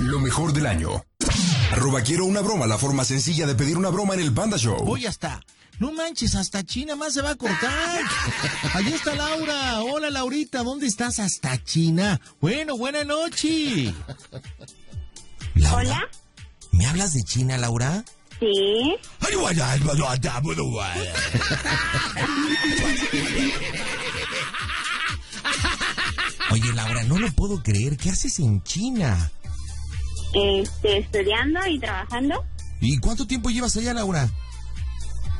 lo mejor del año. Arroba quiero una broma, la forma sencilla de pedir una broma en el Panda Show. Voy hasta. No manches, hasta China más se va a cortar. Allí está Laura. Hola, Laurita, ¿dónde estás? Hasta China. Bueno, buena noche. Hola. ¿Me hablas de China, Laura? Sí. Oye, Laura, no lo puedo creer. ¿Qué haces en China? Este, estudiando y trabajando. ¿Y cuánto tiempo llevas allá, Laura?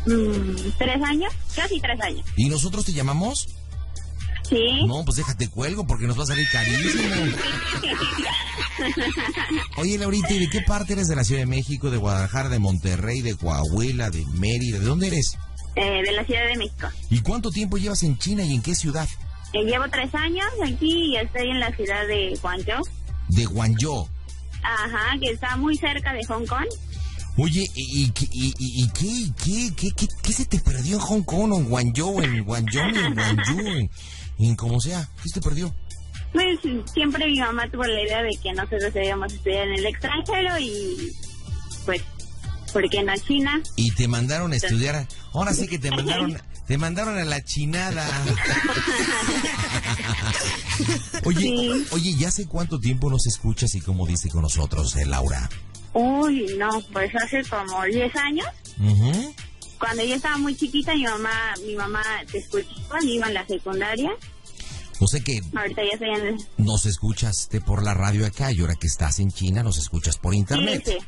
Mm, tres años, casi tres años. ¿Y nosotros te llamamos? Sí. No, pues déjate cuelgo porque nos va a salir carísimo. Oye, Laurita, ¿y de qué parte eres de la Ciudad de México, de Guadalajara, de Monterrey, de Coahuila, de Mérida? ¿De dónde eres? Eh, de la Ciudad de México. ¿Y cuánto tiempo llevas en China y en qué ciudad? Eh, llevo tres años aquí y estoy en la ciudad de Guangzhou. De Guangzhou. Ajá, que está muy cerca de Hong Kong. Oye, ¿y, y, y, y- y qué, qué, qué, qué, se te perdió en Hong Kong o en Guangzhou, en Guangzhou, en Guangzhou, en, en como sea? ¿Qué se te perdió? Pues siempre mi mamá tuvo la idea de que nosotros debíamos estudiar en el extranjero y pues, ¿por qué no China? Y te mandaron a estudiar. Ahora sí que te mandaron, te mandaron a la chinada. Oye, Sí. oye, ¿ya hace cuánto tiempo nos escuchas y cómo dice con nosotros, eh, Laura? Uy, no, pues hace como 10 años. Ujú. Cuando yo estaba muy chiquita, mi mamá, mi mamá te escuchaba, iba en la secundaria. O sea que Ahorita ya estoy en nos escuchaste por la radio acá y ahora que estás en China nos escuchas por internet. Sí, sí.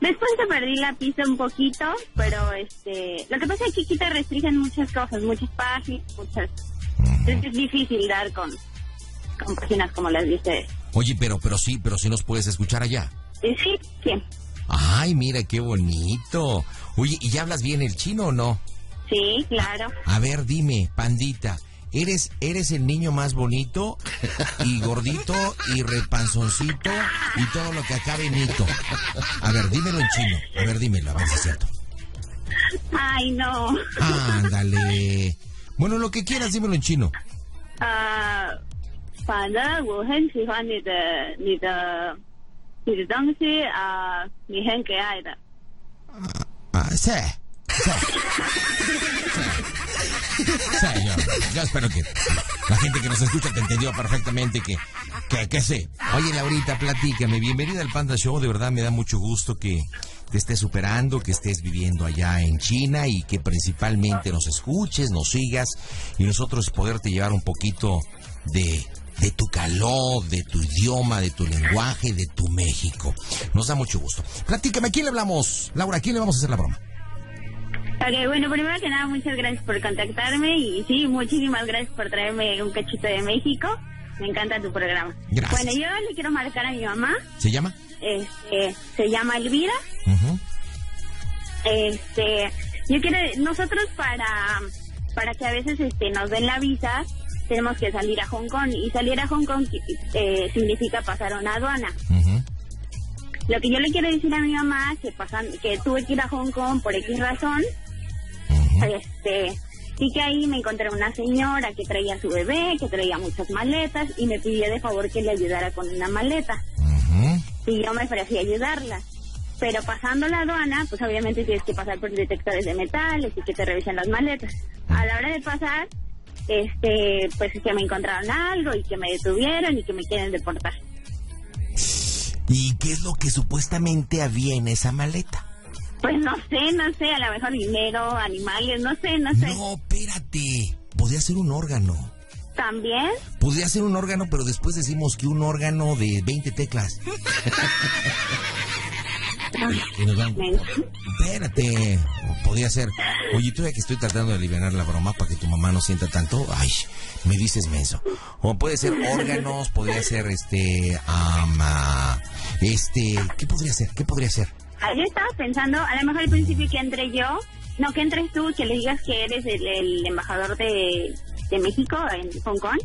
Después te perdí la pista un poquito, pero este, lo que pasa es que aquí te restringen muchas cosas, muchas páginas, muchas. Entonces es difícil dar con, con páginas como las de ustedes. Oye, pero, pero sí, pero sí nos puedes escuchar allá. Y sí, sí, Ay, mira qué bonito. Oye, ¿y ya hablas bien el chino o no? sí, claro. A ver, dime, pandita, eres, eres el niño más bonito y gordito y repanzoncito y todo lo que acabe nito. A ver, dímelo en chino. A ver, dímelo, a cierto. Ay, no. Ándale. Bueno, lo que quieras, dímelo en chino. Ah, uh, ah, sí. Sí. Yo, espero que la gente que nos escucha te entendió perfectamente que, que, que sí. Oye, Laurita, platícame. Bienvenida al Panda Show. De verdad me da mucho gusto que te estés superando, que estés viviendo allá en China y que principalmente nos escuches, nos sigas y nosotros poderte llevar un poquito de, de tu calor, de tu idioma, de tu lenguaje, de tu México. Nos da mucho gusto. Platícame, ¿a quién le hablamos? Laura, ¿a quién le vamos a hacer la broma? Ok, bueno, primero que nada, muchas gracias por contactarme y sí, muchísimas gracias por traerme un cachito de México. Me encanta tu programa. Gracias. Bueno, yo le quiero marcar a mi mamá. ¿Se llama? Este, se llama Elvira. Ujú. Este, yo quiero, nosotros para, para que a veces este, nos den la visa, tenemos que salir a Hong Kong y salir a Hong Kong eh, significa pasar una aduana. Ujú. Lo que yo le quiero decir a mi mamá que pasan, que tuve que ir a Hong Kong por X razón. este, y que ahí me encontré una señora que traía su bebé, que traía muchas maletas y me pidió de favor que le ayudara con una maleta y yo me ofrecí a ayudarla. Pero pasando la aduana, pues obviamente tienes que pasar por detectores de metales y que te revisen las maletas. A la hora de pasar, este, pues que me encontraron algo y que me detuvieron y que me quieren deportar. ¿Y qué es lo que supuestamente había en esa maleta? Pues no sé, no sé, a lo mejor dinero, animales, no sé, no sé. No, espérate. Podría ser un órgano. También, Podría ser un órgano, pero después decimos que un órgano de 20 teclas. Espérate, podría ser. Oye, todavía que estoy tratando de aliviar la broma para que tu mamá no sienta tanto. Ay, me dices menso. O puede ser órganos, podría ser este, ama, este, ¿qué podría ser? ¿Qué podría ser? Ah, yo estaba pensando, a lo mejor al principio que entre yo, no que entres tú, que le digas que eres el, el embajador de, de México en Hong Kong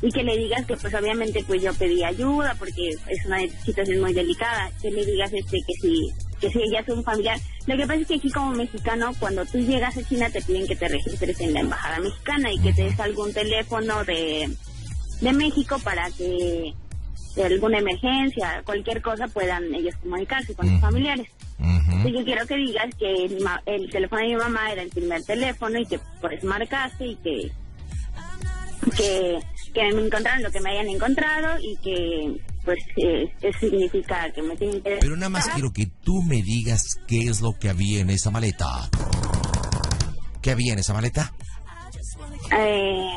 y que le digas que pues obviamente pues yo pedí ayuda porque es una situación muy delicada, que le digas este que si que si ella es un familiar. Lo que pasa es que aquí como mexicano, cuando tú llegas a China te piden que te registres en la embajada mexicana y que te des algún teléfono de, de México para que de alguna emergencia, cualquier cosa, puedan ellos comunicarse con sus familiares. Entonces yo quiero que digas que el, el teléfono de mi mamá era el primer teléfono y que por eso marcaste y que que, que me encontraron lo que me hayan encontrado y que pues eh, eso significa que me tienen que Pero nada más quiero que tú me digas qué es lo que había en esa maleta. ¿Qué había en esa maleta? eh,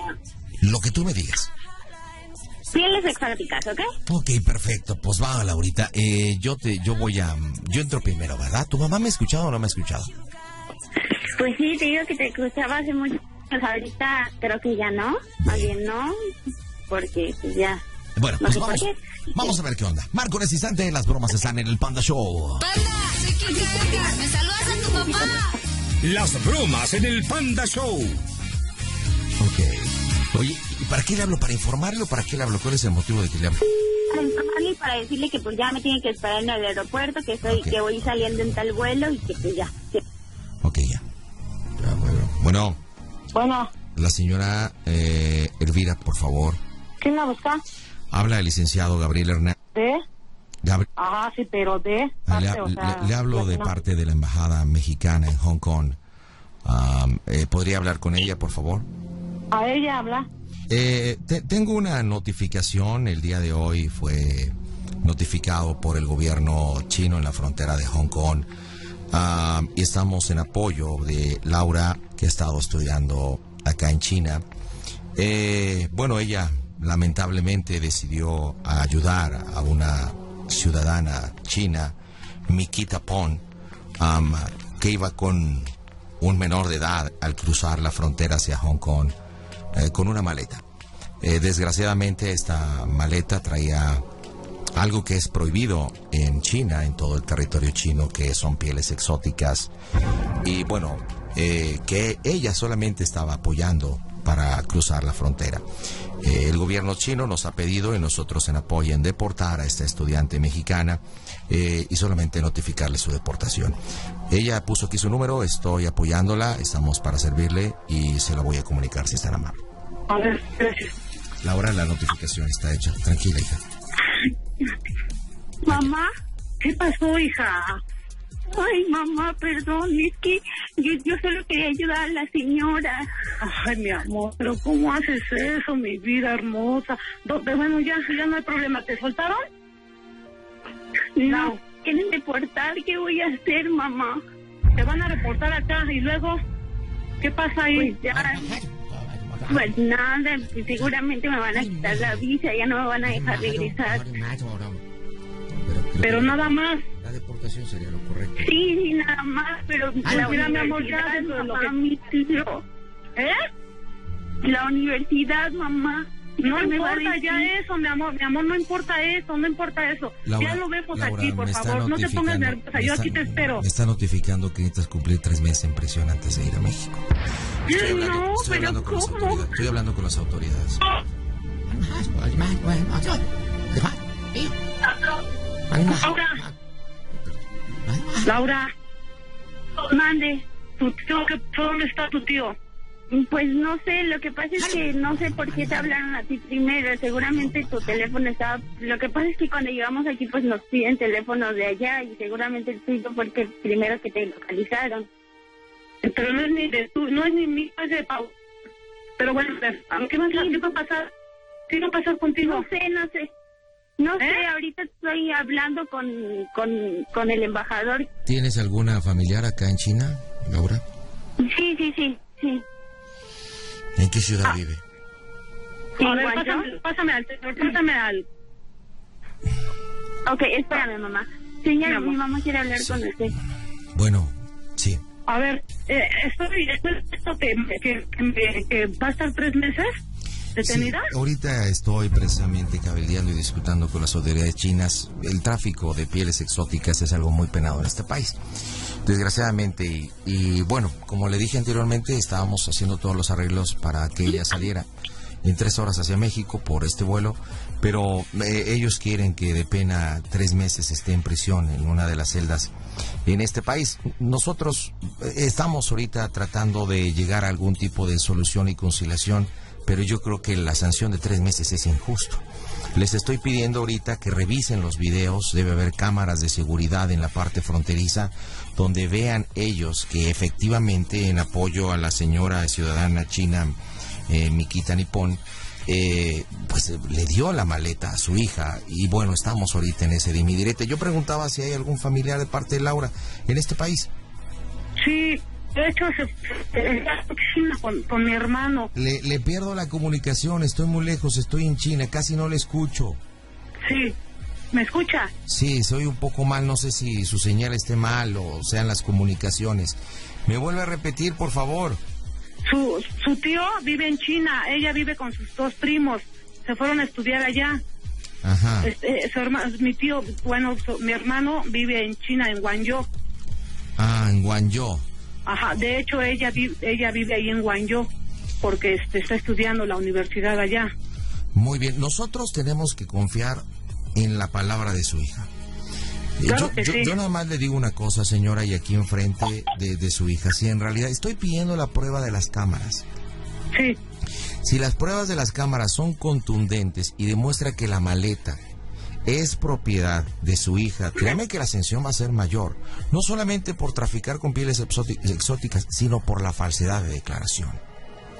Lo que tú me digas. Pieles exóticas, ¿ok? Ok, perfecto. Pues va, Laurita. Eh, yo te, yo voy a, yo entro primero, ¿verdad? ¿Tu mamá me ha escuchado o no me ha escuchado? Pues sí, te digo que te cruzaba hace mucho. Pues ahorita creo que ya no, bien no, porque pues ya. Bueno, No pues vamos, vamos a ver qué onda. Marco, en este instante, las bromas están en el Panda Show. Panda, soy Kaka. ¿Me saludas a tu papá? Las bromas en el Panda Show. Ok. Oye, ¿y para qué le hablo? ¿Para informarle o para qué le hablo? ¿Cuál es el motivo de que le hablo? Para informarle y para decirle que pues ya me tienen que esperar en el aeropuerto, que estoy, Ok. que voy saliendo en tal vuelo y que pues ya. que- Ok, ya. Ya, bueno. Bueno, Bueno, la señora eh, Elvira, por favor. ¿quién la busca? Habla el licenciado Gabriel Hernández. ¿De? Gabri- Ajá, sí, pero de. le, parte, o sea, le- le hablo de no. parte de la embajada mexicana en Hong Kong. Am, eh, ¿Podría hablar con ella, por favor? A ella habla. Eh, te- tengo una notificación. El día de hoy fue notificado por el gobierno chino en la frontera de Hong Kong. Ah, y estamos en apoyo de Laura, que ha estado estudiando acá en China. Eh, bueno, ella lamentablemente decidió ayudar a una ciudadana china, Mikita Pon, am, que iba con un menor de edad al cruzar la frontera hacia Hong Kong eh, con una maleta. Eh, desgraciadamente esta maleta traía algo que es prohibido en China, en todo el territorio chino, que son pieles exóticas. Y bueno, eh, que ella solamente estaba apoyando para cruzar la frontera. El gobierno chino nos ha pedido y nosotros en apoyo en deportar a esta estudiante mexicana y solamente notificarle su deportación. Ella puso aquí su número, estoy apoyándola, estamos para servirle y se la voy a comunicar si están amable. A ver, gracias. Laura, la notificación está hecha. Tranquila, hija. Mamá, ¿Qué pasó, hija? ay mamá, perdón, es que yo, yo solo quería ayudar a la señora. Ay, mi amor, pero ¿cómo haces eso, mi vida hermosa? Do- bueno, ya, ya no hay problema. ¿Te soltaron? No, quieren deportar, ¿qué voy a hacer, mamá? Te van a reportar acá y luego, ¿qué pasa ahí? Pues ya, pues nada, pues seguramente me van a quitar la visa, ya no me van a dejar regresar. Pero nada más. La deportación sería lo correcto. Sí, sí, nada más, pero la mira, mi amor, ya mamá, mi tío. ¿Eh? La universidad, mamá. No ¿Qué me va a importa ya eso, mi amor, mi amor, no importa eso, no importa eso. Laura, ya lo vemos Laura, aquí, por favor, no te pongas nerviosa, yo está- aquí te espero. Me está notificando que necesitas cumplir tres meses en prisión antes de ir a México. Estoy hablando, no, estoy pero hablando con las ¿cómo? autoridades. Estoy hablando con las autoridades. Laura, Laura, Mande. tu tío, ¿qué, ¿dónde está tu tío? Pues no sé, lo que pasa es que no sé por qué te hablaron a ti primero. Seguramente tu teléfono estaba. Lo que pasa es que cuando llegamos aquí, pues nos piden teléfonos de allá y seguramente el tuyo fue el primero que te localizaron. Pero no es ni de tú, no es ni mío, es de Pau. Pero bueno, ¿qué más qué va a pasar? ¿Qué va a pasar contigo? No sé, no sé. No sé, ¿Eh? ahorita estoy hablando con, con, con el embajador. ¿Tienes alguna familiar acá en China, Laura? Sí, sí, sí, sí. ¿En qué ciudad vive? ¿En A ver, pásame, pásame al señor, pásame al... Ok, espérame, mamá. Señor, Mi mamá quiere hablar con usted. Bueno, sí. A ver, eh, estoy, esto que, que, que, que va a estar tres meses detenida. Sí, ahorita estoy precisamente cabildeando y discutiendo con las autoridades chinas. El tráfico de pieles exóticas es algo muy penado en este país. Desgraciadamente, y, y bueno, como le dije anteriormente, estábamos haciendo todos los arreglos para que ella saliera en tres horas hacia México por este vuelo, pero eh, ellos quieren que de pena tres meses esté en prisión en una de las celdas en este país. Nosotros eh, estamos ahorita tratando de llegar a algún tipo de solución y conciliación, pero yo creo que la sanción de tres meses es injusto. Les estoy pidiendo ahorita que revisen los videos, debe haber cámaras de seguridad en la parte fronteriza donde vean ellos que efectivamente en apoyo a la señora ciudadana china eh, Mikita Nippon, eh, pues le dio la maleta a su hija y bueno, estamos ahorita en ese dimidirete. Yo preguntaba si hay algún familiar de parte de Laura en este país. Sí, de hecho, con, con mi hermano. Le, le pierdo la comunicación, estoy muy lejos, estoy en China, casi no le escucho. Sí, ¿me escucha? Sí, soy un poco mal, no sé si su señal esté mal o sean las comunicaciones. ¿Me vuelve a repetir, por favor? Su, su tío vive en China, ella vive con sus dos primos, se fueron a estudiar allá. Ajá. Este, su herma- mi tío, bueno, su- mi hermano vive en China, en Guangzhou. Ah, en Guangzhou. Ajá, de hecho ella vi- ella vive ahí en Guangzhou porque este, está estudiando la universidad allá. Muy bien, nosotros tenemos que confiar en la palabra de su hija. Eh, Claro yo, que yo- sí. yo nada más le digo una cosa, señora, y aquí enfrente de, de su hija. Si en realidad estoy pidiendo la prueba de las cámaras. Sí, Si las pruebas de las cámaras son contundentes y demuestra que la maleta es propiedad de su hija, créame que la sanción va a ser mayor. No solamente por traficar con pieles exóti- exóticas, sino por la falsedad de declaración.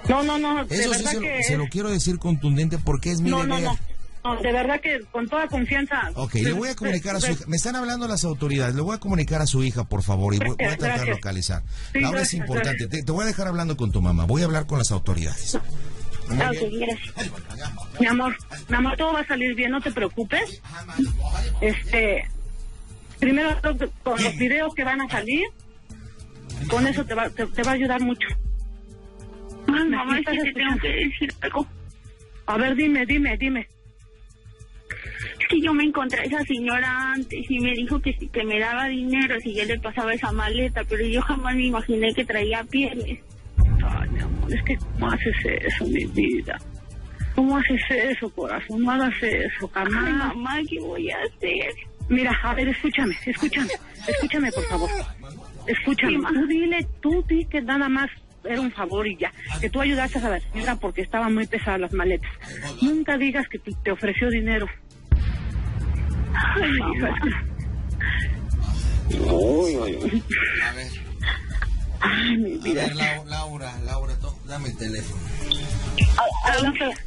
no, no, no, de Eso sí se, lo- que... se lo quiero decir contundente porque es mi no, no, deber. no, no, de verdad que con toda confianza. Ok, le voy a comunicar a su hija. Me están hablando las autoridades. Le voy a comunicar a su hija, por favor, y voy, voy a tratar de localizar. Sí, Laura, es importante. Te, te voy a dejar hablando con tu mamá. Voy a hablar con las autoridades. Ah, ok, gracias. Mi amor, mi amor, todo va a salir bien, no te preocupes. Este, primero con los videos que van a salir, con eso te va, te, te va a ayudar mucho. Ay, ¿Me mamá, es que te tengo que decir algo. A ver, dime, dime, dime. Es que yo me encontré a esa señora antes y me dijo que, que me daba dinero si yo le pasaba esa maleta, pero yo jamás me imaginé que traía pieles. Ay, mi amor, es que ¿cómo haces eso, mi vida? ¿Cómo haces eso, corazón? No hagas eso, Ay, jamás. mamá, ¿qué voy a hacer? Mira, a ver, escúchame, escúchame, escúchame, por favor. Escúchame, Sí, tú dile, tú di que nada más era un favor y ya, que tú ayudaste a la señora porque estaban muy pesadas las maletas. Nunca digas que te ofreció dinero. Ay, mamá. A ver. Ay, mi A vida. ver, Lau- Laura, Laura, to- dame el teléfono.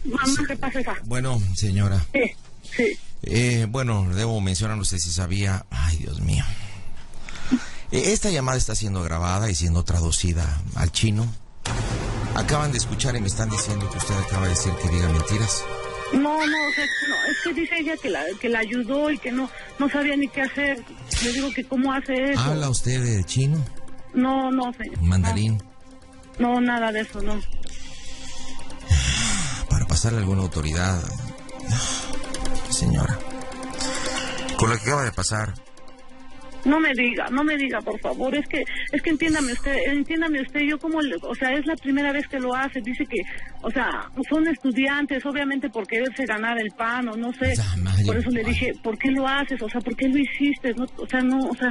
Mamá, ¿qué pasa, hija? Bueno, señora. Sí, sí. Eh, bueno, debo mencionar, no sé si sabía. Ay, Dios mío. Eh, Esta llamada está siendo grabada y siendo traducida al chino. Acaban de escuchar y me están diciendo que usted acaba de decir que diga mentiras. No, no, o sea, no, es que dice ella que la, que la ayudó y que no, no sabía ni qué hacer. Le digo que cómo hace eso. ¿Habla usted de chino? No, no, señor. ¿Mandarín? No, nada de eso, no. Para pasarle a alguna autoridad. Señora. Con lo que acaba de pasar, No me diga, no me diga, por favor. Es que, es que entiéndame usted, entiéndame usted. Yo como, o sea, es la primera vez que lo hace. Dice que, o sea, son estudiantes, obviamente por quererse ganar el pan o no sé. Por eso le dije, ¿por qué lo haces? O sea, ¿por qué lo hiciste? No, o sea, no, o sea,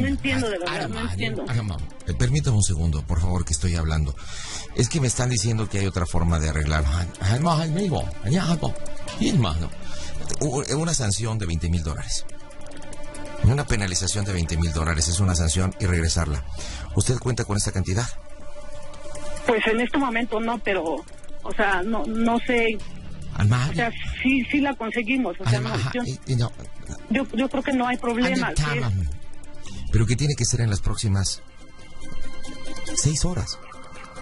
no entiendo de verdad, no entiendo. Eh, Permítame un segundo, por favor, que estoy hablando. Es que me están diciendo que hay otra forma de arreglar. Una sanción de 20 mil dólares. Una penalización de 20 mil dólares es una sanción y regresarla. ¿Usted cuenta con esta cantidad? Pues en este momento no, pero, o sea, no, no sé. O sea, sí, sí la conseguimos. O sea, no, yo, yo, yo creo que no hay problema. sí. Pero que tiene que ser en las próximas seis horas.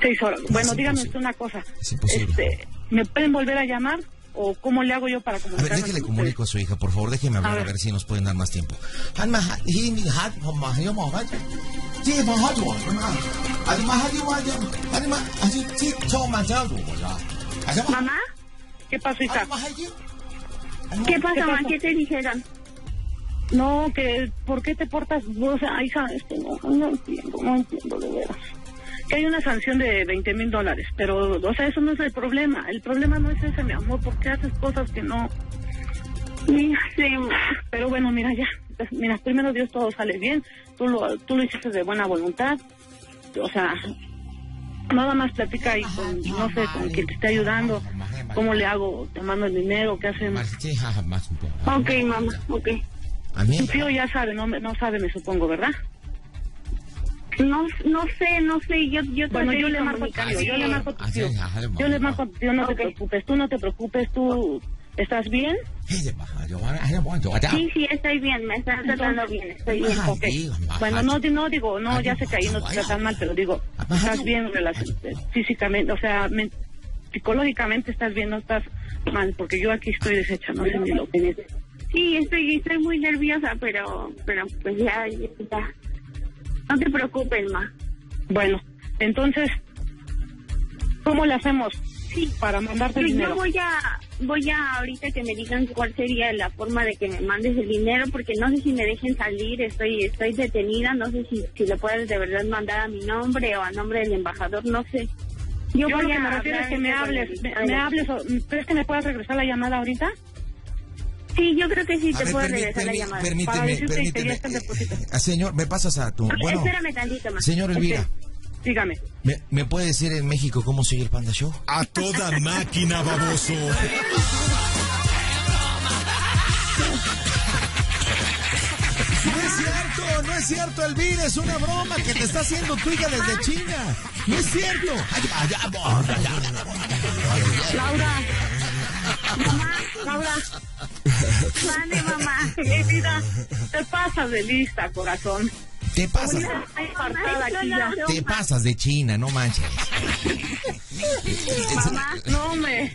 Seis horas. Bueno, dígame imposible. usted una cosa. Es imposible. Este, ¿Me pueden volver a llamar? ¿O cómo le hago yo para A ver, comunicarme? déjele comunico a su hija, por favor, déjeme hablar A a ver. ver si nos pueden dar más tiempo. ¿Mamá? ¿Qué pasó, hija? ¿Qué pasa, ¿Qué mamá? ¿Qué te dijeron? No, que ¿por qué te portas? O sea, hija, este, no, no entiendo, no entiendo de veras. Que hay una sanción de 20 mil dólares, pero, o sea, eso no es el problema. El problema no es ese, mi amor, porque haces cosas que no... Sí, Pero bueno, mira, ya. Mira, primero Dios todo sale bien. Tú lo, tú lo hiciste de buena voluntad. O sea, nada más platica ahí con, no sé, con quien te esté ayudando, cómo le hago, te mando el dinero, qué hacemos. Sí, jaja, más un poco. Ok, mamá, ok. A mí, Tu tío ya sabe, no, me- no sabe, me supongo, ¿verdad? No, no sé, no sé, yo, yo Bueno, yo le marco a tu tío, comunicarme. yo le marco a tu Ah, tío. Yo le marco tu tío, no te preocupes, tú no te preocupes, tú estás bien. Sí, Sí, estoy bien, me están tratando bien, estoy bien. Bueno, no, no digo, no, ya sé que ahí no te tratan mal, pero digo, estás bien eh, físicamente, o sea, men- psicológicamente estás bien, no estás mal, porque yo aquí estoy deshecha, no sé ni lo que es. Sí, estoy, estoy muy nerviosa, pero, pero pues ya, ya. No te preocupes, ma. Bueno, entonces, ¿cómo le hacemos para mandarte el Pues yo dinero? voy a, voy a ahorita que me digan cuál sería la forma de que me mandes el dinero, porque no sé si me dejen salir, estoy, estoy detenida, no sé si, si lo puedes de verdad mandar a mi nombre o a nombre del embajador, no sé. Yo, voy lo que a me refiero es que me hables, me, me hables, o, ¿crees que me puedas regresar la llamada ahorita? Sí, yo creo que sí A te ver, puedo permí- regresar la llamada. Permíteme, permíteme. eh, eh, señor, me pasas a tu... Bueno, Espérame tantito más. señor Elvira, Dígame. ¿me, ¿me puede decir en México cómo sigue el Panda Show? A toda máquina, baboso. No es cierto, no es cierto, Elvira, es una broma que te está haciendo tu hija desde China. No es cierto. Laura, Mamá, Laura, mande, mamá. mi vida, te pasas de lista, corazón. Te pasas, te pasas de China, no manches. Mamá, No, me.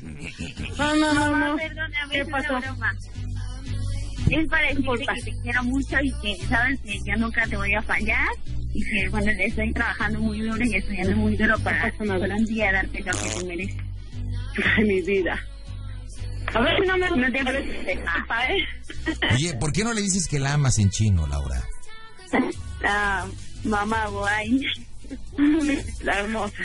No, no, no, mamá, no. perdóname, ¿Qué pasó? Es para decirte que te quiero mucho y que sabes que yo nunca te voy a fallar y que bueno, le estoy trabajando muy duro y estudiando muy duro para, para un día darte lo que te mereces. Ay, mi vida. A ver si no me... No te ¿eh? Oye, ¿por qué no le dices que la amas en chino, Laura? Ah, mamá, guay. La hermosa.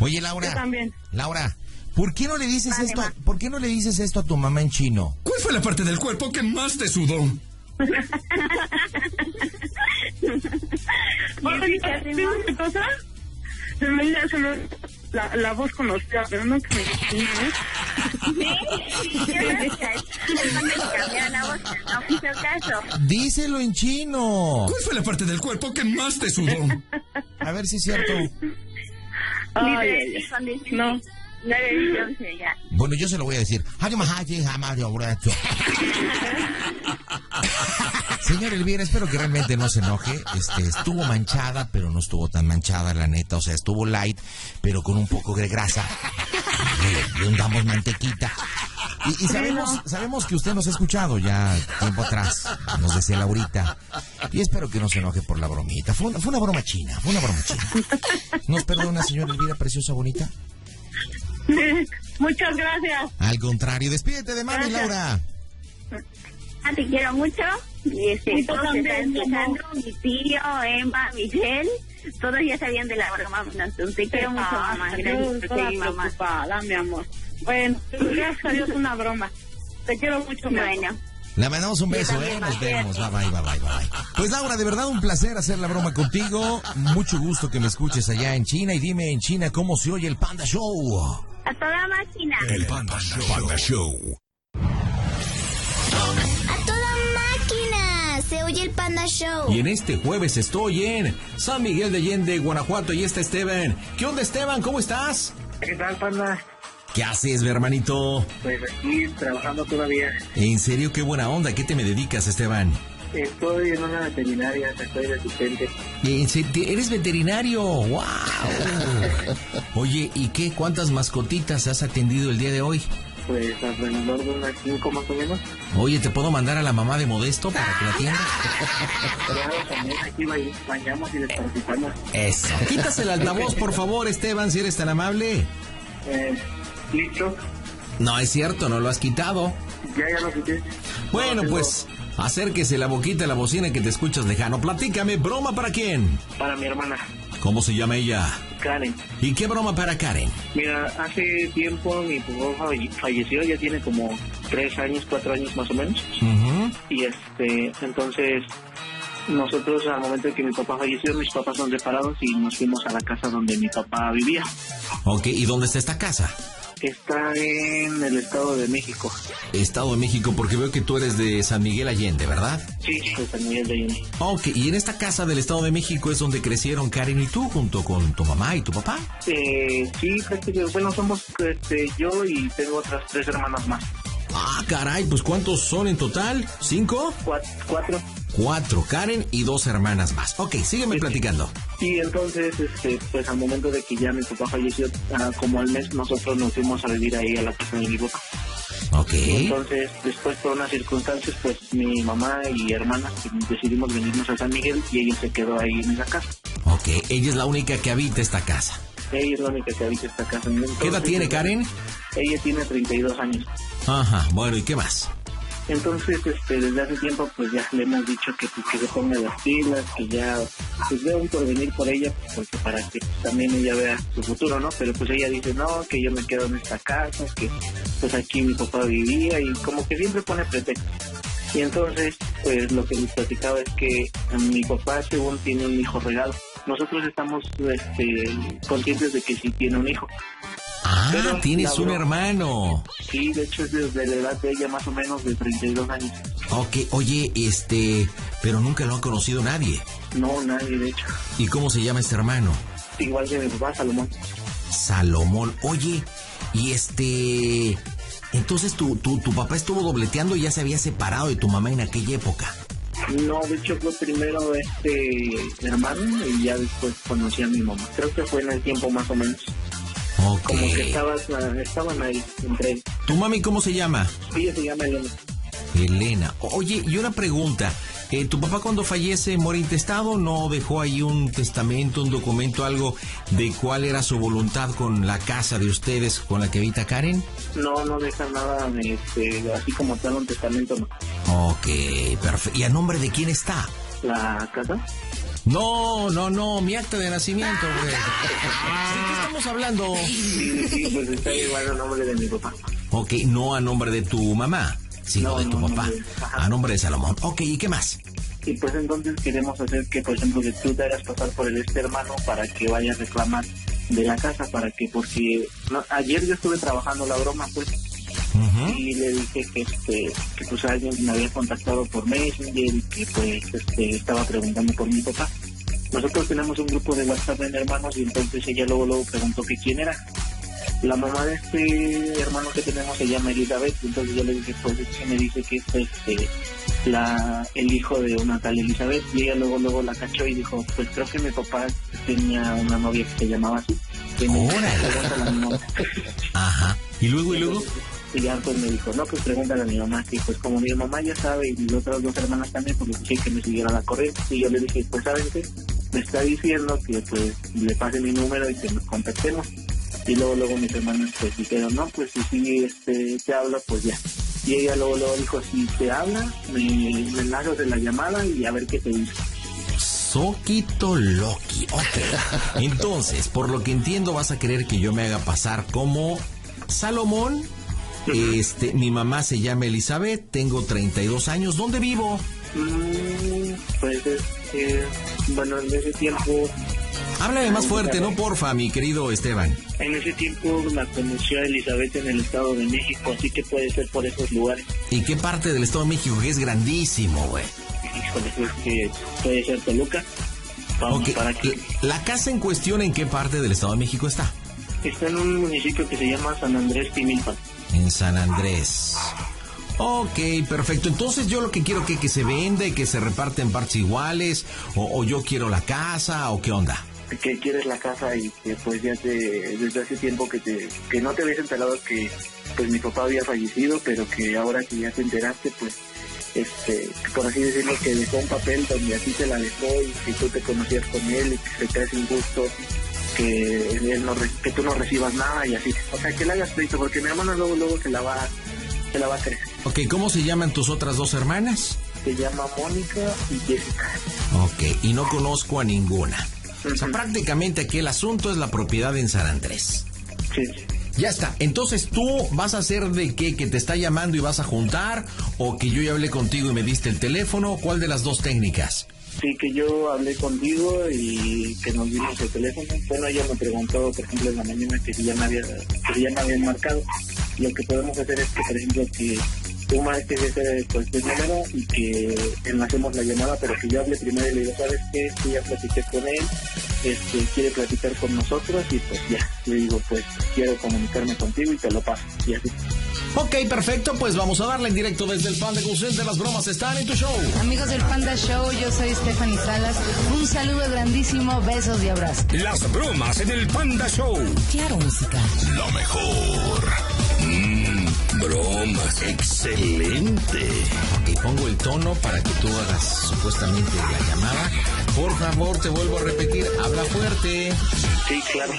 Oye, Yo Laura, también. Laura, ¿por qué no le dices Vale, esto? ma. ¿Por qué no le dices esto a tu mamá en chino? ¿Cuál fue la parte del cuerpo que más te sudó? ¿sabes qué cosa? Se me, se me, la, la voz conocida, pero no que me distingue, ¿eh? Díselo en chino. ¿Cuál fue la parte del cuerpo que más te sudó? A ver si es cierto. Ay, No. No le dije once ya. Bueno, yo se lo voy a decir. Señor Elvira, espero que realmente no se enoje. Este, estuvo manchada, pero no estuvo tan manchada, la neta. O sea, estuvo light, pero con un poco de grasa. Le, le hundamos mantequita. Y, y sabemos, sabemos que usted nos ha escuchado ya tiempo atrás, nos decía Laurita. Y espero que no se enoje por la bromita. Fue una, fue una broma china, fue una broma china. ¿Nos perdona, señora Elvira, preciosa, bonita? Muchas gracias. Al contrario, despídete de mami, Gracias. Laura. Ah, te quiero mucho. Y este, Y todos están mi escuchando. Mi tío, Emma, Miguel. Todos ya sabían de la broma. No, te quiero mucho, mamá. Gracias por mamá. preocupada, mi amor. Bueno, gracias a Dios, una broma. Te quiero mucho. Bueno. Le mandamos un beso, ¿eh? Nos vemos. Bye, bye, bye, bye, bye. Pues Laura, de verdad un placer hacer la broma contigo. Mucho gusto que me escuches allá en China. Y dime en China cómo se oye el Panda Show. A toda máquina. El Panda Show. ¡A el Panda Show. Y en este jueves estoy en San Miguel de Allende, Guanajuato, y está Esteban. ¿Qué onda, Esteban? ¿Cómo estás? ¿Qué tal, panda? ¿Qué haces, mi hermanito? Pues aquí trabajando todavía. En serio, qué buena onda. ¿Qué te me dedicas, Esteban? Estoy en una veterinaria, estoy de asistente. Eres veterinario. ¡Wow! Oye, ¿y qué? ¿Cuántas mascotitas has atendido el día de hoy? Pues alrededor de unas cinco más o menos. Oye, ¿te puedo mandar a la mamá de Modesto para que la atienda? Claro, también aquí ba- bañamos y desparasitamos. Eso. Quítase el altavoz, por favor, Esteban, si eres tan amable. Eh, listo, No es cierto, no lo has quitado. ya ya lo quité. Bueno, No, pues acérquese la boquita a la bocina que te escuchas lejano. Platícame, ¿broma para quién? Para mi hermana, ¿Cómo se llama ella? Karen. ¿Y qué broma para Karen? Mira, hace tiempo mi papá falle- falleció, ya tiene como tres años, cuatro años más o menos. Y este, entonces, Nosotros al momento de que mi papá falleció, mis papás son separados y nos fuimos a la casa donde mi papá vivía. Ok, ¿y dónde está esta casa? Está en el Estado de México. Estado de México, porque veo que tú eres de San Miguel Allende, ¿verdad? Sí, de San Miguel de Allende. Ok, y en esta casa del Estado de México es donde crecieron Karen y tú, junto con tu mamá y tu papá. Eh, sí, prácticamente, bueno, somos este, yo y tengo otras tres hermanas más. Ah, caray, pues ¿cuántos son en total? ¿Cinco? Cuatro. cuatro. Cuatro, Karen y dos hermanas más. Ok, sígueme platicando. Y entonces, este, pues al momento de que ya mi papá falleció, ah, como al mes, nosotros nos fuimos a vivir ahí a la casa de mi papá. Ok. Entonces, después por unas circunstancias, pues mi mamá y hermana decidimos venirnos a San Miguel y ella se quedó ahí en esa casa. Ok, ella es la única que habita esta casa. Ella es la única que habita esta casa. Entonces, ¿Qué edad tiene Karen? Ella tiene 32 años. Ajá, bueno, ¿y qué más? Entonces, este, desde hace tiempo, pues ya le hemos dicho que, pues, que se ponga las pilas, que ya, pues vea un porvenir por ella, porque para que pues, también ella vea su futuro, ¿no? Pero pues ella dice, no, que yo me quedo en esta casa, que pues aquí mi papá vivía y como que siempre pone pretextos. Y entonces, pues lo que les platicaba es que mi papá, según tiene un hijo regalo, nosotros estamos este, conscientes de que sí tiene un hijo. Ah, Pero tienes un hermano. Sí, de hecho es desde la edad de ella más o menos de 32 años. Ok, oye, este, pero nunca lo ha conocido nadie. No, nadie, de hecho. ¿Y cómo se llama este hermano? Igual que mi papá, Salomón. Salomón. Oye, y este, entonces tu, tu, tu papá estuvo dobleteando y ya se había separado de tu mamá en aquella época. No, de hecho fue primero este hermano y ya después conocí a mi mamá. Creo que fue en el tiempo más o menos. Ok. Como que estabas, ah, estaban ahí entre. ¿Tu mami cómo se llama? Ella se llama Elena. Elena. Oye, y una pregunta. Eh, ¿Tu papá cuando fallece muere intestado? ¿No dejó ahí un testamento, un documento, algo de cuál era su voluntad con la casa de ustedes, con la que habita Karen? No, no deja nada, este, así como tal un testamento, no. Ok, perfecto. ¿Y a nombre de quién está? La casa. No, no, no, mi acta de nacimiento, güey. ¿De qué estamos hablando? Sí, sí, pues está igual a nombre de mi papá. Ok, no a nombre de tu mamá, sino No, de tu no, papá. A nombre de Salomón. Ok, ¿y qué más? Y pues entonces queremos hacer que, por ejemplo, que tú te hagas pasar por el este hermano para que vaya a reclamar de la casa, para que, porque no, ayer yo estuve trabajando la broma, pues, Y le dije que este que pues alguien me había contactado por Messenger y que pues este estaba preguntando por mi papá. Nosotros tenemos un grupo de WhatsApp en hermanos y entonces ella luego luego preguntó que quién era. La mamá de este hermano que tenemos se llama Elizabeth, entonces yo le dije pues es que me dice que es este la el hijo de una tal Elizabeth y ella luego luego la cachó y dijo pues creo que mi papá tenía una novia que se llamaba así. Que me-. Ajá. ¿Y luego, y luego? Y ya pues me dijo, no, pues pregúntale a mi mamá. Y pues como mi mamá ya sabe y mis otras dos hermanas también, pues le dije que me siguiera la corriente. Y yo le dije, pues ¿saben qué? Me está diciendo que pues le pase mi número y que nos contactemos. Y luego luego mis hermanas pues dijeron, no, pues si sí este, te habla, pues ya. Y ella luego luego dijo, si te habla, me, me largo de la llamada y a ver qué te dice. Soquito Loki. Ok. Entonces, por lo que entiendo, vas a querer que yo me haga pasar como Salomón. Este, mi mamá se llama Elizabeth, tengo 32 años. ¿Dónde vivo? Mm, pues es que, bueno, en ese tiempo Háblame más fuerte, ¿no? Porfa, mi querido Esteban. En ese tiempo la conoció a Elizabeth en el Estado de México, así que puede ser por esos lugares. ¿Y qué parte del Estado de México? Que es grandísimo, güey. Híjole, pues que puede ser Toluca. Vamos para que La casa en cuestión, ¿en qué parte del Estado de México está? está en un municipio que se llama San Andrés Timilpan. En San Andrés. Ok, perfecto. Entonces yo lo que quiero que, que se venda y que se reparte en partes iguales, o, yo quiero la casa, o qué onda. Que quieres la casa y que pues ya te, desde hace tiempo que te, que no te habías enterado que pues mi papá había fallecido, pero que ahora que ya te enteraste, pues este, por así decirlo, que dejó un papel donde a ti te la dejó y que tú te conocías con él y que se te hace injusto que él no re- que tú no recibas nada y así. O sea, que le hagas pleito, porque mi hermana luego luego se la va, se la va a creer. Ok, ¿cómo se llaman tus otras dos hermanas? Se llama Mónica y Jessica. Ok, y no conozco a ninguna. O sea, prácticamente aquí el asunto es la propiedad en San Andrés. Sí. Ya está. Entonces tú vas a hacer de qué, que te está llamando y vas a juntar, o que yo ya hablé contigo y me diste el teléfono. ¿Cuál de las dos técnicas? Sí, que yo hablé contigo y que nos dimos el teléfono. Bueno, ella me preguntó, por ejemplo, en la mañana que ya me, había, que ya me habían marcado. Lo que podemos hacer es que, por ejemplo, que tú marques ese cualquier número y que enlacemos la llamada, pero que yo hable primero y le digo, ¿sabes qué? Sí, ya platiqué con él, este, quiere platicar con nosotros y pues ya, le digo, pues quiero comunicarme contigo y te lo paso. Y así. Ok, perfecto, pues vamos a darle en directo desde el Panda de Las bromas están en tu show. Amigos del Panda Show, yo soy Stephanie Salas. Un saludo grandísimo, besos y abrazos. Las bromas en el Panda Show. Claro, música. Lo mejor. Bromas. Excelente. Y pongo el tono para que tú hagas supuestamente la llamada. Por favor, te vuelvo a repetir, habla fuerte. Sí, claro.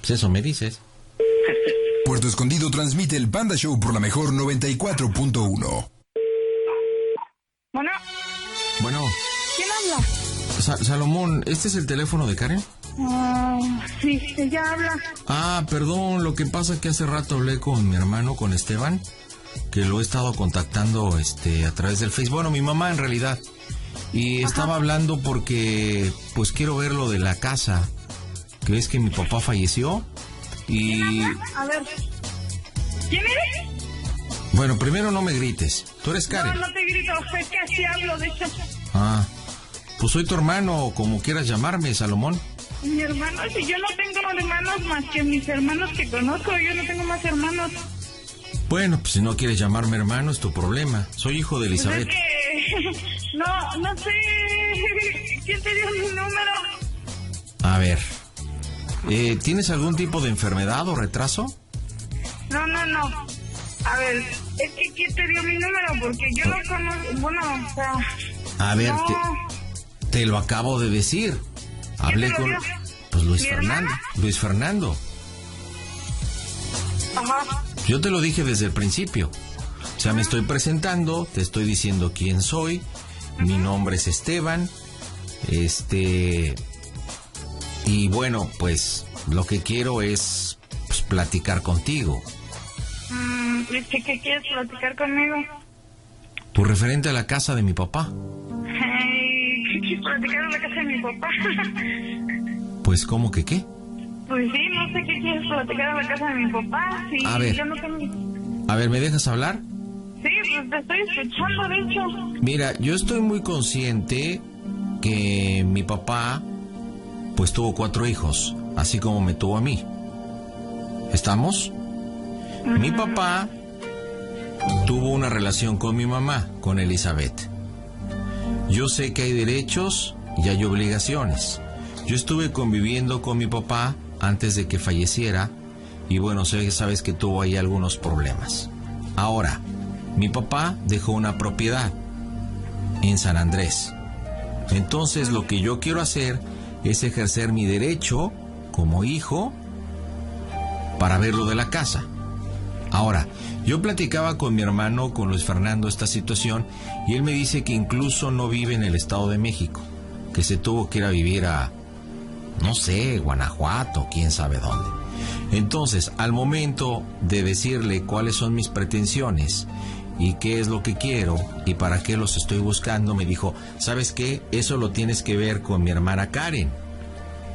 Pues eso me dices. Puerto Escondido transmite el Panda Show por la mejor 94.1. Bueno, Bueno. Sa- Salomón, ¿este es el teléfono de Karen? Ah, sí, ella habla. Ah, perdón, lo que pasa es que hace rato hablé con mi hermano, con Esteban, que lo he estado contactando este a través del Facebook, bueno, mi mamá en realidad. Y estaba hablando porque pues quiero ver lo de la casa, que es que mi papá falleció y A ver. ¿Quién eres? bueno, primero no me grites. Tú eres No, Karen. no te grito, es que así hablo, de hecho. Ah. Pues soy tu hermano, o como quieras llamarme, Salomón. Mi hermano, si yo no tengo hermanos más que mis hermanos que conozco, yo no tengo más hermanos. Bueno, pues si no quieres llamarme hermano es tu problema. Soy hijo de Pues es Elizabeth. que, no, no sé, ¿quién te dio mi número? A ver. Eh, ¿Tienes algún tipo de enfermedad o retraso? No, no, no. A ver, es que ¿quién te dio mi número? Porque yo no conozco, bueno, o sea... A ver, no. te, te lo acabo de decir. Hablé con... Pues Luis ¿Mi Fernando. Luis Fernando. Ajá. Yo te lo dije desde el principio. O sea, me estoy presentando, te estoy diciendo quién soy. Mi nombre es Esteban. Este... Y bueno, pues lo que quiero es pues, platicar contigo. Mm, ¿y ¿Qué, ¿Qué quieres platicar conmigo? Tu referente a la casa de mi papá. Ay, ¿Qué quieres platicar en la casa de mi papá? Pues, ¿cómo que qué? pues sí, no sé qué quieres platicar en la casa de mi papá. Sí, A ver. yo no tengo... A ver, ¿me dejas hablar? Sí, pues te estoy escuchando, de hecho. Mira, yo estoy muy consciente que mi papá pues tuvo cuatro hijos, así como me tuvo a mí. ¿Estamos? Mi papá tuvo una relación con mi mamá, con Elizabeth. Yo sé que hay derechos y hay obligaciones. Yo estuve conviviendo con mi papá antes de que falleciera y bueno, sabes que tuvo ahí algunos problemas. Ahora, mi papá dejó una propiedad en San Andrés. Entonces lo que yo quiero hacer es ejercer mi derecho como hijo para ver lo de la casa. Ahora, yo platicaba con mi hermano, con Luis Fernando, esta situación, y él me dice que incluso no vive en el Estado de México, que se tuvo que ir a vivir a, no sé, Guanajuato, quién sabe dónde. Entonces, al momento de decirle cuáles son mis pretensiones y qué es lo que quiero y para qué los estoy buscando, me dijo, ¿sabes qué? Eso lo tienes que ver con mi hermana Karen,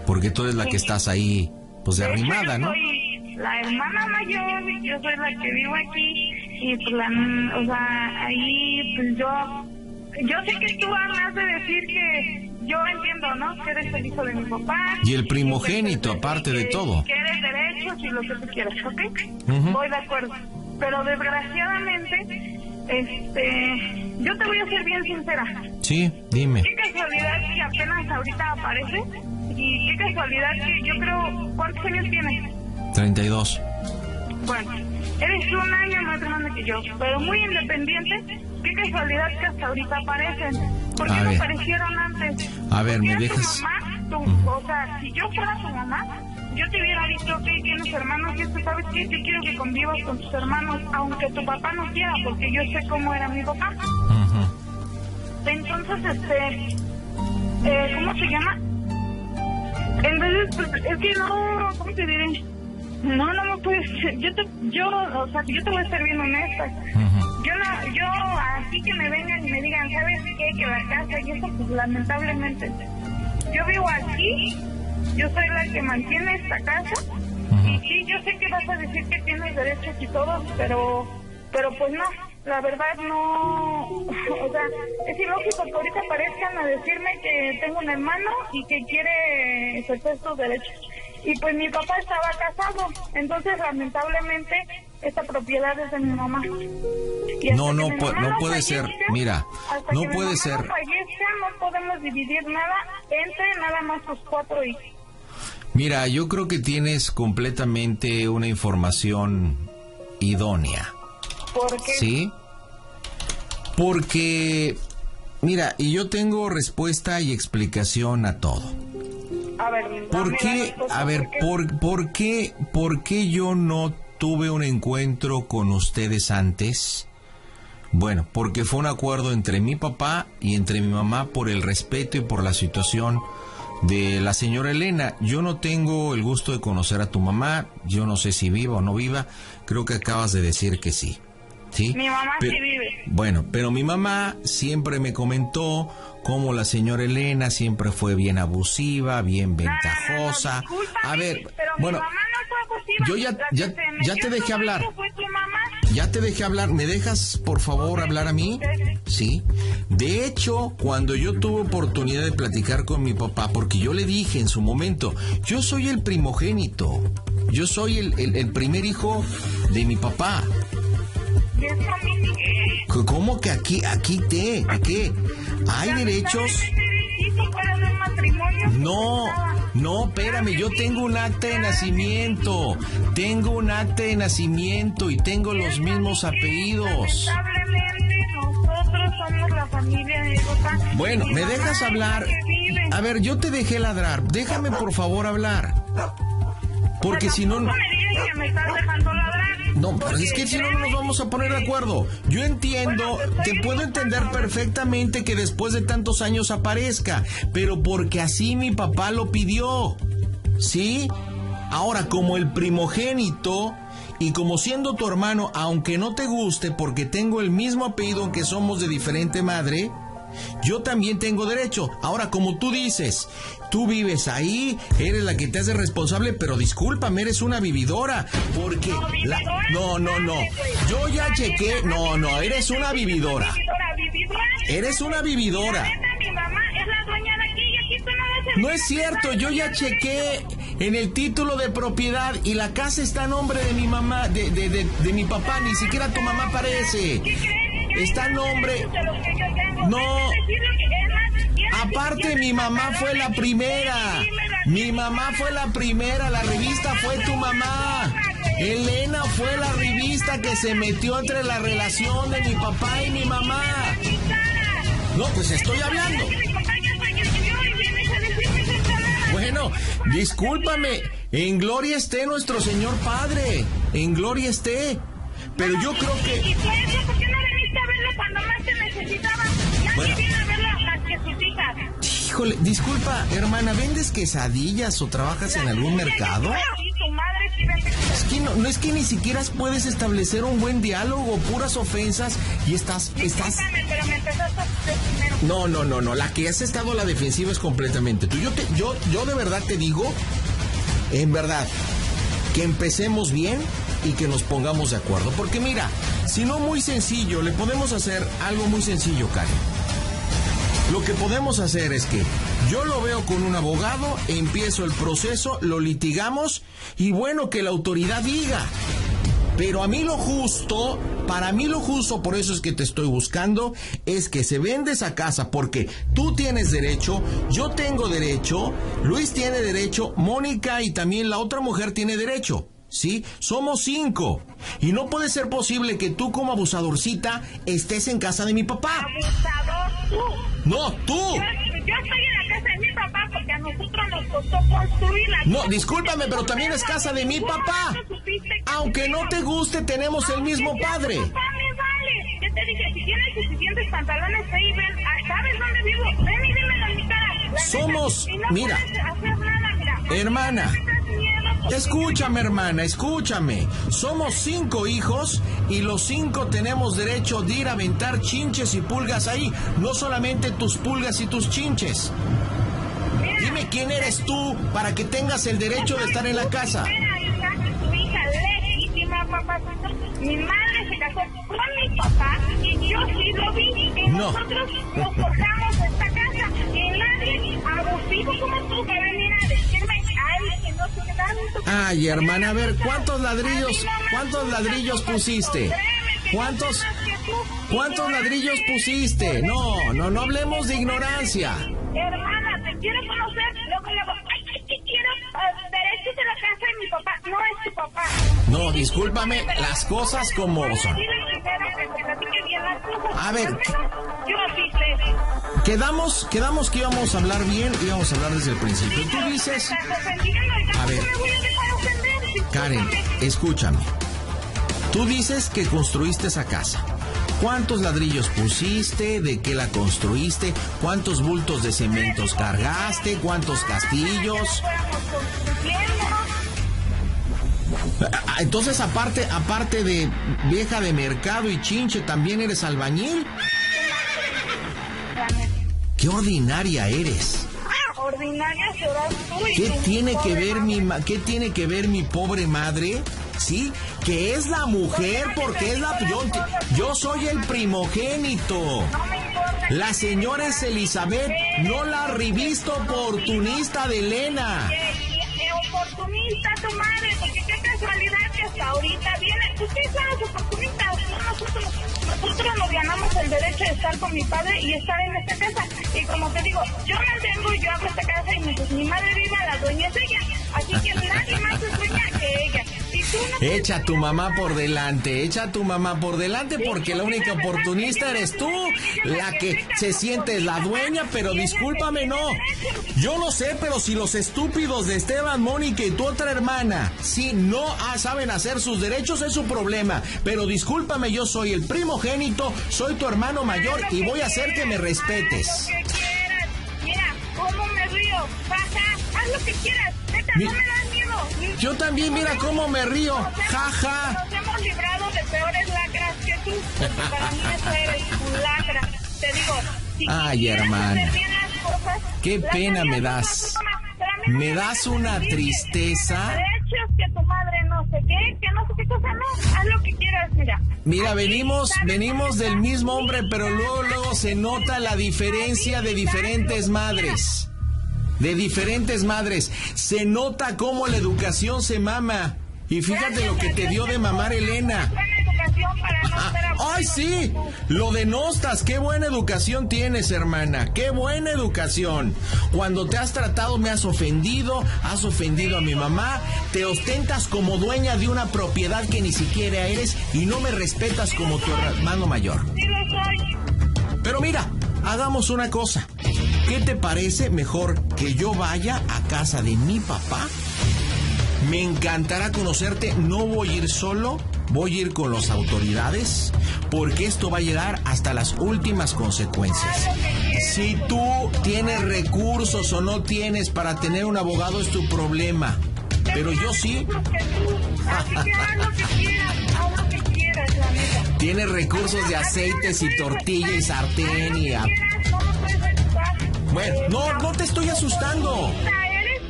porque tú eres la que estás ahí, pues de arrimada, ¿no? La hermana mayor yo soy la que vivo aquí y pues la, o sea, ahí pues yo, yo sé que tú hablas de decir que yo entiendo, ¿no? Que eres el hijo de mi papá. Y el primogénito, que- aparte de todo. Que eres derechos y lo que tú quieras, ¿ok? Voy de acuerdo. Pero desgraciadamente, este, yo te voy a ser bien sincera. Sí, dime. Qué casualidad que apenas ahorita aparece y qué casualidad que yo creo, ¿cuántos años tienes? 32. Bueno, eres un año más grande que yo, pero muy independiente. Qué casualidad que hasta ahorita aparecen. ¿Por qué A no ver. aparecieron antes? A ver, ¿me dejas? Mamá, tu- O sea, si yo fuera tu mamá, yo te hubiera dicho, ok, tienes hermanos, y esto, ¿sabes qué? Te quiero que convivas con tus hermanos, aunque tu papá no quiera, porque yo sé cómo era mi papá. Ujú. Entonces, este, eh, ¿cómo se llama? Entonces, pues, es que no, ¿cómo te diré? No, no me puedes. Yo, te, yo, o sea, yo te voy a estar bien honesta. Yo no, yo así que me vengan y me digan, ¿sabes qué? Que la casa y eso, pues lamentablemente. Yo vivo aquí, yo soy la que mantiene esta casa. Y sí, yo sé que vas a decir que tienes derechos y todo, pero, pero pues no. La verdad no, o sea, es ilógico que ahorita aparezcan a decirme que tengo un hermano y que quiere ejercer estos derechos y pues mi papá estaba casado, entonces lamentablemente esta propiedad es de mi mamá. No, no, no puede ser, mira, no puede ser. no podemos dividir nada entre nada más los cuatro hijos. Mira, yo creo que tienes completamente una información idónea. ¿Por qué? ¿Sí? Porque, mira, y yo tengo respuesta y explicación a todo. A ver, ¿por qué, a ver, por, por, qué, por qué yo no tuve un encuentro con ustedes antes? Bueno, porque fue un acuerdo entre mi papá y entre mi mamá por el respeto y por la situación de la señora Elena. Yo no tengo el gusto de conocer a tu mamá, yo no sé si viva o no viva, creo que acabas de decir que sí. ¿Sí? Mi mamá sí vive. Bueno, pero mi mamá siempre me comentó cómo la señora Elena siempre fue bien abusiva, bien ventajosa. a ver, bueno, yo ya, ya, ya te dejé hablar. Ya te dejé hablar. ¿Me dejas, por favor, hablar a mí? Sí. De hecho, cuando yo tuve oportunidad de platicar con mi papá, porque yo le dije en su momento, yo soy el primogénito. Yo soy el, el primer hijo de mi papá. ¿Cómo que aquí, aquí te? ¿Qué? ¿Hay derechos? No, no, espérame, yo tengo un acta de nacimiento. Tengo un acta de nacimiento y tengo los mismos apellidos. Bueno, ¿me dejas hablar? A ver, yo te dejé ladrar. Déjame por favor hablar. Porque si no... No, pero es que si no, no nos vamos a poner de acuerdo. Yo entiendo, te puedo entender perfectamente que después de tantos años aparezca, pero porque así mi papá lo pidió. ¿Sí? Ahora, como el primogénito, y como siendo tu hermano, aunque no te guste porque tengo el mismo apellido aunque somos de diferente madre, yo también tengo derecho. Ahora, como tú dices, tú vives ahí, eres la que te hace responsable, pero discúlpame, eres una vividora. Porque la... No, no, no. Yo ya chequé. No, no, eres una vividora. Eres una vividora. No es cierto, yo ya chequé en el título de propiedad y la casa está a nombre de mi mamá, de, de, de, de mi papá, ni siquiera tu mamá aparece. Está a nombre... No. Aparte, mi mamá fue la primera. Mi mamá fue la primera. La revista fue tu mamá. Elena fue la revista que se metió entre la relación de mi papá y mi mamá. No, pues estoy hablando. Bueno, discúlpame. En gloria esté nuestro Señor Padre. En gloria esté. Pero yo creo que... Híjole, disculpa, hermana, ¿vendes quesadillas o trabajas en algún mercado? Es que no, no es que ni siquiera puedes establecer un buen diálogo, puras ofensas y estás, estás. No, no, no, no. La que has estado a la defensiva es completamente tú. Yo te, yo, yo de verdad te digo, en verdad, que empecemos bien y que nos pongamos de acuerdo. Porque mira, si no muy sencillo, le podemos hacer algo muy sencillo, Karen. Lo que podemos hacer es que yo lo veo con un abogado, empiezo el proceso, lo litigamos y bueno, que la autoridad diga. Pero a mí lo justo, para mí lo justo, por eso es que te estoy buscando, es que se vende esa casa porque tú tienes derecho, yo tengo derecho, Luis tiene derecho, Mónica y también la otra mujer tiene derecho. ¿Sí? Somos cinco. Y no puede ser posible que tú como abusadorcita estés en casa de mi papá. Abusador tú. No, tú. Yo, estoy en la casa de mi papá porque a nosotros nos costó construirla. No, discúlpame, pero también es casa de mi papá. Aunque no te guste, tenemos el mismo padre. Papá me vale. Yo te dije, si tienes suficientes pantalones ahí, ven, ¿sabes dónde vivo? Ven y dímelo en mi cara. Somos, mira, hermana Escúchame, hermana, escúchame. Somos cinco hijos y los cinco tenemos derecho de ir a aventar chinches y pulgas ahí. No solamente tus pulgas y tus chinches. Dime quién eres tú para que tengas el derecho de estar en la casa. Mi madre se casó con mi papá y yo sí lo vi. Y No. nosotros nos forjamos esta casa. Y nadie como tú decirme, ay, hermana, a ver, ¿cuántos ladrillos, cuántos ladrillos pusiste? ¿Cuántos, cuántos ladrillos pusiste? No, no, no hablemos de ignorancia. Hermana, te quiero conocer. Casa de mi papá. No es tu papá. No, discúlpame, las cosas como son. A ver. Quedamos, quedamos que íbamos a hablar bien, íbamos a habbar desde el principio. Tú dices, a ver, Karen, escúchame. Tú dices que construiste esa casa. ¿Cuántos ladrillos pusiste? ¿De qué la construiste? ¿Cuántos bultos de cementos cargaste? ¿Cuántos castillos? Entonces, aparte, aparte de vieja de mercado y chinche, ¿también eres albañil? ¡Qué ordinaria eres! Ordinaria ¿Qué tiene que ver mi ma- qué tiene que ver mi pobre madre? ¿Sí? Que es la mujer porque es la yo, yo soy el primogénito. La señora es Elizabeth, no la revista oportunista de Elena. Oportunista tu madre, porque casualidad que hasta ahorita viene. Ustedes son los oportunistas, no nosotros. Nosotros nos ganamos el derecho de estar con mi padre y estar en esta casa. Y como te digo, yo mantengo y yo hago esta casa y mientras mi madre viva, la dueña es ella. Así que nadie más es dueña que ella. Echa a tu mamá por delante, echa a tu mamá por delante porque la única oportunista eres tú, la que se siente la dueña, pero discúlpame, no. Yo no sé, pero si los estúpidos de Esteban, Mónica y tu otra hermana, si no saben hacer sus derechos, es su problema. Pero discúlpame, yo soy el primogénito, soy tu hermano mayor y voy a hacer que me respetes. Mira, cómo me río. Baja, haz lo que quieras. Neta, no me das. Yo también, mira cómo me río. Ja, ja. Nos hemos librado de peores lacras que tú. Para mí eso eres un lacra. Te digo, si Ay, las cosas, Qué pena me das. tu mamá. Pero a mí no Me das una tristeza. Derechos que tu madre no sé qué, que no sé qué cosa, no. Haz lo que quieras, mira. Mira, venimos, venimos del mismo hombre, pero luego, luego se nota la diferencia de diferentes madres. De diferentes madres. Se nota cómo la educación se mama. Y fíjate lo que te dio de mamar Elena. No Ah. ¡Ay, sí! Lo denostas. Qué buena educación tienes, hermana. Qué buena educación. Cuando te has tratado me has ofendido, has ofendido a mi mamá, te ostentas como dueña de una propiedad que ni siquiera eres y no me respetas como tu hermano mayor. Pero mira, hagamos una cosa. ¿Qué te parece mejor que yo vaya a casa de mi papá? Me encantará conocerte, no voy a ir solo, voy a ir con las autoridades, porque esto va a llegar hasta las últimas consecuencias. Si tú tienes recursos o no tienes para tener un abogado es tu problema, pero yo sí. Tienes recursos de aceites y tortilla y sartén y... a- Bueno, no, no te estoy asustando.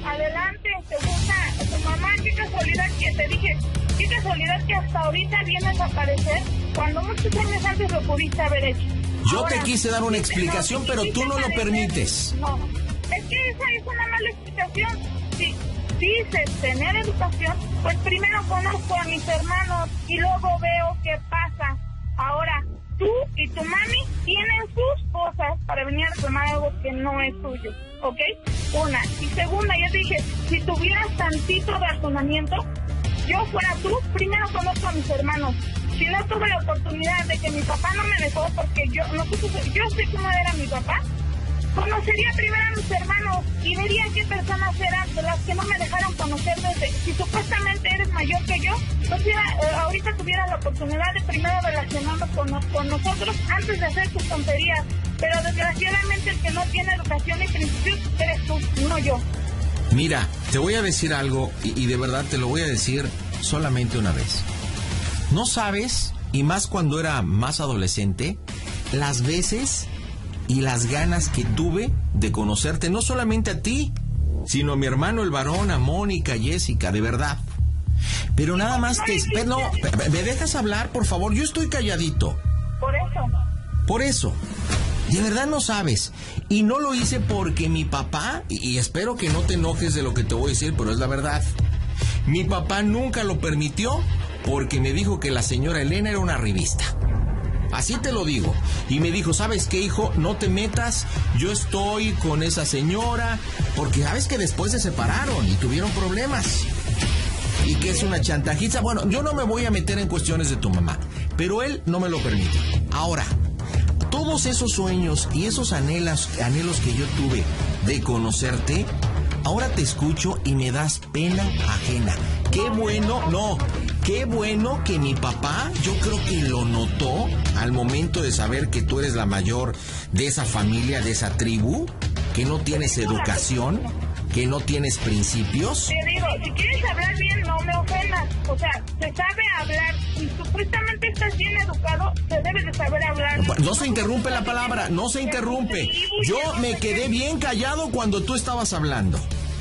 adelante, te gusta tu mamá, qué casualidad que te dije, qué casualidad que hasta ahorita vienes a aparecer cuando muchos años antes lo pudiste haber hecho. Yo te quise dar una explicación, pero tú no lo permites. No, es que esa es una mala explicación. Si dices tener educación, pues primero conozco a mis hermanos y luego veo qué pasa. Ahora, tú y tu mami tienen sus cosas para venir a reclamar algo que no es tuyo, ¿ok? Una. Y segunda, te dije, si tuvieras tantito razonamiento, yo fuera tú, primero conozco a mis hermanos. Si no tuve la oportunidad de que mi papá no me dejó porque yo no yo sé cómo era mi papá, conocería primero a mis hermanos y vería qué personas eran de las que no me dejaron conocer desde si supuestamente eres mayor que yo pues mira, eh, ahorita tuviera la oportunidad de primero relacionarnos con, nos- con nosotros antes de hacer tus tonterías pero desgraciadamente el que no tiene educación y principios eres tú no yo Mira, te voy a decir algo y de verdad te lo voy a decir solamente una vez. No sabes, y más cuando era más adolescente, las veces y las ganas que tuve de conocerte, no solamente a ti, sino a mi hermano el varón, a Mónica, Jessica, de verdad. Pero nada más te espero. No, ¿me dejas hablar, por favor? Yo estoy calladito. Por eso. Por eso. De verdad no sabes. Y no lo hice porque mi papá, y, y espero que no te enojes de lo que te voy a decir, pero es la verdad. Mi papá nunca lo permitió porque me dijo que la señora Elena era una revista. Así te lo digo. Y me dijo, ¿sabes qué, hijo? No te metas. Yo estoy con esa señora. Porque sabes que después se separaron y tuvieron problemas. Y que es una chantajista. Bueno, yo no me voy a meter en cuestiones de tu mamá. Pero él no me lo permite. Ahora, todos esos sueños y esos anhelos, anhelos que yo tuve de conocerte, ahora te escucho y me das pena ajena. Qué bueno, no, qué bueno que mi papá, yo creo que lo notó al momento de saber que tú eres la mayor de esa familia, de esa tribu, que no tienes educación, que no tienes principios. Te digo, si quieres hablar bien, no me ofendas. O sea, se sabe hablar. Y supuestamente estás bien educado, se debe de saber hablar. No se interrumpe la palabra, no se interrumpe. Yo me quedé bien callado cuando tú estabas hablando.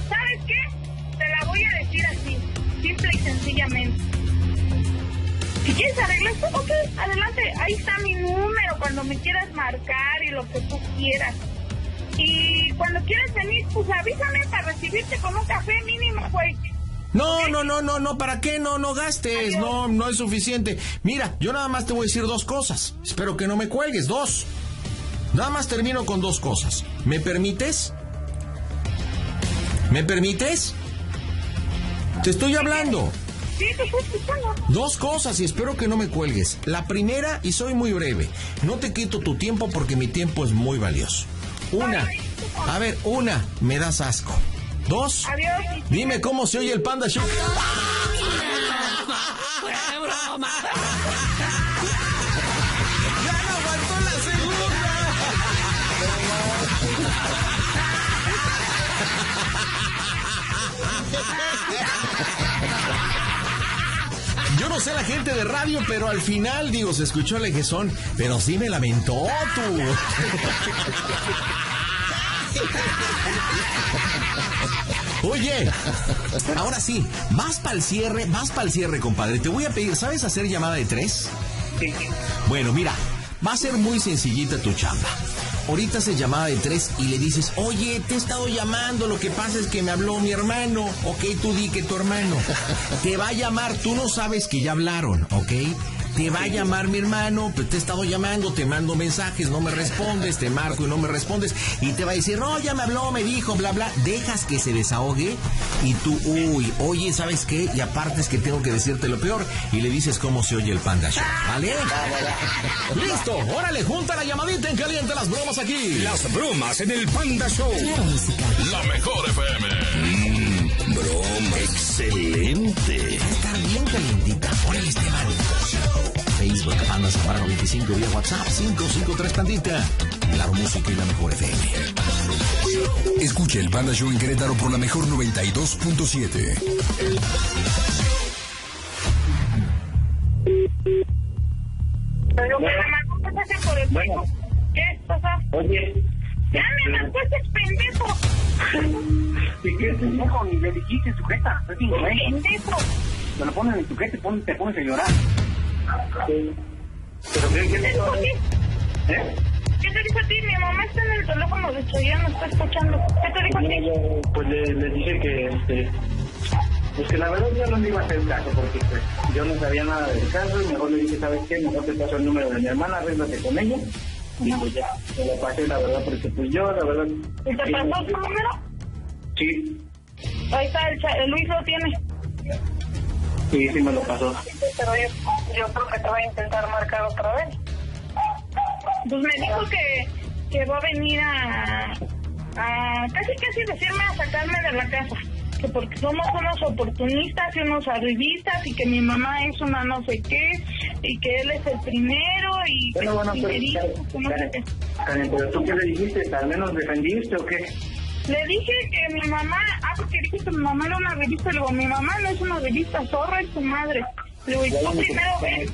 ¿Sabes qué? Te la voy a decir así, simple y sencillamente. Si quieres arreglar esto, ok, adelante. Ahí está mi número cuando me quieras marcar y lo que tú quieras. Y cuando quieras venir, pues avísame para recibirte con un café mínimo, güey. No, no, no, no, no, ¿para qué? No, no gastes, no, no es suficiente. Mira, yo nada más te voy a decir dos cosas. Espero que no me cuelgues, dos. Nada más termino con dos cosas. ¿Me permites? ¿Me permites? Te estoy hablando. Sí, te estoy escuchando. Dos cosas y espero que no me cuelgues. La primera, y soy muy breve, no te quito tu tiempo porque mi tiempo es muy valioso. Una, a ver, una, me das asco. Dos, Adiós. dime cómo se oye el Panda Show. Ya no aguantó la Yo no sé la gente de radio, pero al final, digo, se escuchó el lejezón, pero sí me lamentó tú. Oye, ahora sí, vas para el cierre, vas para el cierre, compadre. Te voy a pedir, ¿sabes hacer llamada de tres? Bueno, mira, va a ser muy sencillita tu chamba. Ahorita haces llamada de tres y le dices, oye, te he estado llamando, lo que pasa es que me habló mi hermano. Ok, tú di que tu hermano. Te va a llamar, tú no sabes que ya hablaron, ok. Te va a llamar mi hermano, pues te he estado llamando, te mando mensajes, no me respondes, te marco y no me respondes, y te va a decir, no, ya me habló, me dijo, bla, bla. Dejas que se desahogue y tú, uy, oye, ¿sabes qué? Y aparte es que tengo que decirte lo peor, y le dices cómo se oye el Panda Show, ¿vale? Listo, órale, junta la llamadita en caliente las bromas aquí. Las bromas en el Panda Show. La mejor FM. Mm, broma. Excelente. Estar bien calientita, órale, Esteban. Facebook, Panda Zambrano 25 vía WhatsApp 553 Pandita. La música y la mejor FM. Escuche el Panda Show en Querétaro por la mejor 92.7. Pero me la por el Bueno. ¿Qué pasa? Oye, Ya me ese pendejo. ¿y qué es pendejo? Ni le dijiste sujeta. Es. Pendejo. Te lo ponen en tu te pones a llorar. ¿Pero qué, qué. ¿Eh? ¿Qué te dijo a ti? Mi mamá está en el teléfono de estudiar, no está escuchando. ¿Qué te dijo a ti? Pues le, le dije que, este, pues que la verdad yo no le iba a hacer caso porque pues yo no sabía nada del caso y mejor le dije, ¿sabes qué? Mejor te paso el número de mi hermana, arréglate con ella. Y pues ya, me lo pasé la verdad porque pues yo la verdad... ¿Y te pasó su número? Sí, Ahí está, el, el Luis lo tiene. Sí, sí me lo pasó. Pero yo, yo creo que te va a intentar marcar otra vez. Pues me dijo que, que va a venir a, a casi casi decirme a sacarme de la casa. Que porque somos unos oportunistas y unos arribistas y que mi mamá es una no sé qué y que él es el primero y Bueno, bueno, y pero, Karen, que no sé qué. Karen, pero tú qué le dijiste, al menos defendiste o qué? Le dije que mi mamá, ah, porque dije que mi mamá era una revista, le digo, mi mamá no es una revista, zorra es su madre. Le digo, y tú primero ven,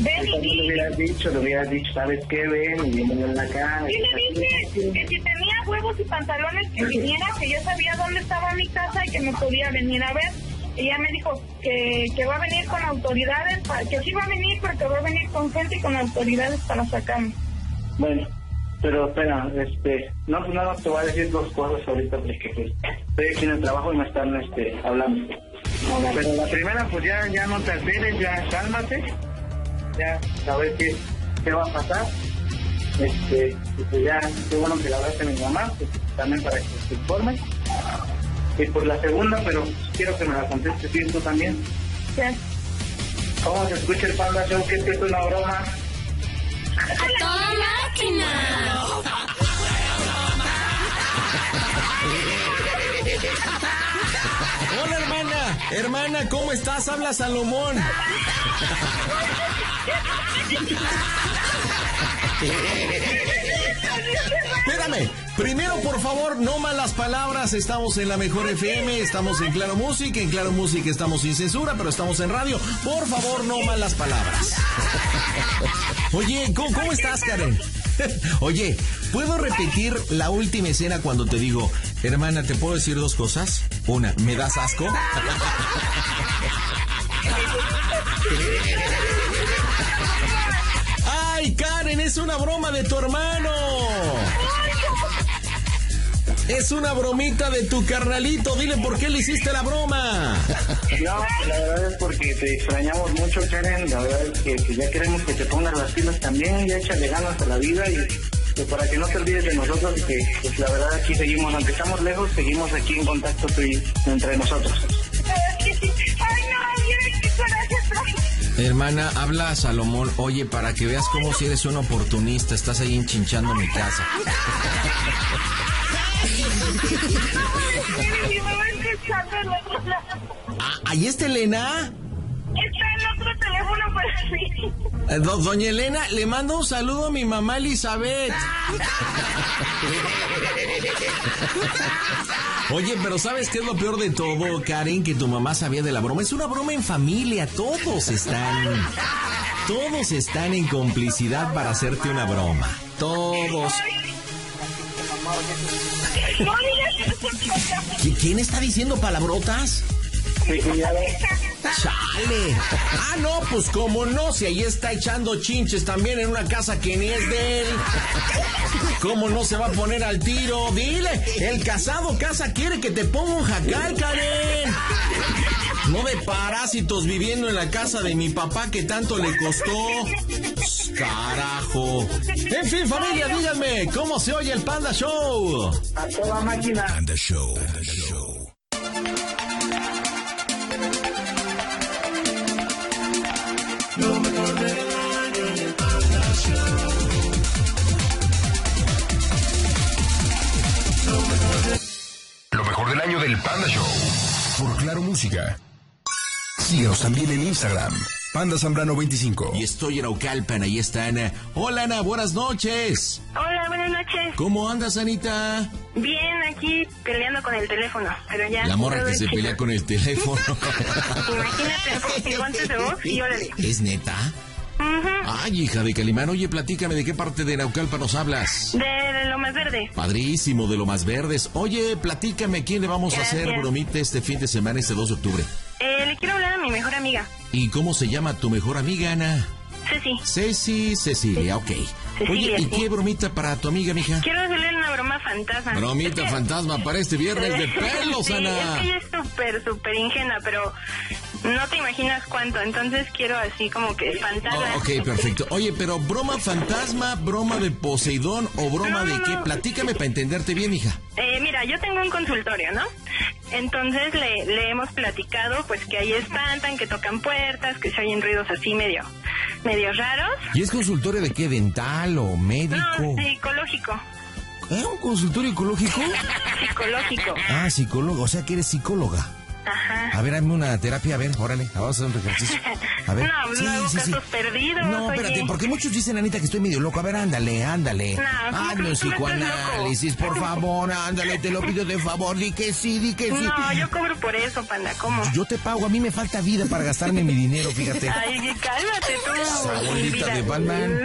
ven y Entonces le hubieras dicho, le hubieras dicho, ¿sabes qué? Ven y viene en la cara. Y le dije que si tenía huevos y pantalones que viniera, que yo sabía dónde estaba mi casa y que me podía venir a ver. Ella me dijo que, que va a venir con autoridades, para- que sí va a venir, pero que va a venir con gente y con autoridades para sacarme. Bueno, pero espera, este, no, pues nada, te voy a decir dos cosas ahorita porque pues, estoy aquí en el trabajo y me están este, hablando. Pero la primera, pues ya, ya no te alteres, ya cálmate, ya a ver qué, qué va a pasar. Este, y pues ya, qué bueno que la hablaste a mi mamá, pues, también para que se informe. Y por la segunda, pero quiero que me la contestes bien tú también. ¿Qué? ¿Cómo se escucha el Panda Show? ¿Qué es una broma? ¡A toda máquina! Hola, hermana. Hermana, ¿cómo estás? Habla Salomón. Espérame. Primero, por favor, no malas palabras. Estamos en la mejor FM, estamos en Claro Música. En Claro Música estamos sin censura, pero estamos en radio. Por favor, no malas palabras. Oye, ¿cómo, cómo estás, Karen? Oye, ¿puedo repetir la última escena cuando te digo, hermana, ¿te puedo decir dos cosas? Una, ¿me das asco? ¡Ay, Karen, es una broma de tu hermano! Es una bromita de tu carnalito. Dile por qué le hiciste la broma. No, la verdad es porque te extrañamos mucho, Karen. La verdad es que, ya queremos que te pongas las pilas también, ya échale ganas a la vida y para que no te olvides de nosotros y que pues, la verdad aquí seguimos, aunque estamos lejos, seguimos aquí en contacto y entre nosotros. Hermana, habla a Salomón. Oye, para que veas cómo si eres un oportunista, estás ahí enchinchando mi casa. Ah, ¿Ahí está Elena? Está Eh, do- Doña Elena, le mando un saludo a mi mamá Elizabeth. Oye, pero ¿sabes qué es lo peor de todo, Karen? Que tu mamá sabía de la broma. Es una broma en familia. Todos están. Todos están en complicidad para hacerte una broma. Todos. No digas eso. ¿Qui- ¿Quién está diciendo palabrotas? Sí. ¡Chale! Ah, no, pues como no, si ahí está echando chinches también en una casa que ni es de él. ¿Cómo no se va a poner al tiro? Dile, el casado casa quiere que te ponga un jacal, Karen. No de parásitos viviendo en la casa de mi papá que tanto le costó. Carajo. En fin, familia, díganme, ¿cómo se oye el Panda Show? A toda máquina. Panda Show. Panda Show. Del Panda Show. Por Claro Música. Síguenos también en Instagram. Panda Zambrano 25. Y estoy en Aucalpan, ahí está Ana. Hola Ana, buenas noches. Hola, buenas noches. ¿Cómo andas, Anita? Bien, aquí peleando con el teléfono, pero ya. La morra que se pelea con el teléfono. Imagínate, con guantes de voz y órale. ¿Es neta? Ay, hija de Calimán, oye, platícame de qué parte de Naucalpan nos hablas. De, de lo más verde. Padrísimo, de lo más verdes. Oye, platícame, ¿a quién le vamos a hacer bromita este fin de semana, este 2 de octubre? Eh, le quiero hablar a mi mejor amiga, ¿Y cómo se llama tu mejor amiga, Ana? Ceci. Ceci, Cecilia, ok. Cecilia, Oye, ¿y sí. qué bromita para tu amiga, mija? Quiero hacerle una broma fantasma. Bromita fantasma para este viernes de pelos, sí, Ana. Es que es súper, súper ingenua, pero no te imaginas cuánto. Entonces quiero así como que espantarla. Oh, ok, perfecto. Oye, pero broma fantasma, broma de Poseidón o broma de qué? Platícame para entenderte bien, hija. Eh, mira, yo tengo un consultorio, ¿no? Entonces le, le hemos platicado pues que ahí espantan, que tocan puertas, que se oyen ruidos así medio, medio raros. ¿Y es consultorio de qué? ¿Dental o médico? No, psicológico. ¿Eh? ¿Un consultorio ecológico? Psicológico. Ah, psicólogo, o sea que eres psicóloga. Ajá. A ver, hazme una terapia, a ver, órale, vamos a hacer un ejercicio. A ver. No, Sí, luego sí, sí. perdidos. No, espérate, porque muchos dicen, Anita, que estoy medio loco. A ver, ándale, ándale. No, ¿cómo Hazme un no psicoanálisis, por favor, ándale, te lo pido de favor. Di que sí, di que sí. No, yo cobro por eso, panda, ¿cómo? Yo te pago, a mí me falta vida para gastarme mi dinero, fíjate. Ay, cálmate tú. Abuelita de Batman.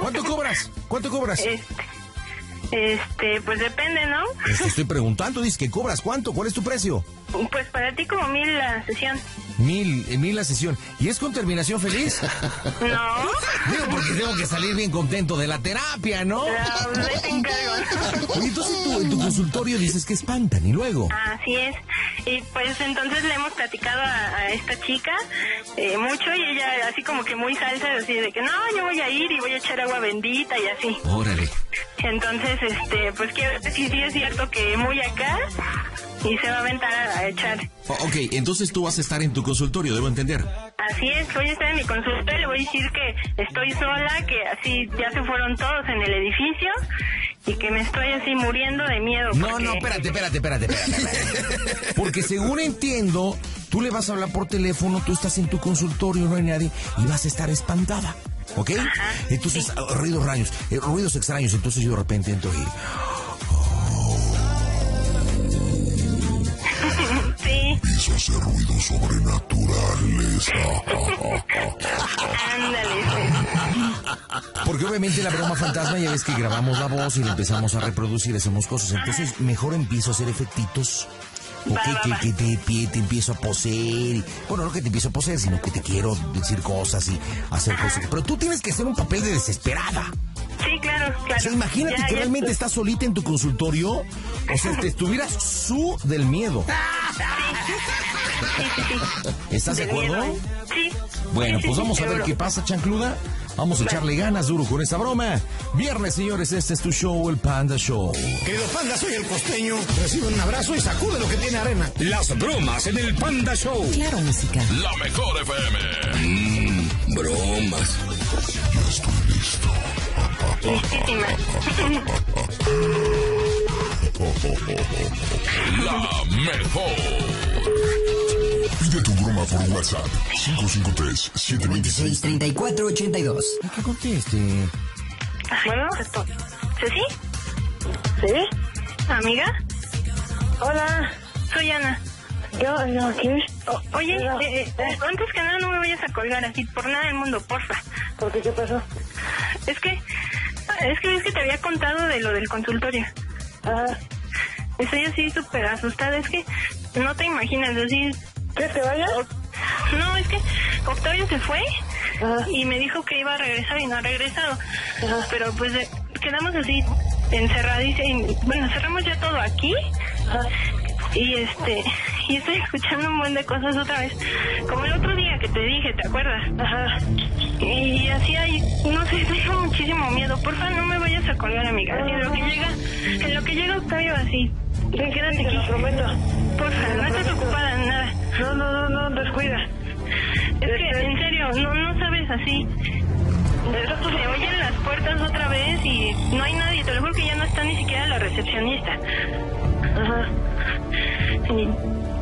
¿Cuánto cobras? ¿Cuánto cobras? Este, este, pues depende, ¿no? Pues te estoy preguntando, dices que cobras cuánto, ¿cuál es tu precio? Pues para ti como mil la sesión. Mil, eh, mil la sesión. ¿Y es con terminación feliz? No. Digo, porque tengo que salir bien contento de la terapia, ¿no? No, ahí te encargo. Oye, entonces tú en tu consultorio dices que espantan y luego. Así es. Y pues entonces le hemos platicado a, a esta chica eh, mucho y ella así como que muy salsa, así de que no, yo voy a ir y voy a echar agua bendita y así. Órale. Entonces, este, pues quiero ver si sí es cierto que muy acá y se va a aventar a, echar. O- ok, entonces tú vas a estar en tu consultorio, debo entender. Así es, voy a estar en mi consulta y le voy a decir que estoy sola, que así ya se fueron todos en el edificio y que me estoy así muriendo de miedo. No, porque- no, espérate, espérate, espérate, espérate, espérate. Porque según entiendo, tú le vas a hablar por teléfono, tú estás en tu consultorio, no hay nadie, y vas a estar espantada. ¿Ok? Entonces, ah, ruidos raños, eh, ruidos extraños. Entonces yo de repente entro y. Sí. A hacer ruidos sobrenaturales. Ándale, Porque obviamente la broma fantasma ya ves que grabamos la voz y la empezamos a reproducir, hacemos cosas. Entonces mejor empiezo a hacer efectitos. Ok, Va, va, que, va. que te, pie- te empiezo a poseer. Bueno, no que te empiezo a poseer, sino que te quiero decir cosas y hacer cosas. Pero tú tienes que hacer un papel de desesperada. Sí, claro, claro. O sea, imagínate Ya, que ya realmente estás solita en tu consultorio. O sea, te estuvieras su del miedo. Sí, sí, sí. ¿Estás de acuerdo? miedo. Sí. Bueno, pues sí, vamos a ver seguro. qué pasa, chancluda. Vamos a echarle ganas duro con esta broma. Viernes, señores, este es tu show, el Panda Show. Querido panda, soy el costeño. Recibe un abrazo y sacude lo que tiene arena. Las bromas en el Panda Show. Claro, música. La mejor FM. Mmm, bromas. Ya estoy listo. La mejor. Pide tu broma por WhatsApp. 553-726. 3482. ¿Qué conteste? Bueno, ¿Ceci? ¿Sí? ¿Amiga? Hola. Soy Ana. Yo, no, ¿quién? oye, eh, eh, antes que nada no me vayas a colgar así, por nada del mundo, porfa. ¿Por qué? ¿Qué pasó? Es que, es que es que te había contado de lo del consultorio. Ah. Estoy así súper asustada, es que no te imaginas, así... ¿Qué, te vaya? No, es que Octavio se fue y me dijo que iba a regresar y no ha regresado. Pero pues eh, quedamos así encerradísimos. Bueno, cerramos ya todo aquí. Y este, y estoy escuchando un buen de cosas otra vez. Como el otro día que te dije, ¿te acuerdas? Ajá. Y así hay, no sé, tengo muchísimo miedo. Porfa, no me vayas a colgar, amiga. En lo que llega, en lo que llega Octavio así. Ven, quédate aquí. Te lo prometo. Porfa, no estás ocupada en nada. No, no, no, no, descuida. Es que, en serio, no, no sabes así. Se oyen las puertas otra vez y no hay nadie. Te lo juro que ya no está ni siquiera la recepcionista. Ajá.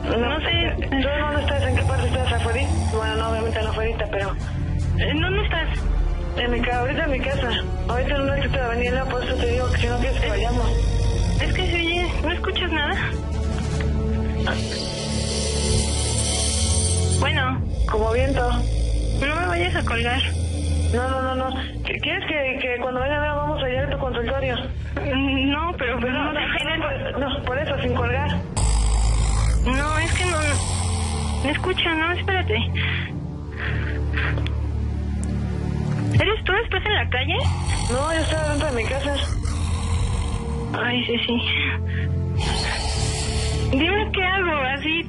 No sé. ¿Tú dónde estás? ¿En qué parte estás? ¿Afuera? Bueno, no, obviamente no afuera, pero. ¿En dónde estás? En mi casa, ahorita en mi casa. Ahorita no necesito de venir, por eso te digo que si no quieres que vayamos. Es que se oye, ¿no escuchas nada? Bueno. Como viento. No me vayas a colgar. No, no, no, no. ¿Quieres que, que cuando venga vamos allá a tu consultorio? No, pero pues no, no, no, por eso, sin colgar. No, es que no... No escucha, no, espérate. ¿Eres tú? ¿Estás en la calle? No, yo estoy dentro de mi casa. Ay, sí, sí. Dime qué hago, así.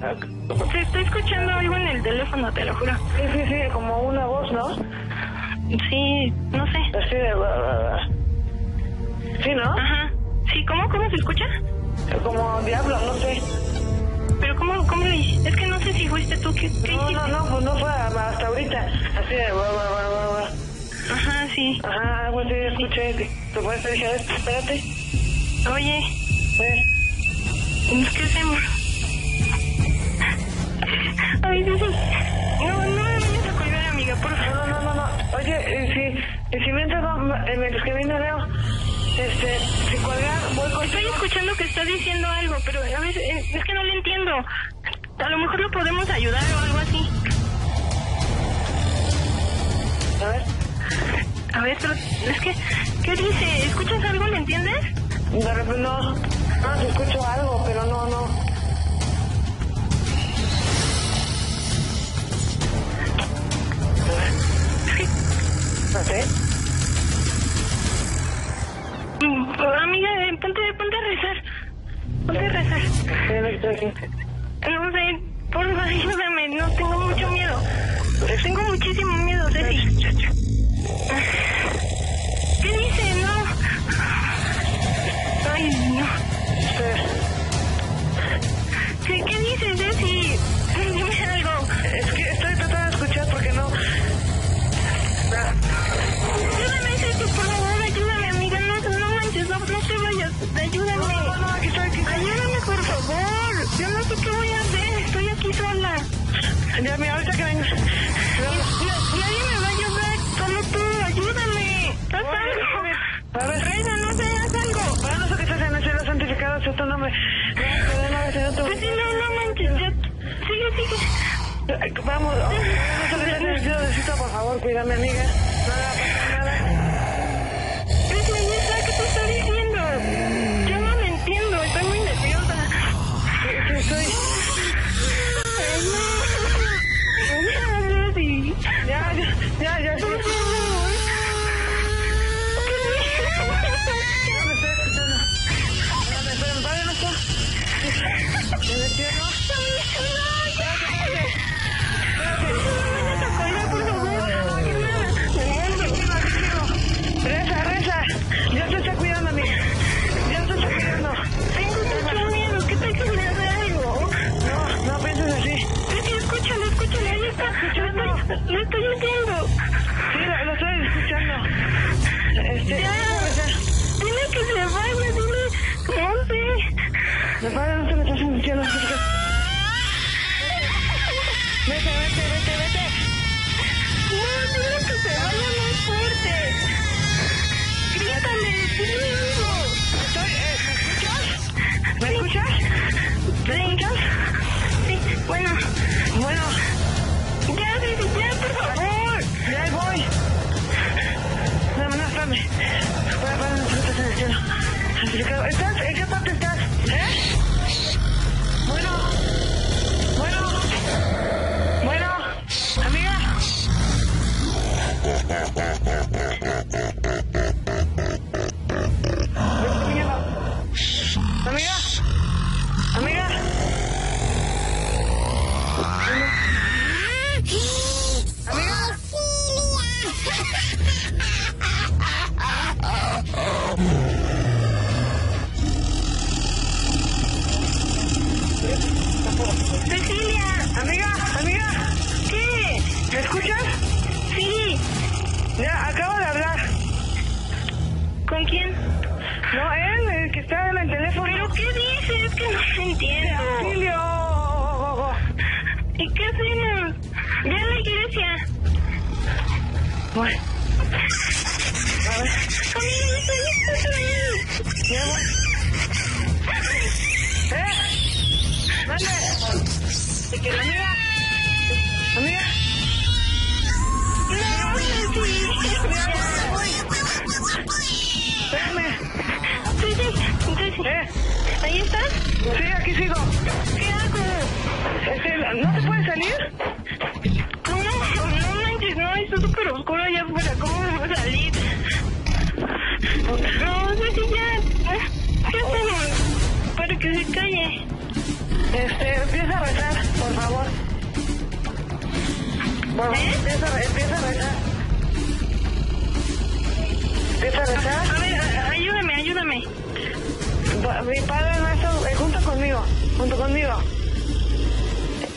Te estoy escuchando algo en el teléfono, te lo juro. Sí, sí, sí, como una voz, ¿no? Sí, no sé. Así de... Sí, ¿no? Ajá. Sí, ¿cómo? ¿Cómo se escucha? Como diablo, no sé. Pero ¿cómo, cómo le? Es que no sé si fuiste tú. ¿Qué, qué no, no, no, pues no fue hasta ahorita. Así de... Ajá, sí. Ajá, algo así, escuché. ¿Te puedes decir esto? Espérate. Oye, pues, ¿qué hacemos? Ay, Dios No, no me vayas a colgar, amiga, por favor. No, no, no. no. Oye, eh, si, eh, si me entro, eh, mientras que viene veo, este, si colgar, voy con... Estoy escuchando que estás diciendo algo, pero a veces, eh, es que no le entiendo. A lo mejor lo podemos ayudar o algo así. A ver. A ver, pero es que, ¿qué dice? ¿Escuchas algo? ¿Le entiendes? De repente no, ah, escucho algo, pero no, no. No sé. Amiga, ponte, ponte a rezar. Ponte a rezar.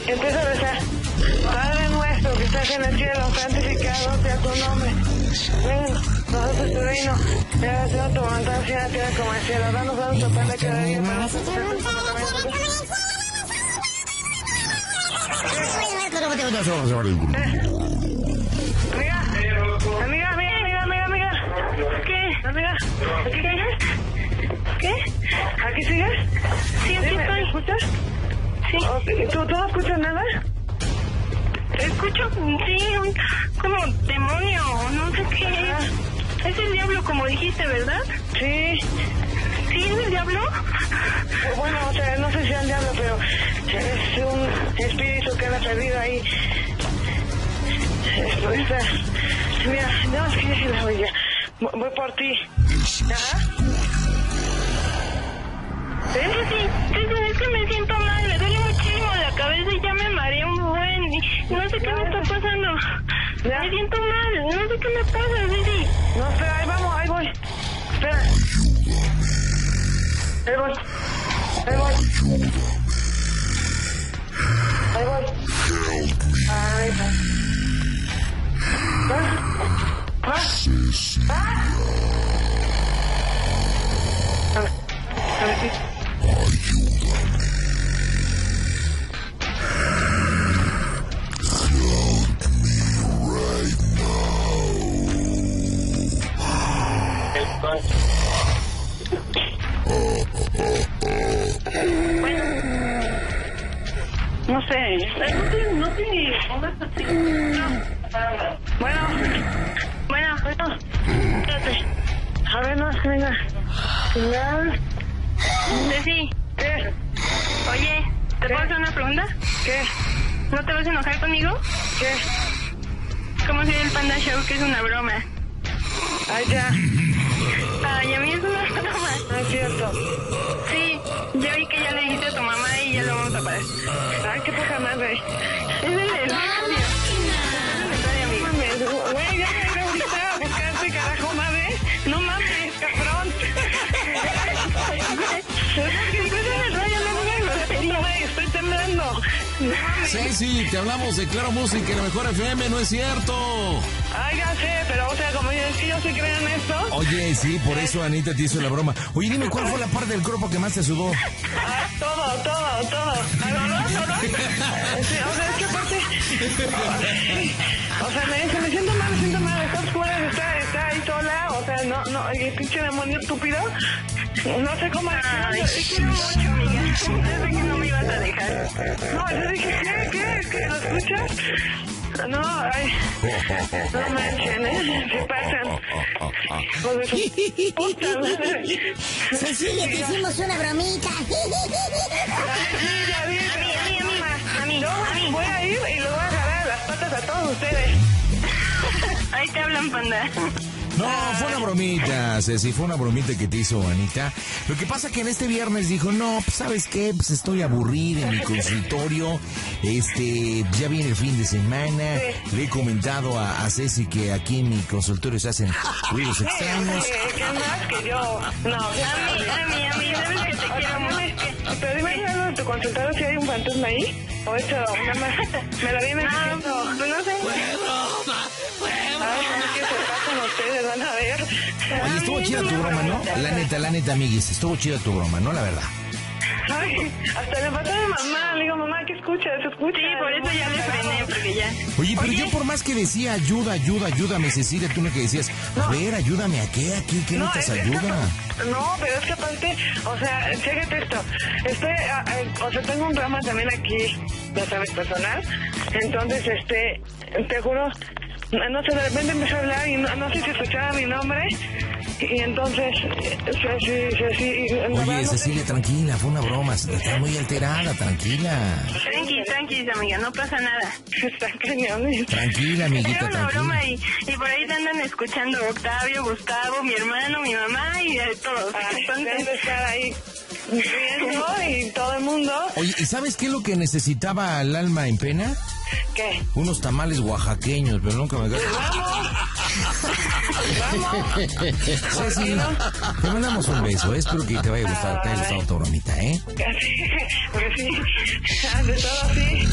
Empiezo a rezar. Padre nuestro que estás en el cielo, santificado sea tu nombre. Venga, nosotros tu reino. Sea sea tu voluntad, sea la tierra como el cielo. Danos a nuestro pan de cada día. Para amiga, amiga, amiga, amiga, amiga. ¿Qué? Amiga, ¿aquí sigues? ¿Qué? ¿Aquí sigues? Sí, aquí estoy. ¿Me escuchas? Sí. ¿Tú, ¿Tú no escuchas nada? Escucho, sí, un, como demonio, no sé qué. Es el diablo, como dijiste, ¿verdad? Sí. ¿Sí es el diablo? Bueno, o sea, no sé si es el diablo, pero es un espíritu que anda perdido ahí. Está... Mira, no, es que la voy ya. Voy por ti. ¿Ah? Sí, sí, sí, es que me siento mal, me duele muchísimo la cabeza y ya me mareé un buen. y No sé qué me está pasando. Me siento mal, no sé qué me pasa, Didi. No, espera, ahí vamos, ahí voy. Espera. Ahí voy. Ahí voy. Ahí voy. Ahí voy. ¿Ah? ¿Ah? ¿Ah? A No sé, no sé, no sé, pongas así. No. Bueno, bueno, bueno, espérate. A ver, no, venga. Venga. Ceci. ¿Qué? Oye, ¿te puedo hacer una pregunta? ¿Qué? ¿No te vas a enojar conmigo? ¿Qué? ¿Cómo se el Panda Show que es una broma? Ay, ya. Ay, a mí es una broma. No es cierto. Sí, ya vi que ya le dijiste a tu mamá y ya lo vamos a parar. Ay, qué poca madre. Es el del Ceci, te hablamos de Claro Música y la mejor FM, no es cierto. Ay, ya sé, pero o sea, como yo, es que yo sí creo en esto. Oye, sí, por eso Anita te hizo la broma. Oye, dime, ¿cuál fue la parte del cuerpo que más te sudó? Ah, todo, todo, todo. No, no. Sí, o sea, es que aparte. O sea, me, me siento mal, me siento mal. Está oscura, está, está ahí sola. O sea, no, no, el pinche demonio estúpido. No sé cómo. Ay, te quiero mucho, amiga. Pensé que no me ibas a dejar. No, yo dije, ¿qué? ¿Qué? ¿Qué? ¿Lo escuchas? No, ay. No manchen, ¿eh? Se pasan. Su puta madre. Cecilia, te hicimos una bromita. A mí, a mí, a mí, a mí. Voy a ir y lo voy a agarrar a las patas a todos ustedes. Ahí te hablan, panda. No, fue una bromita, Ceci, fue una bromita que te hizo Anita. Lo que pasa que en este viernes dijo, no, pues sabes qué, pues estoy aburrida en mi consultorio, este, ya viene el fin de semana, le he comentado a, a Ceci que aquí en mi consultorio se hacen ruidos extraños. ¿Qué, qué más que yo? No, a mí, a mí, a mí, sabes que te quiero mucho. Pero dime algo de tu consultorio si hay un fantasma ahí. O esto, nada más, me la vienen diciendo. Pues no sé. Ay, ustedes? Van a ver. Oye, estuvo chida tu broma, ¿no? La neta, la neta, amiguis, estuvo chida tu broma, ¿no? La verdad. Ay, hasta le falta a mi mamá. Le digo, mamá, ¿qué escucha? ¿Se escucha? Sí, por eso ya le frené, porque ya. Oye, pero yo por más que decía ayuda, ayuda, ayúdame, Cecilia, tú lo que decías, a ver, ayúdame a qué, aquí, ¿qué No, necesitas es- es que ayuda? no, pero es que aparte, o sea, chécate esto. Estoy, eh, o sea, tengo un drama también aquí, ya sabes, personal. Entonces, este, te juro, no sé, de repente empecé a hablar y no, no sé si escuchaba mi nombre. Y entonces, eh, Ceci, en verdad Oye, no sé- Cecilia, tranquila, fue una broma, estás muy alterada, tranquila. Tranqui, tranqui, amiga, no pasa nada. Están cañones. Tranquila, amiguita, Era una tranquila. broma y, y por ahí te andan escuchando Octavio, Gustavo, mi hermano, mi mamá y de todos. Entonces, de estar ahí riendo y todo el mundo. Oye, ¿y sabes qué es lo que necesitaba el alma en pena? ¿Qué? Unos tamales oaxaqueños, pero nunca me Ceci, te mandamos un beso, eh, espero que te vaya a gustar, te haya gustado tu bromita, ¿eh? Porque sí, ah, de todo así.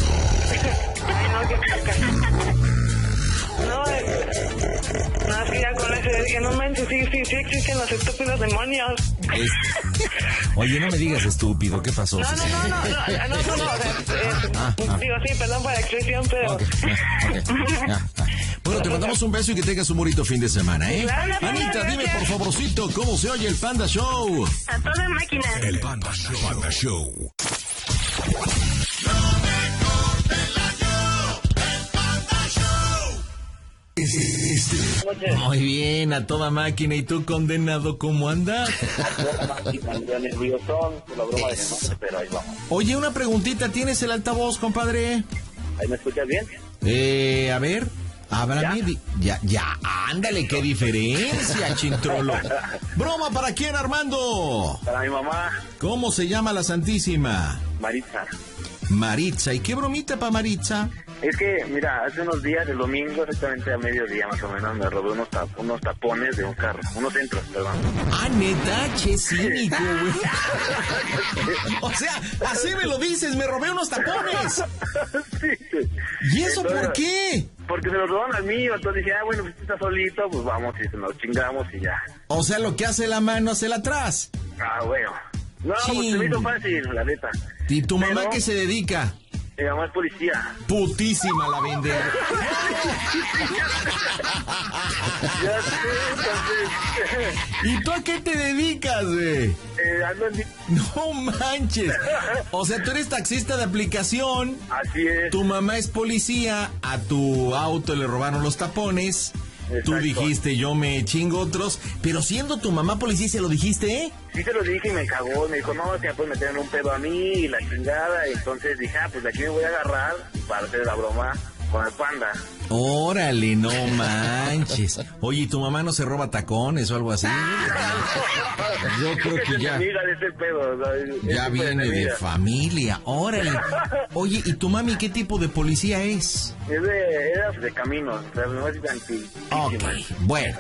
Ay, no, qué. No, eh, no, es que ya con ese, que no manches, sí, sí, sí existen los estúpidos demonios. Es- Oye, no me digas estúpido, ¿qué pasó? No, no, no, no, no, no, no, eh, Ah, ah. digo, sí, perdón por la expresión, pero... Ah, ah. Bueno, te mandamos un beso y que tengas un bonito fin de semana, ¿eh? Claro, Anita, gracias. dime por favorcito cómo se oye el Panda Show. A toda máquina. El Panda Show. Panda Show. Muy bien, a toda máquina. ¿Y tú, condenado, cómo andas? Ya. Oye, una preguntita. ¿Tienes el altavoz, compadre? ¿Ahí me escuchas bien? Eh, a ver. Háblame. di- Ya, ya, ándale, qué diferencia, chintrolo. Broma para quién, Armando. Para mi mamá, ¿Cómo se llama la Santísima? Maritza. Maritza. ¿Y qué bromita para Maritza? Es que, mira, hace unos días, el domingo, exactamente a mediodía más o menos, me robé unos, tap- unos tapones de un carro, unos centros, perdón. Ah, neta, che cínico, güey. O sea, así me lo dices, me robé unos tapones. ¿Y eso por qué? Porque me los robaron al mío, entonces dije, ah, bueno, pues tú estás solito, pues vamos y nos chingamos y ya. O sea, lo que hace la mano, hace la atrás. Ah, bueno. No, pues Chin. se me hizo fácil, la neta. ¿Y tu mamá Pero- qué se dedica? Mi mamá es policía. Putísima la vende. Ya sé. ¿Y tú a qué te dedicas, güey? eh, ando en... No manches. O sea, tú eres taxista de aplicación. Así es. Tu mamá es policía. A tu auto le robaron los tapones. Tú dijiste, yo me chingo otros. Pero siendo tu mamá policía, ¿se lo dijiste, eh? Sí se lo dije y me cagó, me dijo, no, te puedes meter en un pedo a mí y la chingada. Entonces dije, ah, pues de aquí me voy a agarrar para hacer la broma con el panda. Órale, no manches. Oye, ¿y tu mamá no se roba tacones o algo así? Yo creo que ya, ya viene de familia. Órale. Oye, ¿y tu mami qué tipo de policía es? Es de, de caminos. Ok, bueno.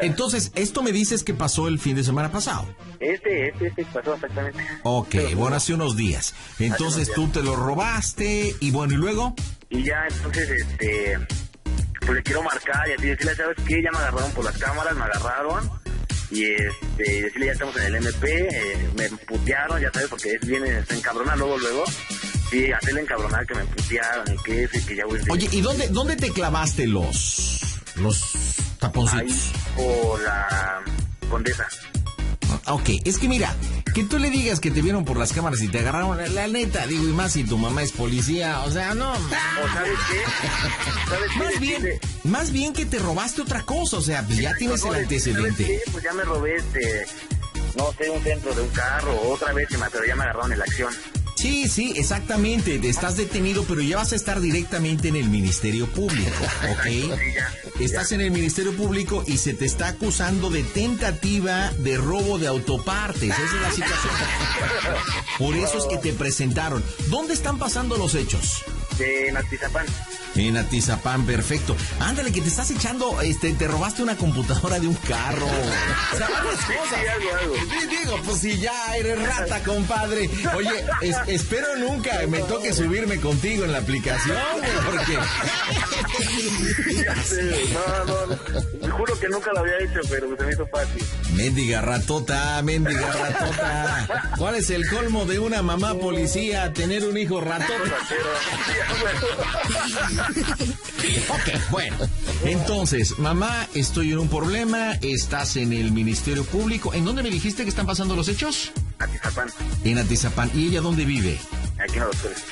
Entonces, esto me dices que pasó el fin de semana pasado. Este, este, este pasó exactamente. Ok, bueno, hace unos días. Entonces tú te lo robaste y bueno, ¿y luego? Y ya, entonces, este, pues le quiero marcar y así decirle, ¿sabes qué? Ya me agarraron por las cámaras, me agarraron. Y este, y decirle, ya estamos en el MP, eh, me putearon, ya sabes, porque es bien, se encabrona luego, luego. Y hacerle encabronar que me putearon y que eso y que ya voy Oye, ¿y dónde, dónde te clavaste los, los taponcitos? Ahí por la condesa. Ok, es que mira, que tú le digas que te vieron por las cámaras y te agarraron, la, la neta, digo, y más si tu mamá es policía, o sea, no. ¿O sabes qué? ¿Sabes qué? Más bien, más bien que te robaste otra cosa, o sea, pues ya tienes no, el decirle, ¿sabes antecedente. qué? Pues ya me robé este, no sé, un centro de un carro, otra vez, que me- pero ya me agarraron en la acción. Sí, sí, exactamente. Estás detenido, pero ya vas a estar directamente en el Ministerio Público, ¿ok? Estás en el Ministerio Público y se te está acusando de tentativa de robo de autopartes. Esa es la situación. Por eso es que te presentaron. ¿Dónde están pasando los hechos? De Natizapán. En Atizapán, perfecto. Ándale, que te estás echando, este, te robaste una computadora de un carro. O sea, varias cosas. Sí, Digo, pues si ya eres rata, compadre. Oye, es- espero nunca me toque subirme contigo en la aplicación, porque... No, no, no, te juro que nunca lo había hecho, pero se me hizo fácil. Mendiga ratota, mendiga ratota. ¿Cuál es el colmo de una mamá policía tener un hijo ratota? Ok, bueno. Entonces, mamá, estoy en un problema, estás en el Ministerio Público. ¿En dónde me dijiste que están pasando los hechos? Atizapán, En Atizapán. ¿Y ella dónde vive? aquí en los doctores.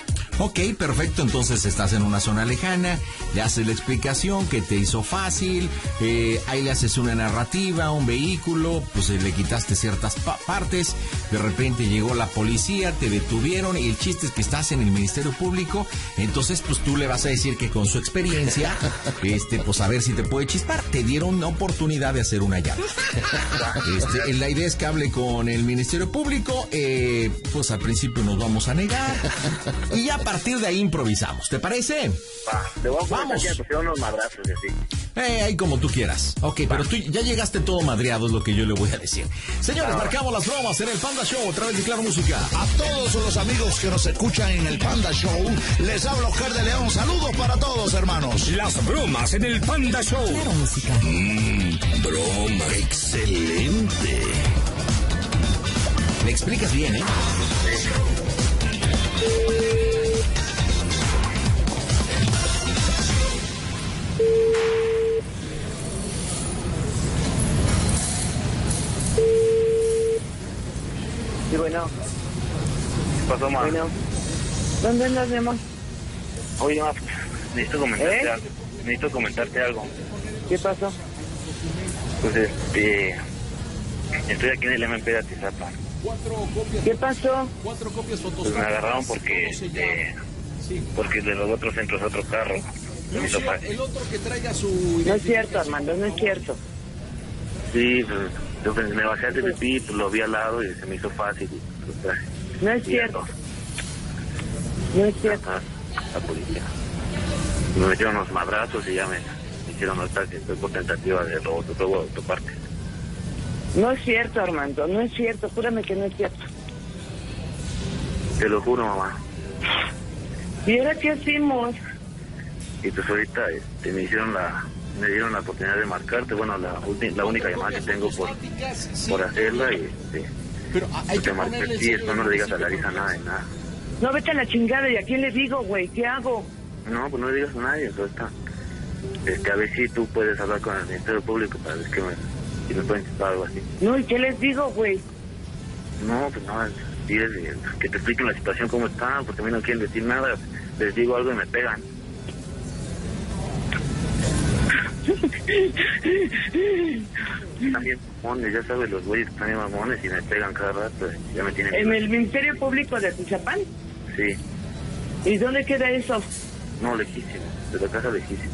Ok, perfecto. Entonces estás en una zona lejana, le haces la explicación que te hizo fácil, eh, ahí le haces una narrativa, un vehículo, pues eh, le quitaste ciertas pa- partes, de repente llegó la policía, te detuvieron y el chiste es que estás en el Ministerio Público, entonces pues tú le vas a decir que con su experiencia, este, pues a ver si te puede chispar, te dieron una oportunidad de hacer una llave. Este, la idea es que hable con el Ministerio Público, eh, pues al principio nos vamos a negar y ya partir de ahí improvisamos, ¿te parece? Va, le voy a Vamos. Vamos. que unos madrazos y así. Eh, ahí como tú quieras. Ok, pero tú ya llegaste todo madreado, es lo que yo le voy a decir. Señores, marcamos las bromas en el Panda Show a través de Claro Música. A todos los amigos que nos escuchan en el Panda Show, les habla Oscar de León. Saludos para todos, hermanos. Las bromas en el Panda Show. música. Mmm, broma excelente. Me explicas bien, ¿eh? Y bueno. ¿Qué pasó, más? Bueno. ¿Dónde andas, mi? Oye, más, necesito comentarte ¿Eh? algo. Necesito comentarte algo. ¿Qué pasó? Pues este. Estoy aquí en el MP de Atizapa. ¿Qué pasó? Pues me agarraron porque. Este, porque de los otros entros otro carro. El otro que traiga su... No es cierto, Armando, no es cierto. Sí, pues, yo pues, me bajé de ti, pues lo vi al lado y se me hizo fácil. pues. No es cierto. No es cierto. Ajá, la policía. Me metieron unos madrazos y ya me me hicieron notar que estoy por tentativa de robo, robo de tu parte. No es cierto, Armando, no es cierto. Júrame que no es cierto. Te lo juro, mamá. ¿Y ahora qué hacemos? Y pues ahorita este, me hicieron la, me dieron la oportunidad de marcarte, bueno, la, la única llamada que tengo por, por hacerla y este, Pero hay pues a ti, esto no le digas a Larisa nada de nada. No, vete a la chingada. ¿Y a quién le digo, güey? ¿Qué hago? No, pues no le digas a nadie, eso está. Este, a ver si tú puedes hablar con el Ministerio Público para ver que me, si me pueden quitar algo así. No, ¿y qué les digo, güey? No, pues no, diles eh, que te expliquen la situación cómo está, porque a mí no quieren decir nada, les digo algo y me pegan. También mamones, ya sabes, los güeyes están mamones y me pegan cada rato, ya me tienen... ¿En el Ministerio Público de Atizapán? Sí, ¿Y dónde queda eso? no, lejísimo, de la casa lejísimo.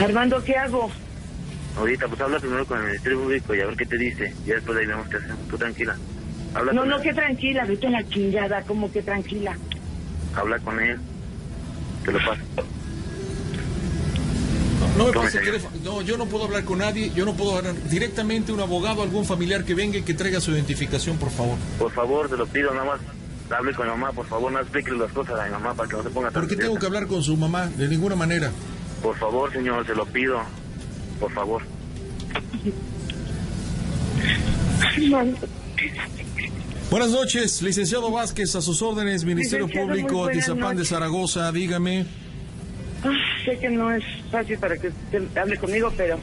Armando, ¿qué hago? Ahorita, pues habla primero con el Ministerio Público y a ver qué te dice, ya después de ahí vemos qué hacemos, tú tranquila. Habla No, no, él, que tranquila, vete a la chingada, como que tranquila. habla con él, te lo paso. No me pase el teléfono. No, yo no puedo hablar con nadie. Yo no puedo hablar directamente un abogado, algún familiar que venga y que traiga su identificación, por favor. Por favor, te lo pido, nada más hable con mi mamá, por favor, no explique las cosas a mi mamá para que no se ponga tan ¿Por qué tengo que hablar con su mamá? De ninguna manera. Por favor, señor, se lo pido. Por favor. Buenas noches, licenciado Vázquez, a sus órdenes, Ministerio Licenciado, Público, Atizapán de. Zaragoza, dígame. Sé que no es fácil para que usted hable conmigo, pero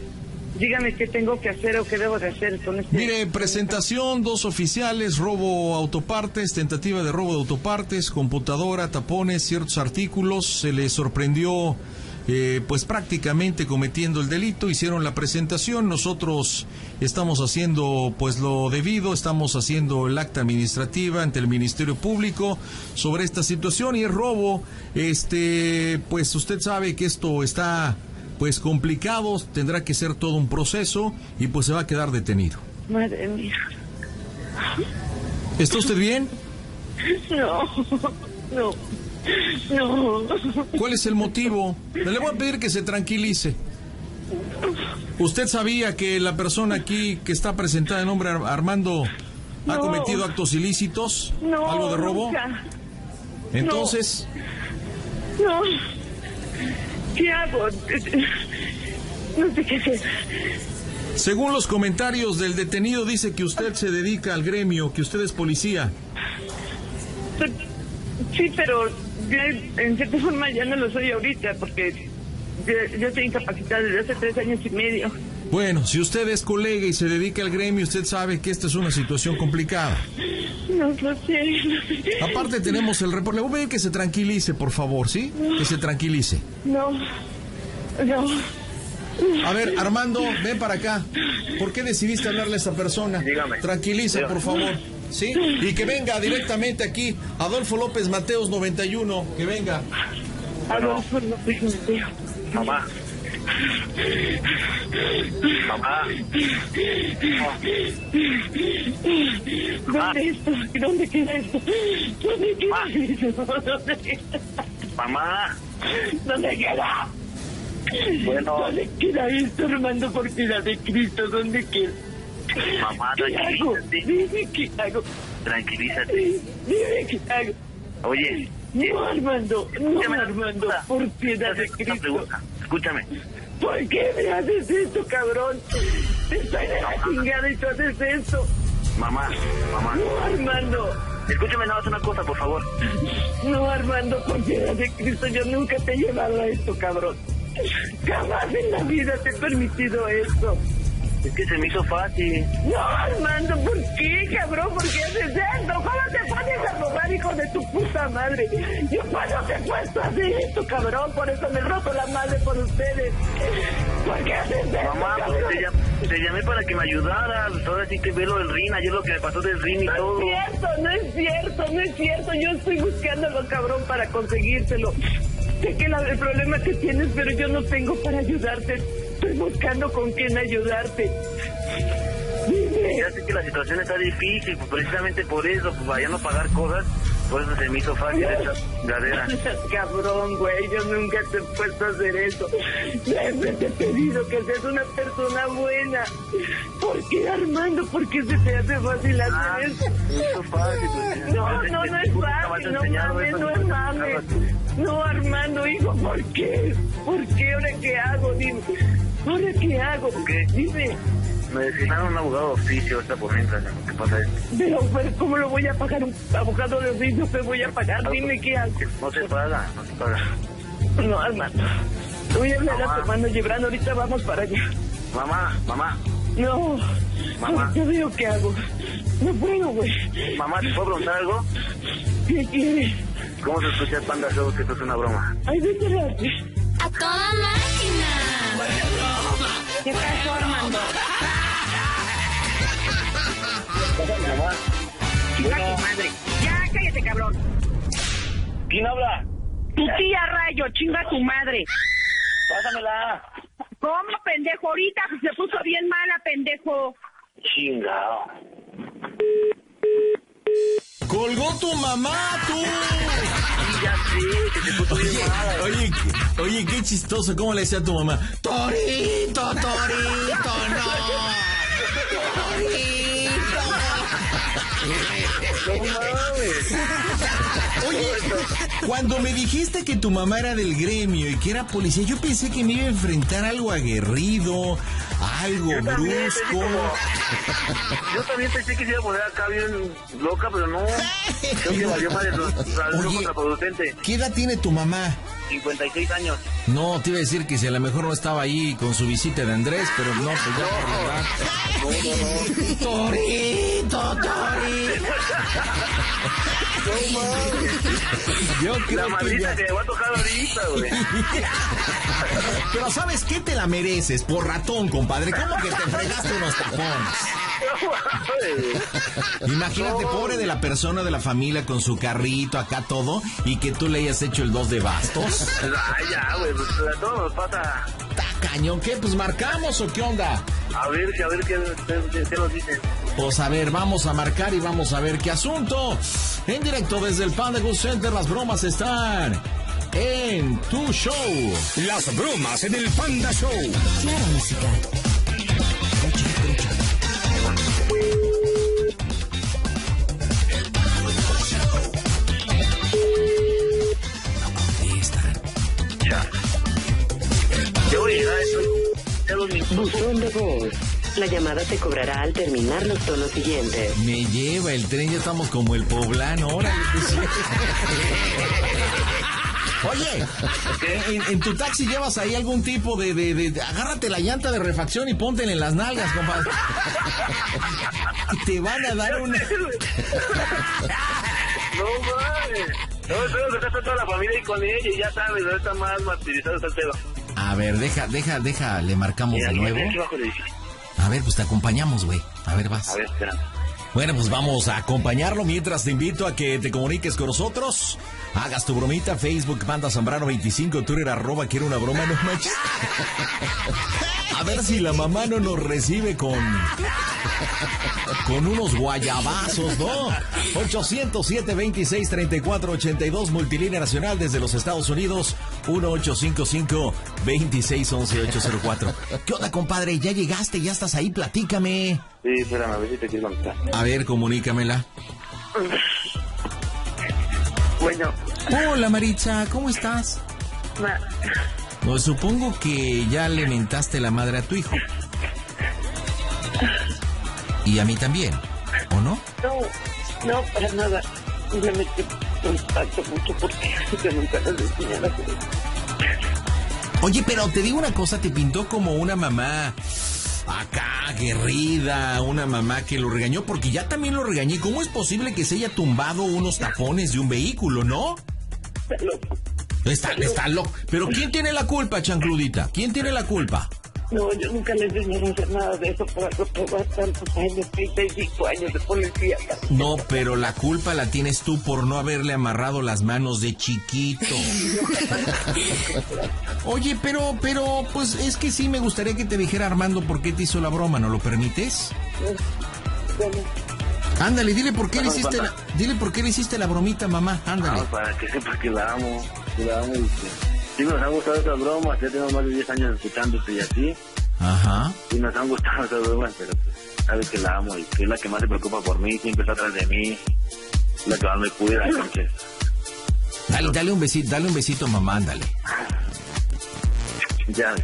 dígame qué tengo que hacer o qué debo de hacer con este... Mire, presentación, dos oficiales, robo autopartes, tentativa de robo de autopartes, computadora, tapones, ciertos artículos, se le sorprendió eh, pues prácticamente cometiendo el delito, hicieron la presentación, nosotros estamos haciendo pues lo debido, estamos haciendo el acta administrativa ante el Ministerio Público sobre esta situación y el robo, este pues usted sabe que esto está pues complicado, tendrá que ser todo un proceso y pues se va a quedar detenido. Madre mía. ¿Está usted bien? No, no, no. ¿Cuál es el motivo? Le voy a pedir que se tranquilice. ¿Usted sabía que la persona aquí que está presentada en nombre Ar- Armando ha No. cometido actos ilícitos? No, ¿Algo de robo? nunca. Entonces, No. ¿Qué hago? No sé qué hacer. según los comentarios del detenido, dice que usted se dedica al gremio, que usted es policía. Sí, pero ya en cierta forma ya no lo soy ahorita porque yo, yo estoy incapacitada desde hace tres años y medio. Bueno, si usted es colega y se dedica al gremio, usted sabe que esta es una situación complicada. No lo sé, no sé. Aparte tenemos el reporte. Le voy a pedir que se tranquilice, por favor, ¿sí? Que se tranquilice. No, no. A ver, Armando, ven para acá. ¿Por qué decidiste hablarle a esta persona? Dígame. Tranquiliza, por favor. ¿Sí? Y que venga directamente aquí. Adolfo López Mateos 91. Que venga. Adolfo López Mateo. Mamá. Mamá. ¿Dónde esto? ¿Dónde queda esto? ¿Dónde queda esto? ¿Dónde queda? Mamá. ¿Dónde queda? Bueno. ¿Dónde queda esto, Armando? Por piedad de Cristo, ¿dónde queda? Mamá, ¿Qué hago? Dime qué hago. Tranquilízate. Dime qué hago. Oye. No, Armando, no, Armando, por piedad de Cristo. Escúchame. ¿Por qué me haces esto, cabrón? Estoy de la chingada y tú haces esto. Mamá. Mamá. No, Armando. Escúchame nada más una cosa, por favor. No, Armando, por piedad de Cristo, yo nunca te he llevado a esto, cabrón. Jamás en la vida te he permitido esto. Es que se me hizo fácil. No, Armando, ¿por qué, cabrón? ¿Por qué haces esto? ¿Cómo te pones a robar, hijo de tu puta madre? Yo cuando te he puesto a hacer esto, cabrón, por eso me roto la madre por ustedes. ¿Por qué haces esto, Mamá, pues te, llam- te llamé para que me ayudaras. Ahora sí que ve lo del RIN, ayer lo que me pasó del RIN y No todo. es cierto, no es cierto, no es cierto. Yo estoy buscándolo, cabrón, para conseguírselo. Sé que la- el problema que tienes, pero yo no tengo para ayudarte. Estoy buscando con quién ayudarte. Ya sé que la situación está difícil, pues precisamente por eso, pues vayan a pagar cosas, por eso se me hizo fácil gadera. Cabrón, güey, yo nunca te he puesto a hacer eso. Siempre te he pedido que seas una persona buena. ¿Por qué, Armando? ¿Por qué se te hace fácil hacer eso? Eso es fácil, pues. No, no, no es fácil, no mames, no es mames. No, Armando, hijo, ¿por qué? ¿Por qué? ¿Ahora qué hago? Dime. ¿Ahora qué hago? qué? Dime. Me designaron un abogado de oficio ahorita por mientras, ¿qué pasa esto? Pero, pero, ¿cómo lo voy a pagar? Un abogado de oficio te voy a pagar. Dime qué hago. No se paga, no se paga. No, Armando. Voy a hablar a tu hermano Gibran, ahorita vamos para allá. Mamá, mamá, No, Mamá. ahorita veo qué hago. No puedo, güey. mamá, ¿te puedo preguntar algo? ¿Qué quieres? ¿Cómo se escucha el Panda Show que esto es una broma? Ay, vete a. ¡A toda máquina! ¿Qué pasó, Armando? Cabrón. ¿quién habla? Tu tía Rayo, chinga tu madre. Pásamela. ¿Cómo, pendejo? Ahorita se puso bien mala, pendejo. Chingado. ¡Colgó tu mamá, tú! Sí, ya sé, que se puso bien Oye, mala. oye, qué- oye, qué chistoso, ¿cómo le decía a tu mamá? Torito, torito, no. Oye, cuando me dijiste que tu mamá era del gremio y que era policía, yo pensé que me iba a enfrentar a algo aguerrido, algo Yo brusco. como- Yo también pensé que se iba a poner acá bien loca, pero no. Creo que valió Oye. contraproducente. ¿Qué edad tiene tu mamá? 56 años. No, te iba a decir que si a lo mejor no estaba ahí con su visita de Andrés, pero no, pues ya por la edad. Torito, torito. Yo creo La que ya- que me va a tocar ahorita, güey. Pero ¿sabes qué? Te la mereces, por ratón, compadre. ¿Cómo que te fregaste unos tapones? Imagínate, pobre de la persona de la familia con su carrito, acá todo, y que tú le hayas hecho el dos de bastos. Ay, ya, güey, pues a todos nos pasa. ¿Está cañón? ¿Qué? ¿Pues marcamos o qué onda? A ver, que a ver qué, qué, qué nos dicen. Pues a ver, vamos a marcar y vamos a ver qué asunto. En directo desde el Panda Good Center, las bromas están en tu show. Las bromas en el Panda Show. Claro, música. Yo voy a llegar a eso. Los. Buzón de voz. La llamada se cobrará al terminar los tonos siguientes. Me lleva el tren, ya estamos como el poblano. Órale. Oye, en, en tu taxi llevas ahí algún tipo de, de, de- de- Agárrate la llanta de refacción y póntela en las nalgas, compadre. Te van a dar una... No mames. No, espero que está toda la familia y con ella y ya sabes, no está más martirizado está el pedo. A ver, deja, deja, deja, le marcamos Mira, de nuevo. A ver, pues te acompañamos, güey. A ver, vas. A ver, espera. Bueno, pues vamos a acompañarlo mientras te invito a que te comuniques con nosotros. Hagas tu bromita, Facebook, Panda Zambrano 25, Twitter, arroba, quiero una broma, no manches. A ver si la mamá no nos recibe con... Con unos guayabazos, ¿no? 807-26-34-82, multilínea nacional desde los Estados Unidos, 1855-2611-804. ¿Qué onda, compadre? ¿Ya llegaste? ¿Ya estás ahí? Platícame. Sí, espérame, a ver si te quiero contar. A ver, comunícamela. Bueno, Hola Maritza, ¿cómo estás? Pues supongo que ya le mentaste la madre a tu hijo. Y a mí también, ¿o no? No, no, para nada. Me impacto mucho porque yo nunca les enseñé a hacer Oye, pero te digo una cosa, te pintó como una mamá acá, aguerrida, una mamá que lo regañó, porque ya también lo regañé. ¿Cómo es posible que se haya tumbado unos tapones de un vehículo, no? Está, está loco. Pero ¿quién tiene la culpa, chancludita? ¿Quién tiene la culpa? No, yo nunca les enseñé a hacer nada de eso por algo por tantos años, 35 años de policía. No, pero la culpa la tienes tú por no haberle amarrado las manos de chiquito. Oye, pero, pero, pues es que sí me gustaría que te dijera Armando por qué te hizo la broma, ¿no lo permites? Ándale, dile por qué le hiciste la, dile por qué le hiciste la bromita, mamá, ándale. No, para que sepas que la amo, que la amo y que... Sí nos han gustado esas bromas, ya tenemos más de 10 años escuchándote y así. Ajá. Y nos han gustado esas bromas, pero pues, sabes que la amo y que es la que más se preocupa por mí, siempre está atrás de mí, la que más me cuida, entonces... Dale, dale un besito, dale un besito, mamá, ándale. Ya.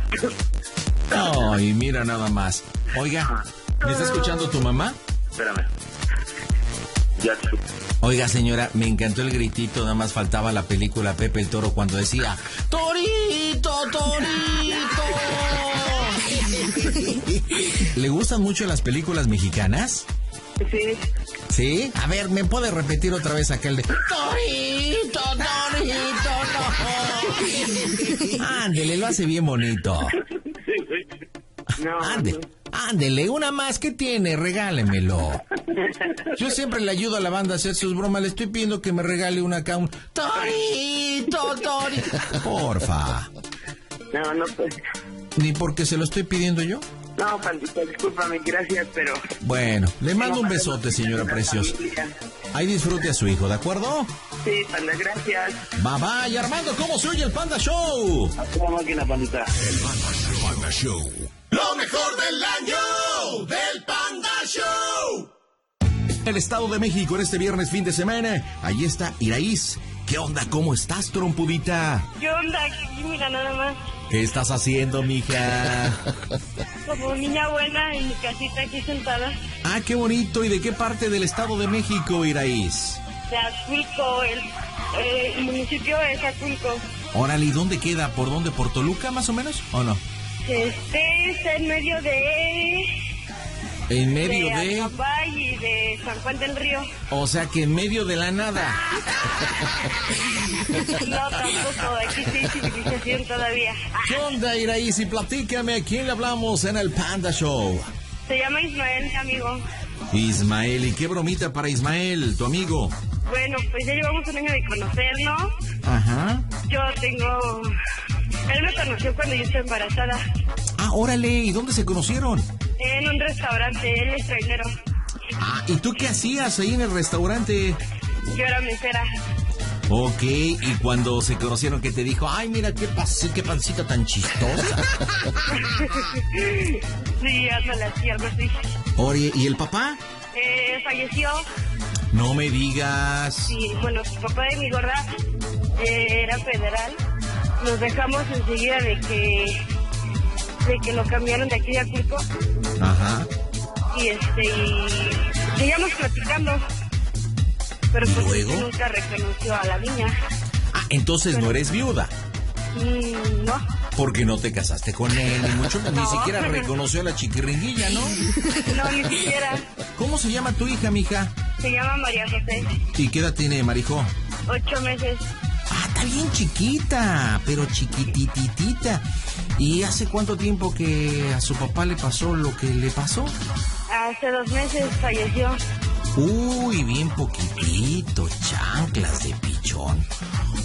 Ay, mira nada más. Oiga, ¿me está escuchando tu mamá? Espérame. Ya te Oiga, señora, me encantó el gritito, nada más faltaba la película Pepe el Toro cuando decía ¡Torito, Torito! ¿Le gustan mucho las películas mexicanas? Sí. ¿Sí? A ver, ¿me puede repetir otra vez aquel de Torito, Torito, no? Ándele, lo hace bien bonito. No, Ándele, ándele, una más, ¿qué tiene? Regálemelo. Yo siempre le ayudo a la banda a hacer sus bromas, le estoy pidiendo que me regale una acá, un Torito, Torito. Porfa. no, no, pues. ¿Ni porque se lo estoy pidiendo yo? No, pandita, discúlpame, gracias, pero. Bueno, le mando un besote, señora preciosa. Ahí disfrute a su hijo, ¿de acuerdo? Sí, panda, gracias. Bye bye, Armando, ¿cómo se oye el Panda Show? Haz una máquina, pandita. El Panda Show. Lo mejor del año del Panda Show. El Estado de México en este viernes fin de semana. Ahí está Iraíz. ¿Qué onda? ¿Cómo estás, trompudita? ¿Qué onda? Aquí, mira, nada más. ¿Qué estás haciendo, mija? Como niña buena en mi casita aquí sentada. Ah, qué bonito. ¿Y de qué parte del Estado de México, Iraíz? De Aculco, el, eh, el municipio es Aculco. Órale, ¿y dónde queda? ¿Por dónde? ¿Por Toluca, más o menos? ¿O no? Este es en medio de... En medio de... de... Y de San Juan del Río. O sea que en medio de la nada. No, tampoco, aquí sí hay civilización todavía. ¿Qué onda, Iraíz? Y platícame, ¿a quién le hablamos en el Panda Show? Se llama Ismael, mi amigo. Ismael, ¿y qué bromita para Ismael, tu amigo? Bueno, pues ya llevamos un año de conocernos. Ajá. Yo tengo... Él me conoció cuando yo estaba embarazada. Ah, órale, ¿y dónde se conocieron? En un restaurante, él es trailero. Ah, ¿y tú qué hacías ahí en el restaurante? Yo era mesera. Ok, y cuando se conocieron que te dijo, ay, mira qué, pas qué pancita tan chistosa. sí, ándale así, algo así. Oye, ¿y el papá? Eh, falleció. No me digas. Y bueno, su papá de mi gorda eh, era federal. Nos dejamos enseguida de que de que lo cambiaron de aquí de Acapulco Ajá. y este y seguíamos platicando. Pero pues luego? él nunca reconoció a la niña. Ah, entonces no eres viuda. Mm, no. Porque no te casaste con él, ni mucho, ni No. siquiera reconoció a la chiquiringuilla, ¿no? No, ni siquiera. ¿Cómo se llama tu hija, mija? Se llama María José. ¿Y qué edad tiene Marijo? Ocho meses. Ah, está bien chiquita, pero chiquitititita. ¿Y hace cuánto tiempo que a su papá le pasó lo que le pasó? Hace dos meses falleció. Uy, bien poquitito, chanclas de pichón.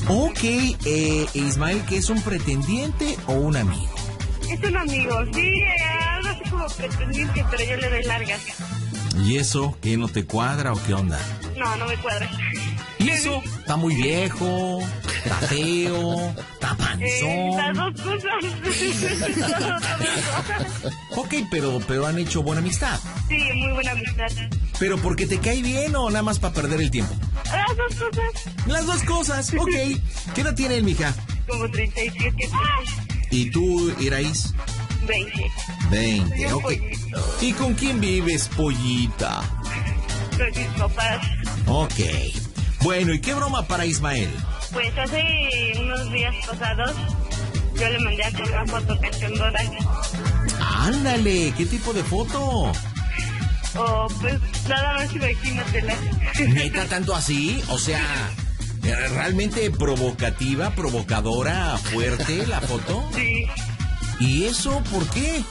Ok, eh, Ismael, ¿que es un pretendiente o un amigo? Es un amigo, sí, eh, algo así como pretendiente, pero yo le doy largas. ¿Y eso? ¿Qué no te cuadra o qué onda? No, no me cuadra. ¿Y eso? Está muy viejo, está feo, está Eh, panzón. cosas. Ok, pero, pero han hecho buena amistad. sí, muy buena amistad. ¿Pero porque te cae bien o nada más para perder el tiempo? Las dos cosas. Las dos cosas, ok. ¿Qué edad tiene él, mija? Como 37, ¿Y tú, Iraís? 20. 20, ok. ¿Y con quién vives, pollita? Con mis papás. Ok. Bueno, ¿y qué broma para Ismael? Pues hace unos días pasados yo le mandé a hacer una foto que tengo Ándale, ¿qué tipo de foto? Oh, pues nada más imagínatela. ¿Neta tanto así? O sea, eh, ¿realmente provocativa, provocadora, fuerte la foto? Sí. ¿Y eso por qué?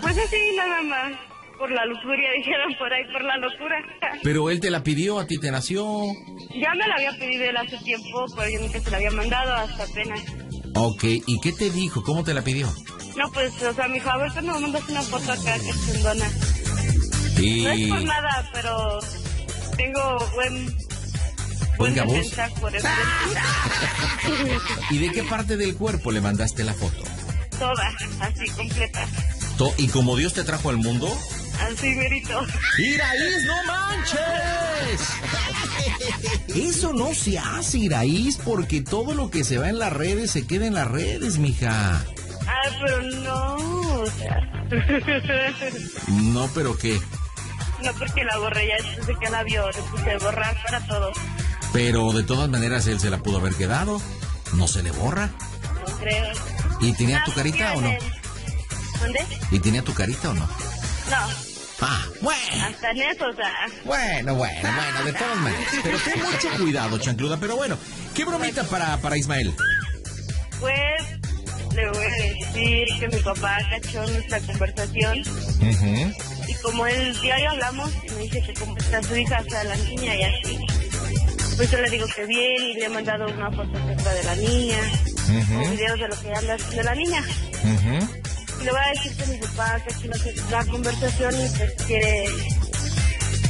Pues así nada más. Por la lujuria, dijeron por ahí, por la locura. Pero él te la pidió, a ti te nació. Ya me la había pedido él hace tiempo, pero yo nunca se la había mandado hasta apenas. Ok, ¿y qué te dijo? ¿Cómo te la pidió? No, pues, o sea, mi favor, no me mandas una foto acá que es chingona. Y... No es por nada, pero tengo buen... Buen gabuz. ¿Y de qué parte del cuerpo le mandaste la foto? Toda, así, completa. ¿Y como Dios te trajo al mundo? Así, merito. ¡Iraíz, no manches! Eso no se hace, Iraíz, porque todo lo que se va en las redes se queda en las redes, mija. Ah, pero no, o sea... No, pero qué. no porque la borré ya después de que la vio, le puse borrar para todo. Pero de todas maneras él se la pudo haber quedado. No se le borra. No creo. ¿Y tenía Ah, tu carita o no? ¿Dónde? ¿Y tenía tu carita o no? No. Ah, bueno. Hasta en eso, o sea... Bueno, bueno, bueno, de todas maneras. Pero ten mucho cuidado, chancluda. Pero bueno, ¿qué bromita para, para Ismael? Pues le voy a decir que mi papá cachó nuestra conversación y como el diario hablamos y me dice que cómo está su hija, o sea, la niña y así. Pues yo le digo que bien y le he mandado una foto cerca de la niña, o videos de lo que habla de la niña. Le voy a decir que mi papá la, la conversación y pues quiere,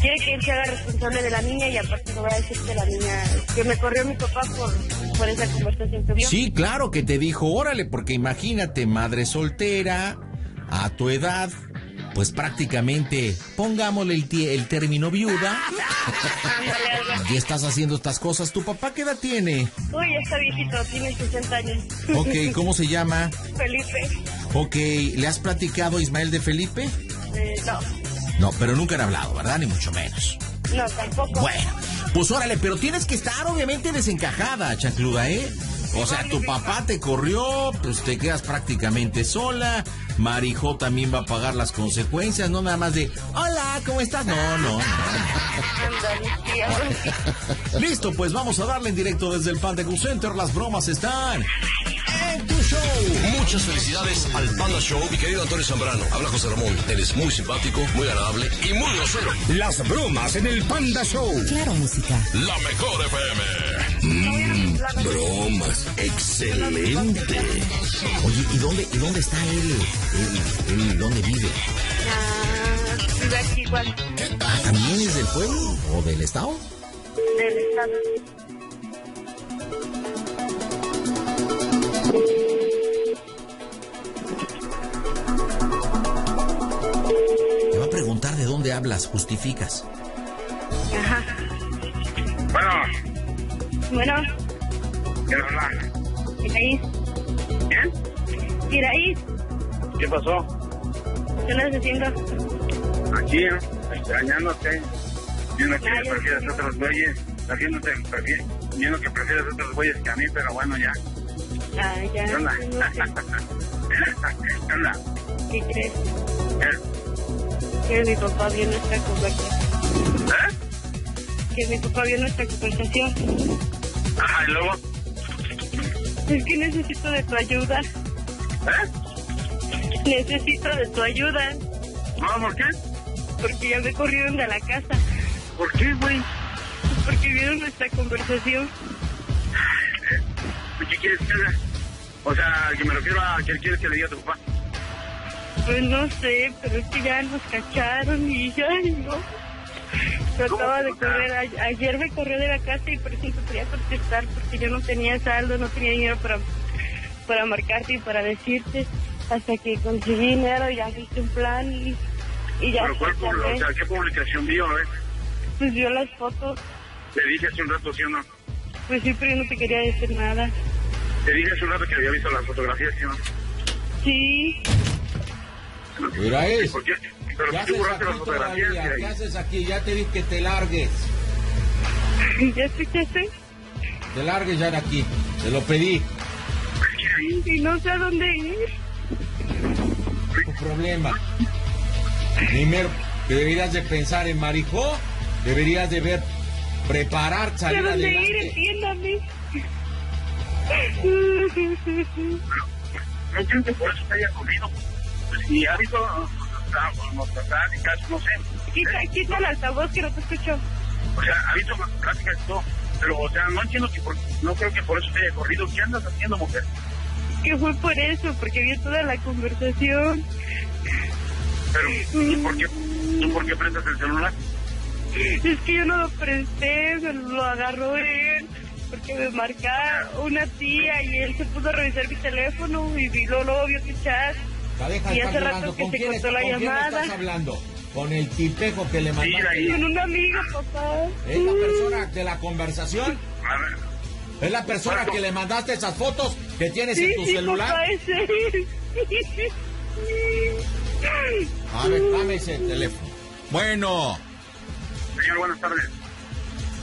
quiere que él se haga responsable de la niña y aparte le voy a decir que la niña, que me corrió mi papá por, por esa conversación que vio. Sí, claro que te dijo, órale, porque imagínate, madre soltera, a tu edad, pues prácticamente, pongámosle el, término viuda, y estás haciendo estas cosas. ¿Tu papá qué edad tiene? Uy, está viejito, tiene 60 años. Ok, ¿cómo se llama? Felipe. Ok, ¿le has platicado a Ismael de Felipe? Eh, no, No, pero nunca han hablado, ¿verdad? Ni mucho menos. no, tampoco. Bueno, pues órale, pero tienes que estar obviamente desencajada, chancluda, ¿eh? O sea, tu papá te corrió, pues te quedas prácticamente sola. Marijo también va a pagar las consecuencias, no nada más de, hola, ¿cómo estás? No, no, no. Listo, pues vamos a darle en directo desde el Panda Center. Las bromas están en tu show. Muchas felicidades al Panda Show, mi querido Antonio Zambrano. Habla José Ramón. Eres muy simpático, muy agradable y muy grosero. Las bromas en el Panda Show. Claro, música. La mejor FM. Mmm, bromas. Excelente. Oye, ¿y dónde, y dónde está él? Él, él, ¿Dónde vive? Ah, vive aquí igual, Ah, ¿También es del pueblo o del estado? del estado. Te va a preguntar de dónde hablas, justificas. Ajá. Bueno, Bueno, ¿qué habla? Iraís. ¿Quién? Iraís, ¿Qué pasó? ¿qué andas haciendo? Aquí, extrañándote. Viendo que prefieres otros güeyes. Haciéndote, viendo que prefieres otros güeyes que a mí, pero bueno, ya. Ah, ya. ¿Qué onda? no sé. ¿Qué onda? ¿Qué crees? ¿Eh? Que mi papá vio nuestra conversación. ¿Eh? Que mi papá vio nuestra conversación. Ajá, y luego, Es que necesito de tu ayuda. ¿eh? Necesito de tu ayuda. No, ¿por qué? Porque ya me corrieron de la casa. ¿Por qué, güey? Porque vieron nuestra conversación. ¿Qué quieres que haga? O sea, que me refiero a que quieres que le diga a tu papá. Pues no sé, pero es que ya nos cacharon y ya, no. Se acaba de correr. a- ayer me corrió de la casa y por eso no quería contestar porque yo no tenía saldo, no tenía dinero para, para marcarte y para decirte. Hasta que conseguí dinero, ya hice un plan y, y ya. ¿Pero cuál, pues, o sea, qué publicación vio, eh? Pues vio las fotos. Te dije hace un rato, ¿sí o no? Pues sí, pero yo no te quería decir nada. Te dije hace un rato que había visto las fotografías, ¿sí? Sí, Iraís, ¿Por qué? Pero ¿qué tú haces las aquí fotografías ¿Qué haces aquí? Ya te dije que te largues. ¿ya escuchaste? Te largues ya de aquí. Te lo pedí. Y no sé a dónde ir. tu problema. Primero, deberías de pensar en Marijó, deberías de ver, preparar, salir ¿De dónde ir? Entiéndame. No entiendo que por eso te haya corrido. Pues si ha habido no sé. Quita, quita el altavoz que no te escucho. O sea, ha habido pláticas y todo. Pero, o sea, no entiendo que por, no creo que por eso te haya corrido. ¿Qué andas haciendo, mujer? Que fue por eso, porque vi toda la conversación. Pero, ¿y por qué, tú por qué prendes el celular? Es que yo no lo presté, se lo agarró él. Porque me marcaba una tía y él se puso a revisar mi teléfono y vi- luego, luego vio tu chat. Y hace rato que ¿Con se cortó es- la llamada. estás hablando? Con el tipejo que le mandaste. Con un amigo, papá. ¿Es la persona de la conversación? A ver. ¿Es la persona que le mandaste esas fotos que tienes Sí, en tu sí, celular? A ver, dame ese teléfono. Bueno, Señor, buenas tardes.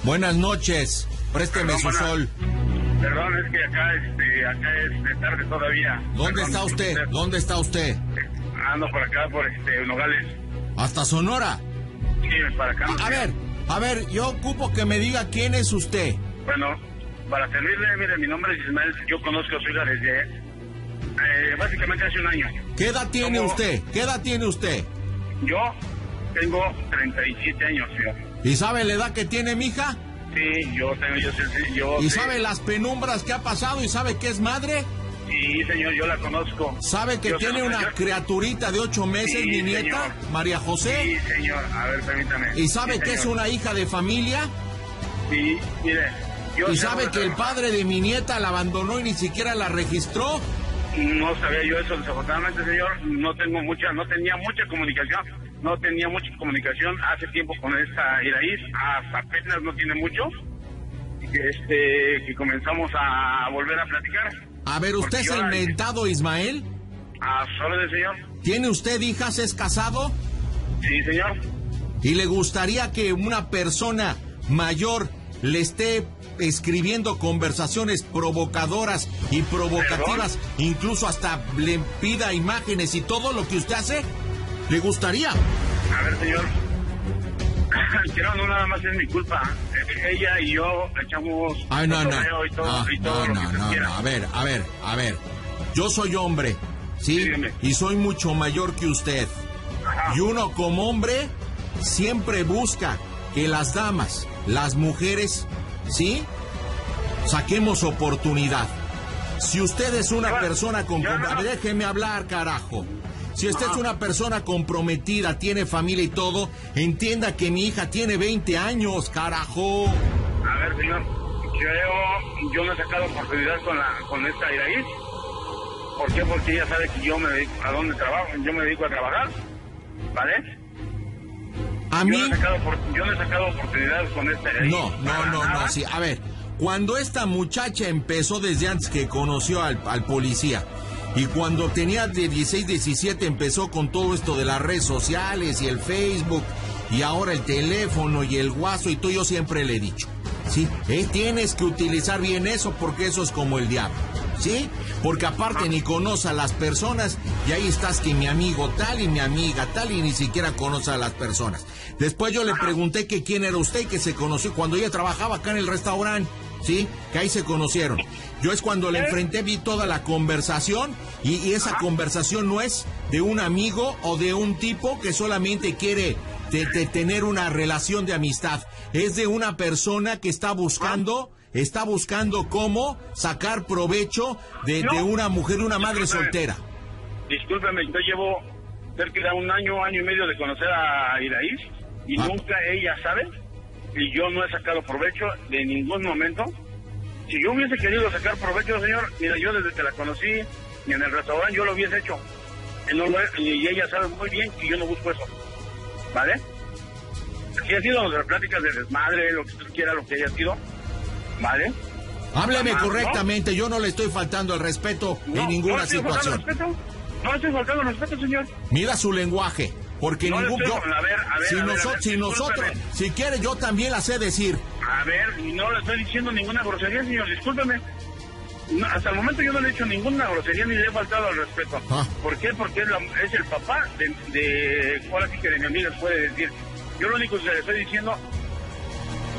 buenas noches. Présteme Perdón, su sol. Perdón, es que acá, este, acá es de tarde todavía. ¿Dónde Perdón, está usted? ¿Dónde está usted? Ando por acá, por este, Nogales. ¿Hasta Sonora? Sí, para acá. A ver, a ver, yo ocupo que me diga quién es usted. Bueno, para servirle, mire, mi nombre es Ismael. Yo conozco a su hija desde, eh, básicamente hace un año. ¿Qué edad tiene usted? ¿Qué edad tiene usted? Yo tengo 37 años, señor. ¿Y sabe la edad que tiene mi hija? Sí, yo tengo, yo sé, sí, yo ¿Y sé. sabe las penumbras que ha pasado y sabe que es madre? Sí, señor, yo la conozco. ¿Sabe que Yo tiene una señor. criaturita de ocho meses, Sí, mi nieta, señor. María José? Sí, señor. A ver, permítame. ¿Y sabe Sí, que es una hija de familia? Sí, mire. Yo ¿Y sabe que el padre de mi nieta la abandonó y ni siquiera la registró? No sabía yo eso, desafortunadamente, señor. No tengo mucha, no tenía mucha comunicación. No tenía mucha comunicación hace tiempo con esta Iraíz. Hasta apenas no tiene mucho. que, Este, que comenzamos a volver a platicar. A ver, ¿usted es el mentado Ismael? A solo del señor. ¿Tiene usted hijas? ¿Es casado? Sí, señor. ¿Y le gustaría que una persona mayor le esté escribiendo conversaciones provocadoras y provocativas, incluso hasta le pida imágenes y todo lo que usted hace? ¿Le gustaría? A ver, señor. Quiero, no nada más es mi culpa. Eh, Ella y yo echamos Ay, no, no. cotorreo y todo, Ah, y todo no, lo no, que usted no, quiera. no. A ver, a ver, a ver. Yo soy hombre, ¿sí? Y soy mucho mayor que usted. Y uno como hombre siempre busca que las damas, las mujeres, ¿sí? Saquemos oportunidad. Si usted es una persona con... déjeme hablar, carajo. Si usted es una persona comprometida, tiene familia y todo, entienda que mi hija tiene 20 años, carajo. A ver, señor. Yo, yo no he sacado oportunidad con, la, con esta Iraíz. ¿Por qué? Porque ella sabe que yo me dedico a dónde trabajo. Yo me dedico a trabajar. ¿Vale? A yo mí... No he sacado, yo no he sacado oportunidad con esta Iraíz. No, no, no, no, sí. A ver, cuando esta muchacha empezó desde antes que conoció al, al policía y cuando tenía de 16, 17 empezó con todo esto de las redes sociales y el Facebook y ahora el teléfono y el guaso y todo, yo siempre le he dicho, ¿sí? Eh, tienes que utilizar bien eso porque eso es como el diablo, ¿sí? Porque aparte ni conoce a las personas y ahí estás que mi amigo tal y mi amiga tal y ni siquiera conoce a las personas. Después yo le pregunté que quién era usted y que se conoció cuando ella trabajaba acá en el restaurante, ¿sí? Que ahí se conocieron. Yo es cuando le enfrenté, vi toda la conversación y, y esa conversación no es de un amigo o de un tipo que solamente quiere te- te- tener una relación de amistad. Es de una persona que está buscando, está buscando cómo sacar provecho de, de una mujer, una madre soltera. Discúlpeme, yo llevo cerca de un año, año y medio de conocer a Iraíz y Ah. nunca ella sabe y yo no he sacado provecho de ningún momento. Si yo hubiese querido sacar provecho, señor, mira, yo desde que la conocí y en el restaurante yo lo hubiese hecho. Y, no lo he- y ella sabe muy bien que yo no busco eso. ¿Vale? Aquí ha sido nuestras pláticas de desmadre, lo que usted quiera, lo que haya sido. ¿Vale? Hábleme correctamente, yo no le estoy faltando el respeto No, en ninguna no estoy faltando situación. respeto. No estoy faltando respeto, señor. Mira su lenguaje, porque No ningún... yo- a ver, a ver, si, a ver, noso- a ver, si nosotros, si quiere, yo también la sé decir. A ver, no le estoy diciendo ninguna grosería, señor, discúlpeme. No, hasta el momento yo no le he hecho ninguna grosería ni le he faltado al respeto. Ah. ¿Por qué? Porque es, la- es el papá de, de, ahora sí que de mi amiga puede decir. Yo lo único que le estoy diciendo,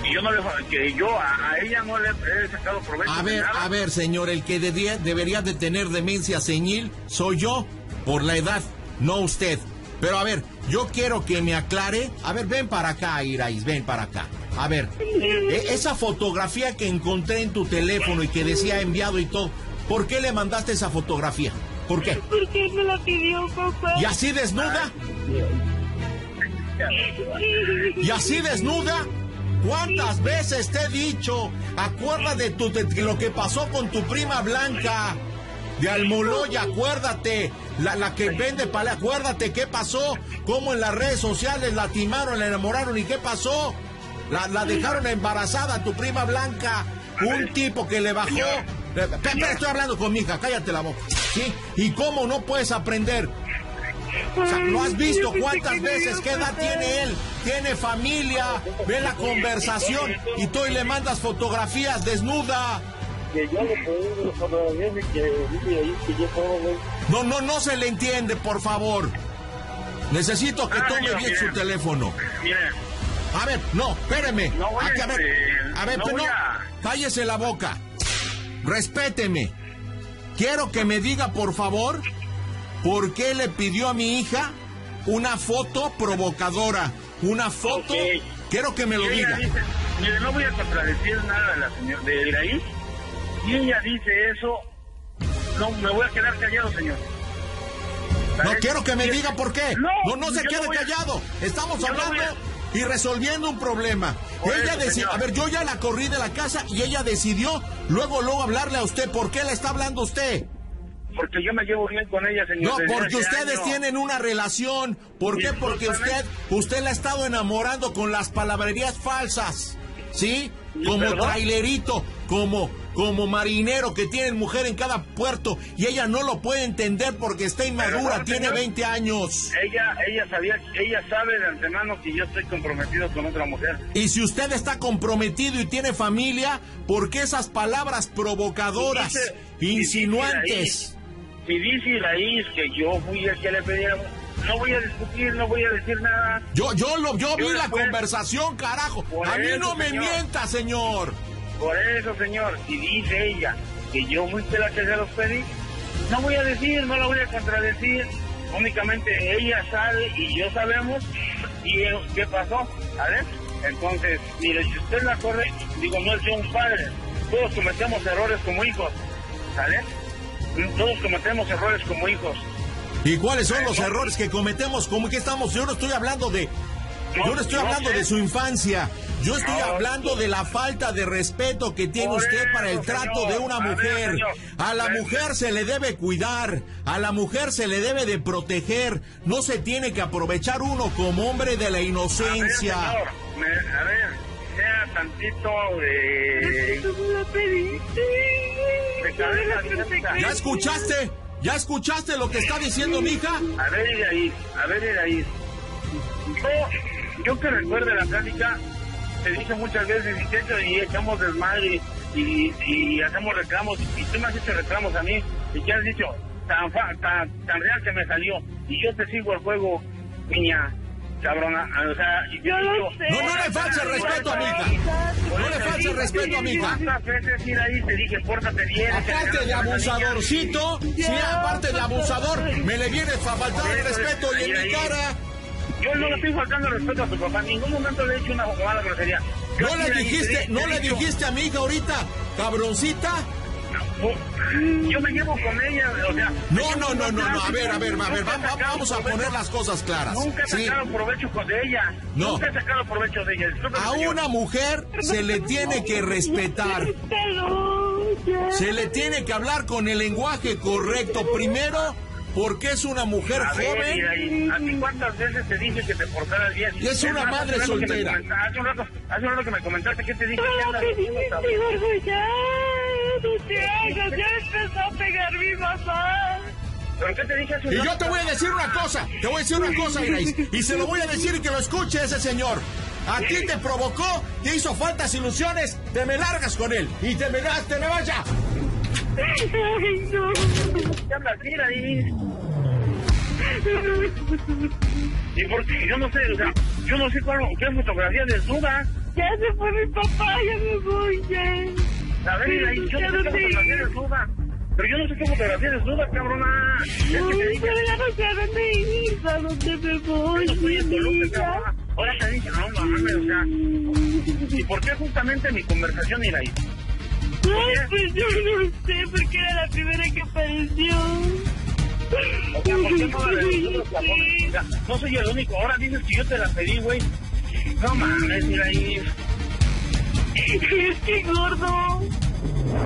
y yo no le, que yo a, a ella no le he sacado provecho A de ver, a ver, señor, el que debía- debería de tener demencia senil soy yo, por la edad, no usted. Pero a ver, yo quiero que me aclare. A ver, ven para acá, Irais, ven para acá. A ver, e- esa fotografía que encontré en tu teléfono y que decía enviado y todo, ¿por qué le mandaste esa fotografía? ¿Por qué? Porque me la pidió papá. ¿Y así desnuda? ¿Y así desnuda? ¿Cuántas veces te he dicho? Acuérdate de, tu, de lo que pasó con tu prima Blanca. De Almoloya, acuérdate. La, la que vende pala, acuérdate qué pasó. Cómo en las redes sociales la timaron, la enamoraron y qué pasó. La, la dejaron embarazada a tu prima Blanca. Un tipo que le bajó. Espera, estoy hablando con mi hija, cállate la boca. ¿Sí? ¿Y cómo no puedes aprender? O sea, ¿no has visto cuántas veces qué edad tiene él? Tiene familia, ve la conversación y tú y le mandas fotografías desnuda. Que yo le pedí los que dice ahí que yo puedo ver. No, no, no se le entiende, por favor. Necesito que Ah, tome bien su teléfono. A ver, no, espéreme. No voy a, Aquí, a ver, este, a ver, no pero a- cállese la boca. Respéteme. Quiero que me diga, por favor, por qué le pidió a mi hija una foto provocadora. Una foto. Quiero que me lo diga. dice, mire, no voy a contradecir nada de la señora de Iraí. Si ella dice eso, no me voy a quedar callado, señor. No quiero que me diga por qué. No, No, no se quede a- callado. Estamos no hablando y resolviendo un problema. Por ella decidió, a ver, yo ya la corrí de la casa y ella decidió luego luego hablarle a usted. ¿Por qué le está hablando usted? Porque yo me llevo bien con ella, señor. No, porque ustedes tienen una relación. ¿Por qué? Porque usted usted la ha estado enamorando con las palabrerías falsas. ¿Sí? Como ¿Perdón? trailerito, como como marinero que tiene mujer en cada puerto y ella no lo puede entender porque está inmadura, tiene señor. 20 años. Ella, ella sabía, ella sabe de antemano que yo estoy comprometido con otra mujer. Y si usted está comprometido y tiene familia, ¿por qué esas palabras provocadoras, Dice- insinuantes? Si dice Iraíz que yo fui el que le pedía, no voy a discutir, no voy a decir nada. Yo, yo, lo, yo vi la conversación, carajo. A mí eso, no me señor. mienta, señor. Por eso, señor, si dice ella que yo fui la que se los pedí, no voy a decir, no la voy a contradecir. Únicamente ella sabe y yo sabemos y eh, qué pasó, ¿sabes? Entonces, mire, si usted la corre, digo, no es yo un padre. Todos cometemos errores como hijos, ¿sabes? Todos cometemos errores como hijos. ¿Y cuáles son los errores que cometemos? ¿Cómo que estamos? Yo no estoy hablando de. Yo no estoy hablando de su infancia. Yo estoy hablando de la falta de respeto que tiene usted para el trato de una mujer. A la mujer se le debe cuidar. A la mujer se le debe de proteger. No se tiene que aprovechar uno como hombre de la inocencia. A ver, señor, me- a ver, sea tantito abierta. ¿Ya escuchaste? ¿Ya escuchaste lo que está diciendo mi hija? A ver, Iraíz, a ver, Iraíz. Yo, yo que recuerde la plática, te dije muchas veces, y, te echo- y echamos desmadre y, y hacemos reclamos, y tú me has hecho reclamos a mí, y que has dicho, tan, fa- tan, tan real que me salió, y yo te sigo el juego, niña, cabrona, o sea, Yo lo digo... sé. No, no le false el respeto a mi hija. No le false el respeto a mi hija. ¿Cuántas veces ir ahí te dije, pórtate bien? Aparte de abusadorcito, sí, aparte de abusador, me le viene a faltar el respeto y en mi cara. Yo no le estoy faltando el respeto a tu papá, en ningún momento le he hecho una mala grosería. No le dijiste, te- no le dijiste a mi hija ahorita, cabroncita. Yo me llevo con ella, o sea... me No, no, no, no, no, a ver, a ver, a ver, vamos, a poner las cosas claras. Nunca he sacado provecho con de ella. No. Nunca he sacado provecho de ella. Discúlpeme, A una mujer se le tiene que respetar. Se le tiene que hablar con el lenguaje correcto. Primero, porque es una mujer A ver, joven. mira, y ¿a ti cuántas veces te dije que te portaras bien? Y es una más, madre hace un soltera. Hace un rato, hace un rato que me comentaste que te dije que No, andas que haciendo esta- estoy orgullosa. Ya, ya empezó a pegar mi mamá. ¿Pero qué te dije hace un Y rato? yo te voy a decir una cosa, te voy a decir una cosa, Irais, y se lo voy a decir y que lo escuche ese señor. A ti te provocó, te hizo faltas ilusiones, te me largas con él y te me das, te me vas ya. Ay, no. ¿Qué? Y porque yo no sé, o sea, yo no sé cuál, qué fotografía desnuda. Ya se fue mi papá, ya me voy, ya. A ver, Iraís, yo no sé qué fotografía desnuda. Pero yo no sé qué fotografía desnuda, cabrona. No, dije. pero ya no sé a dónde ir, a dónde me voy, mi cabrona. Ahora te dije, no mames, o sea. ¿Y por qué justamente mi conversación, Iraís? Ay, pues yo no sé, porque era la primera que apareció. O sea, ¿por qué no soy el único. Ahora dices que yo te la pedí, güey. No mames, Iraís. Es que gordo,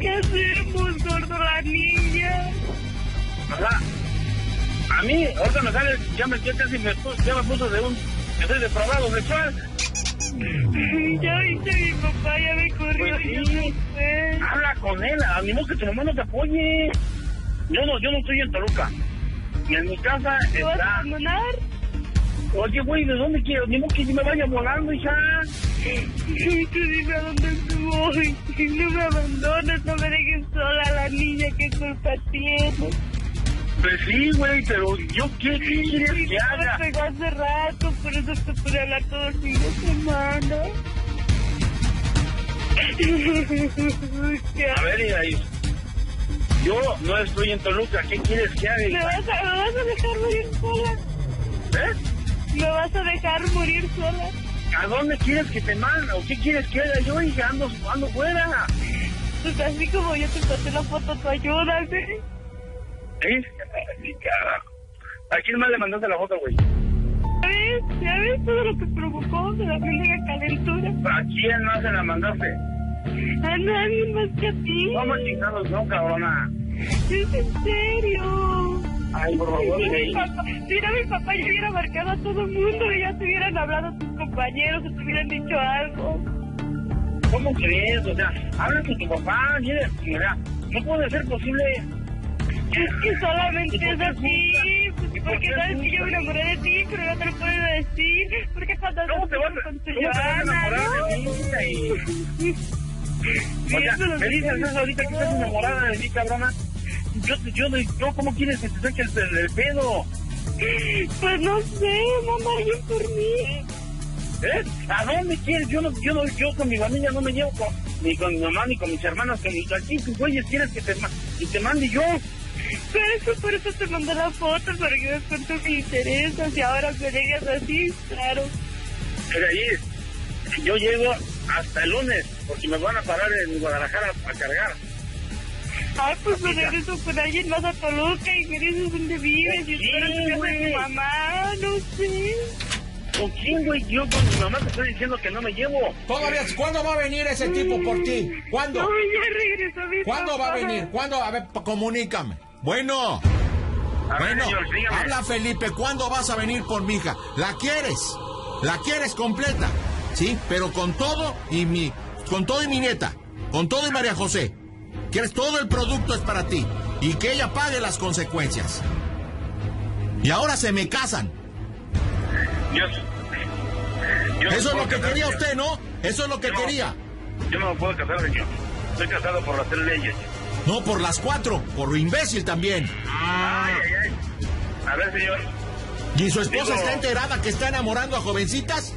¿qué hacemos, gordo, la niña? A mí, ahorita me sale, ya me, casi me, me puso de un, que soy depravado sexual. Ya viste mi papá, ya me corrió, Pues fue. Habla con él, a mi modo que tu mamá no te apoye. Yo no, yo no estoy en Toluca. Y en mi casa ¿Te vas a abandonar? Oye, güey, ¿de dónde quiero? Ni que yo me vaya volando, hija. Ay, tú dime a dónde voy. No me abandones, no me dejes sola, la niña, ¿qué culpa tiene? Pues sí, güey, pero yo qué quieres que haga. me pegó hace rato, por eso te pude hablar todo el fin de semana. ¿Qué A ver, Iraís, yo no estoy en Toluca, ¿qué quieres que haga? ¿Me vas, a, ¿Me vas a dejar morir sola? ¿Eh? ¿Me vas a dejar morir sola? ¿A dónde quieres que te mande? ¿O qué quieres que haga yo, hija? Ando, ando fuera. Pues así como yo te pasé la foto, tú ayúdame. ¿Eh? Ay, carajo. ¿A quién más le mandaste la foto, güey? ¿Ya ves? ¿Ya ves todo lo que provocó de la mendiga calentura? ¿A quién más se la mandaste? A nadie más que a ti. ¿Cómo chingados no, cabrona? Es en serio. Ay, por favor, Mira, mi papá, mira, mi papá ya hubiera marcado a todo el mundo y ya te hubieran hablado a tus compañeros, te hubieran dicho algo. ¿Cómo crees? O sea, habla con tu papá, mira, mira, no puede ser posible. Es que solamente ¿Y es así, ¿Y porque sabes que yo me enamoré de ti, pero no te lo puedo decir, porque cuando ¿Cómo te vas con tu Joana, ¿no? Y... O sea, me dices eso ahorita que estás enamorada de mí, cabrona. Yo, yo, yo, ¿cómo quieres que te saque el, el pedo? Pues no sé, mamá, yo por mí. ¿Eh? ¿A dónde quieres? Yo no, yo no, yo con mi familia no me llevo con, ni con mi mamá ni con mis hermanas, con mis aquí, tus güeyes quieres que te, que te mande yo. Por eso, por eso te mandé la foto, para que veas cuánto me interesas y ahora me digas así, claro. Pero ahí, yo llego hasta el lunes, porque me van a parar en Guadalajara a cargar. Ay, pues me regreso con alguien más a Toluca y me dices dónde vives y espero que de tu mamá, no sé. ¿Con quién, güey? Yo con mi mamá te estoy diciendo que no me llevo. Todavía, ¿cuándo va a venir ese tipo por ti? ¿Cuándo? No, ya regresó mi ¿Cuándo va a venir? ¿Cuándo? A ver, comunícame. Bueno. A ver, Bueno, señor, habla Felipe, ¿cuándo vas a venir por mi hija? ¿La quieres? ¿La quieres completa? Sí, pero con todo y mi, con todo y mi nieta, con todo y María José. Quieres todo el producto es para ti y que ella pague las consecuencias. Y ahora se me casan. Yo, Eso es lo que quería señor. usted, ¿no? Eso es lo que Yo quería. Yo no me puedo casar, señor. Estoy casado por las tres leyes. No, por las cuatro, por lo imbécil también. Ay, ay, ay. A ver, señor. ¿Y su esposa Digo- está enterada que está enamorando a jovencitas?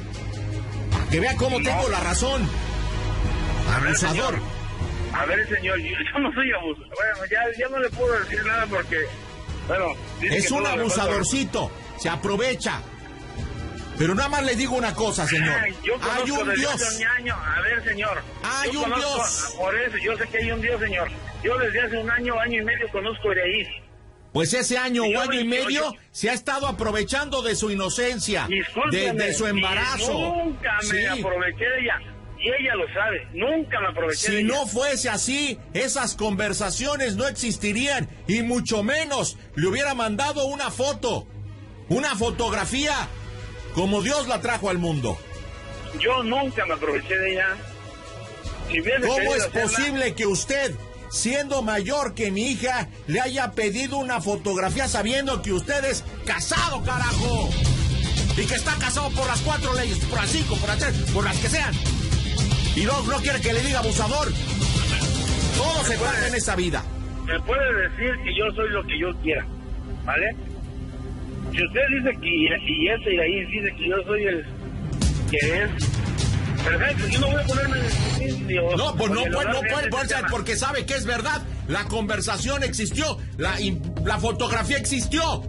Que vea cómo No. tengo la razón. Abusador. A ver, señor, yo, no soy abusador. Bueno, ya, ya no le puedo decir nada porque, bueno... Es que un abusadorcito. Se aprovecha. Pero nada más le digo una cosa, señor. Ay, yo Hay un Dios. ñaño. A ver, señor. Hay Yo un conozco- Dios. Por eso, yo sé que hay un Dios, señor. Yo desde hace un año, año y medio conozco de ahí. Pues ese año o año y medio yo- se ha estado aprovechando de su inocencia, de, de su embarazo. Nunca me Sí. aproveché de ella. Y ella lo sabe. Nunca me aproveché de Si ella. no fuese así, esas conversaciones no existirían y mucho menos le hubiera mandado una foto, una fotografía, como Dios la trajo al mundo. Yo nunca me aproveché de ella. Si ¿Cómo es hacerla- posible que usted, siendo mayor que mi hija, le haya pedido una fotografía sabiendo que usted es casado, carajo? Y que está casado por las cuatro leyes, por las cinco, por las tres, por las que sean. Y no, no quiere que le diga abusador. Todo se paga en esta vida. me puede decir que yo soy lo que yo quiera, ¿vale? Si usted dice que, y ese y ahí dice que yo soy el que es, perfecto, yo no voy a ponerme en el No, pues no, puede, no puede, porque, porque sabe que es verdad. La conversación existió, la, la fotografía existió,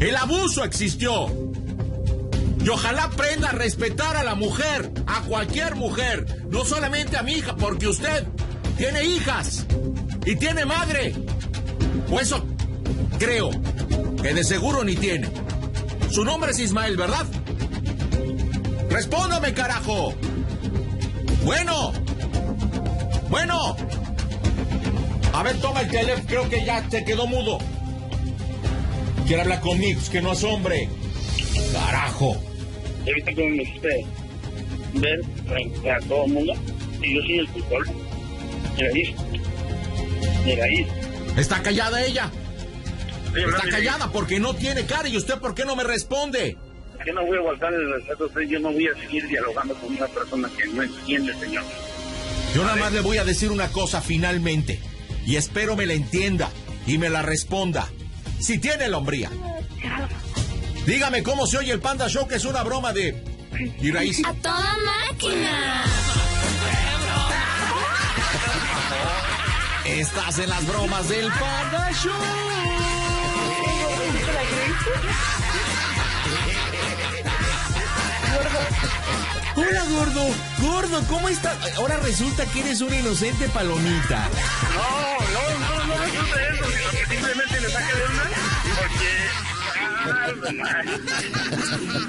el abuso existió. Y ojalá aprenda a respetar a la mujer, a cualquier mujer, no solamente a mi hija, porque usted tiene hijas y tiene madre. O eso creo, que de seguro ni tiene. Su nombre es Ismael, ¿verdad? Respóndame, carajo. Bueno. Bueno. A ver, toma el teléfono. Creo que ya se quedó mudo. Quiere hablar conmigo, es que no es hombre. Carajo. Ahorita como me hiciste ver frente a todo el mundo, y yo soy el culpable. Mira ahí. Mira ahí. ¿Está callada ella? Está callada porque no tiene cara. ¿Y usted por qué no me responde? Yo no voy a guardar el respeto yo no voy a seguir dialogando con una persona que no entiende, señor. Yo nada más le voy a decir una cosa finalmente. Y espero me la entienda y me la responda. Si tiene la hombría. Dígame cómo se oye el Panda Show, que es una broma de... Y raíz. ¡A toda máquina! Estás en las bromas del Panda Show. Hola, gordo. Gordo, ¿cómo estás? Ahora resulta que eres una inocente palomita. No, no, no, no resulta eso, sino que simplemente le saca de onda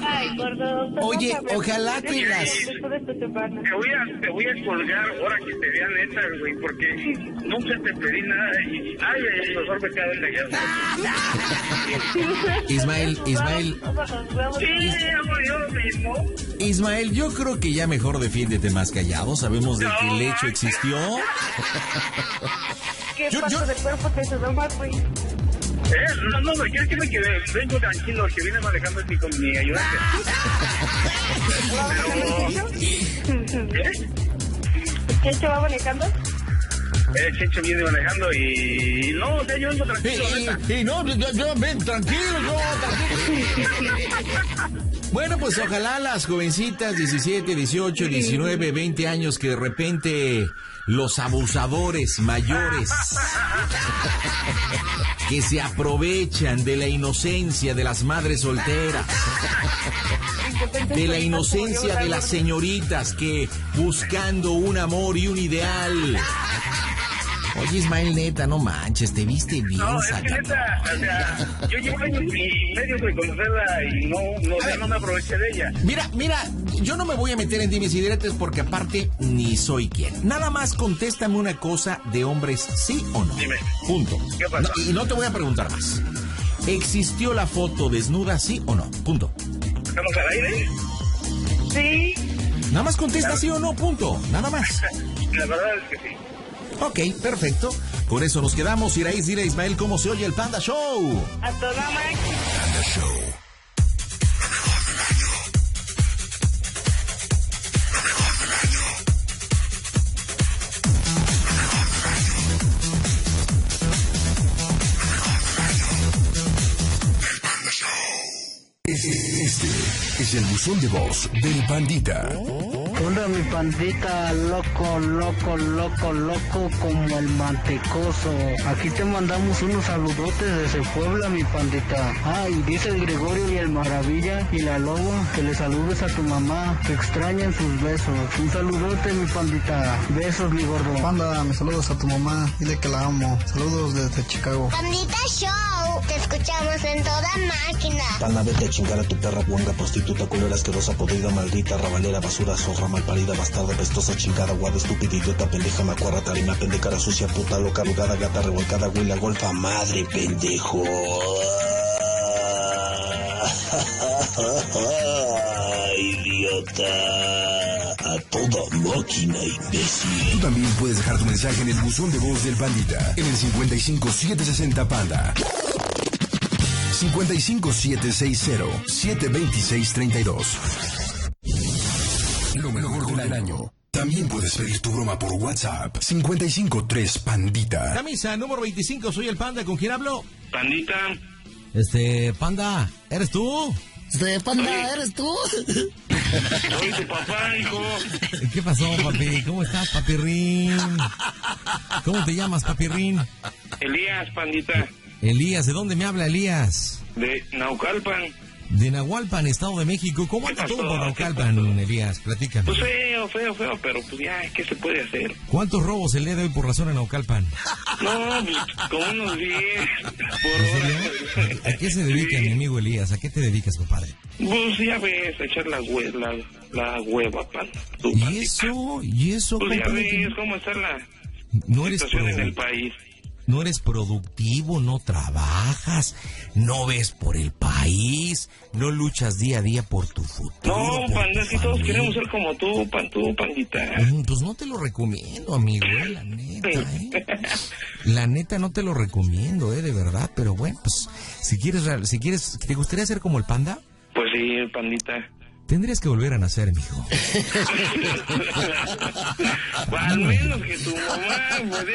Ay, gordo. Oye, ojalá que las... Te voy a, te voy a colgar ahora que te vea neta, güey, porque nunca te pedí nada y... Ay, ay, el dolor me cae en la Ismael, Ismael, Sí, amo yo mismo. Ismael, yo creo que ya mejor defiéndete más callado. Sabemos de que el hecho existió. ¿Qué Yo- parte yo- del cuerpo te sudó más, güey? Eh, no, no, no, quiero que me quede. Vengo tranquilo, que viene manejando mi, con mi ayudante. Pero... ¿Qué se va manejando? El Checho viene manejando y... No, o sea, yo vengo tranquilo. neta. Y no, yo, yo, ven, tranquilo, yo, tranquilo. Bueno, pues ojalá las jovencitas 17, 18, 19, 20 años que de repente los abusadores mayores que se aprovechan de la inocencia de las madres solteras, de la inocencia de las señoritas que buscando un amor y un ideal. Oye, Ismael, neta, no manches, te viste bien, No, es que neta, o sea, yo llevo años y medio de conocerla y no, no, o sea, no me aproveché de ella. Mira, mira, yo no me voy a meter en dimes y diretes porque aparte ni soy quien. Nada más contéstame una cosa de hombres, sí o no. Dime. Punto. ¿Qué pasó? No, y no te voy a preguntar más. ¿Existió la foto desnuda, sí o no? Punto. ¿Estamos al aire? Sí. Nada más contesta sí o no, punto. Nada más. La verdad es que sí. Ok, perfecto. Con eso nos quedamos. Iráis, dile a Ismael cómo se oye el Panda Show. A toda máquina. Panda Show. Es el buzón de voz del Pandita. Hola mi pandita, loco, loco, loco, loco como el mantecoso. Aquí te mandamos unos saludotes desde Puebla, mi pandita. Ah, y dice el Gregorio y el Maravilla y la Loba que le saludes a tu mamá, que extrañan sus besos. Un saludote, mi pandita. Besos, mi gordo. Panda, me saludos a tu mamá. Dile que la amo. Saludos desde Chicago. Pandita Show, te escuchamos en toda máquina. Pana, vete a chingar a tu perra buanga, prostituta, culera, asquerosa, podrida, maldita, rabalera, basura, zorra, malparida, bastarda, pestosa, chingada, guada, estúpida, idiota, pendeja, macuarra, tarima, pendecara, sucia, puta, loca, arrugada, gata, revolcada, huila, golfa, madre, pendejo. Idiota. A toda máquina, imbécil. Tú también puedes dejar tu mensaje en el buzón de voz del Pandita en el 55760 Panda. 55760 72632. Lo mejor del año. También puedes pedir tu broma por WhatsApp 553 Pandita. Camisa número 25, soy el panda, ¿con quién hablo? Pandita. Este, panda, ¿eres tú? Este, panda, ¿eres tú? Soy tu papá, hijo. ¿Qué pasó, papi? ¿Cómo estás, papirrín? ¿Cómo te llamas, papirrín? Elías, pandita. Elías, ¿de dónde me habla Elías? De Naucalpan. De Nahualpan, Estado de México. ¿Cómo anda todo por Naucalpan, Elías? Platícame. Pues feo, feo, feo, pero pues ya, ¿qué se puede hacer? ¿Cuántos robos el día de hoy por razón en Naucalpan? No, pues como unos 10 por ¿En hora. ¿A qué se dedica mi amigo Elías? ¿A qué te dedicas, compadre? Pues ya ves, a echar la, hue la, la hueva, pan. ¿Y eso? ¿Y eso, Pues ya compadre? ves cómo está la No eres, situación en produ- el país. No eres productivo, no trabajas, no ves por el país, no luchas día a día por tu futuro. No, panda, si todos queremos ser como tú, pan, tú, pandita. Mm, Pues no te lo recomiendo, amigo, eh, la neta, eh. La neta no te lo recomiendo, eh, de verdad, pero bueno, pues si quieres, si quieres, ¿te gustaría ser como el panda? Pues sí, pandita. Tendrías que volver a nacer, mijo. Al menos que tu mamá me dé.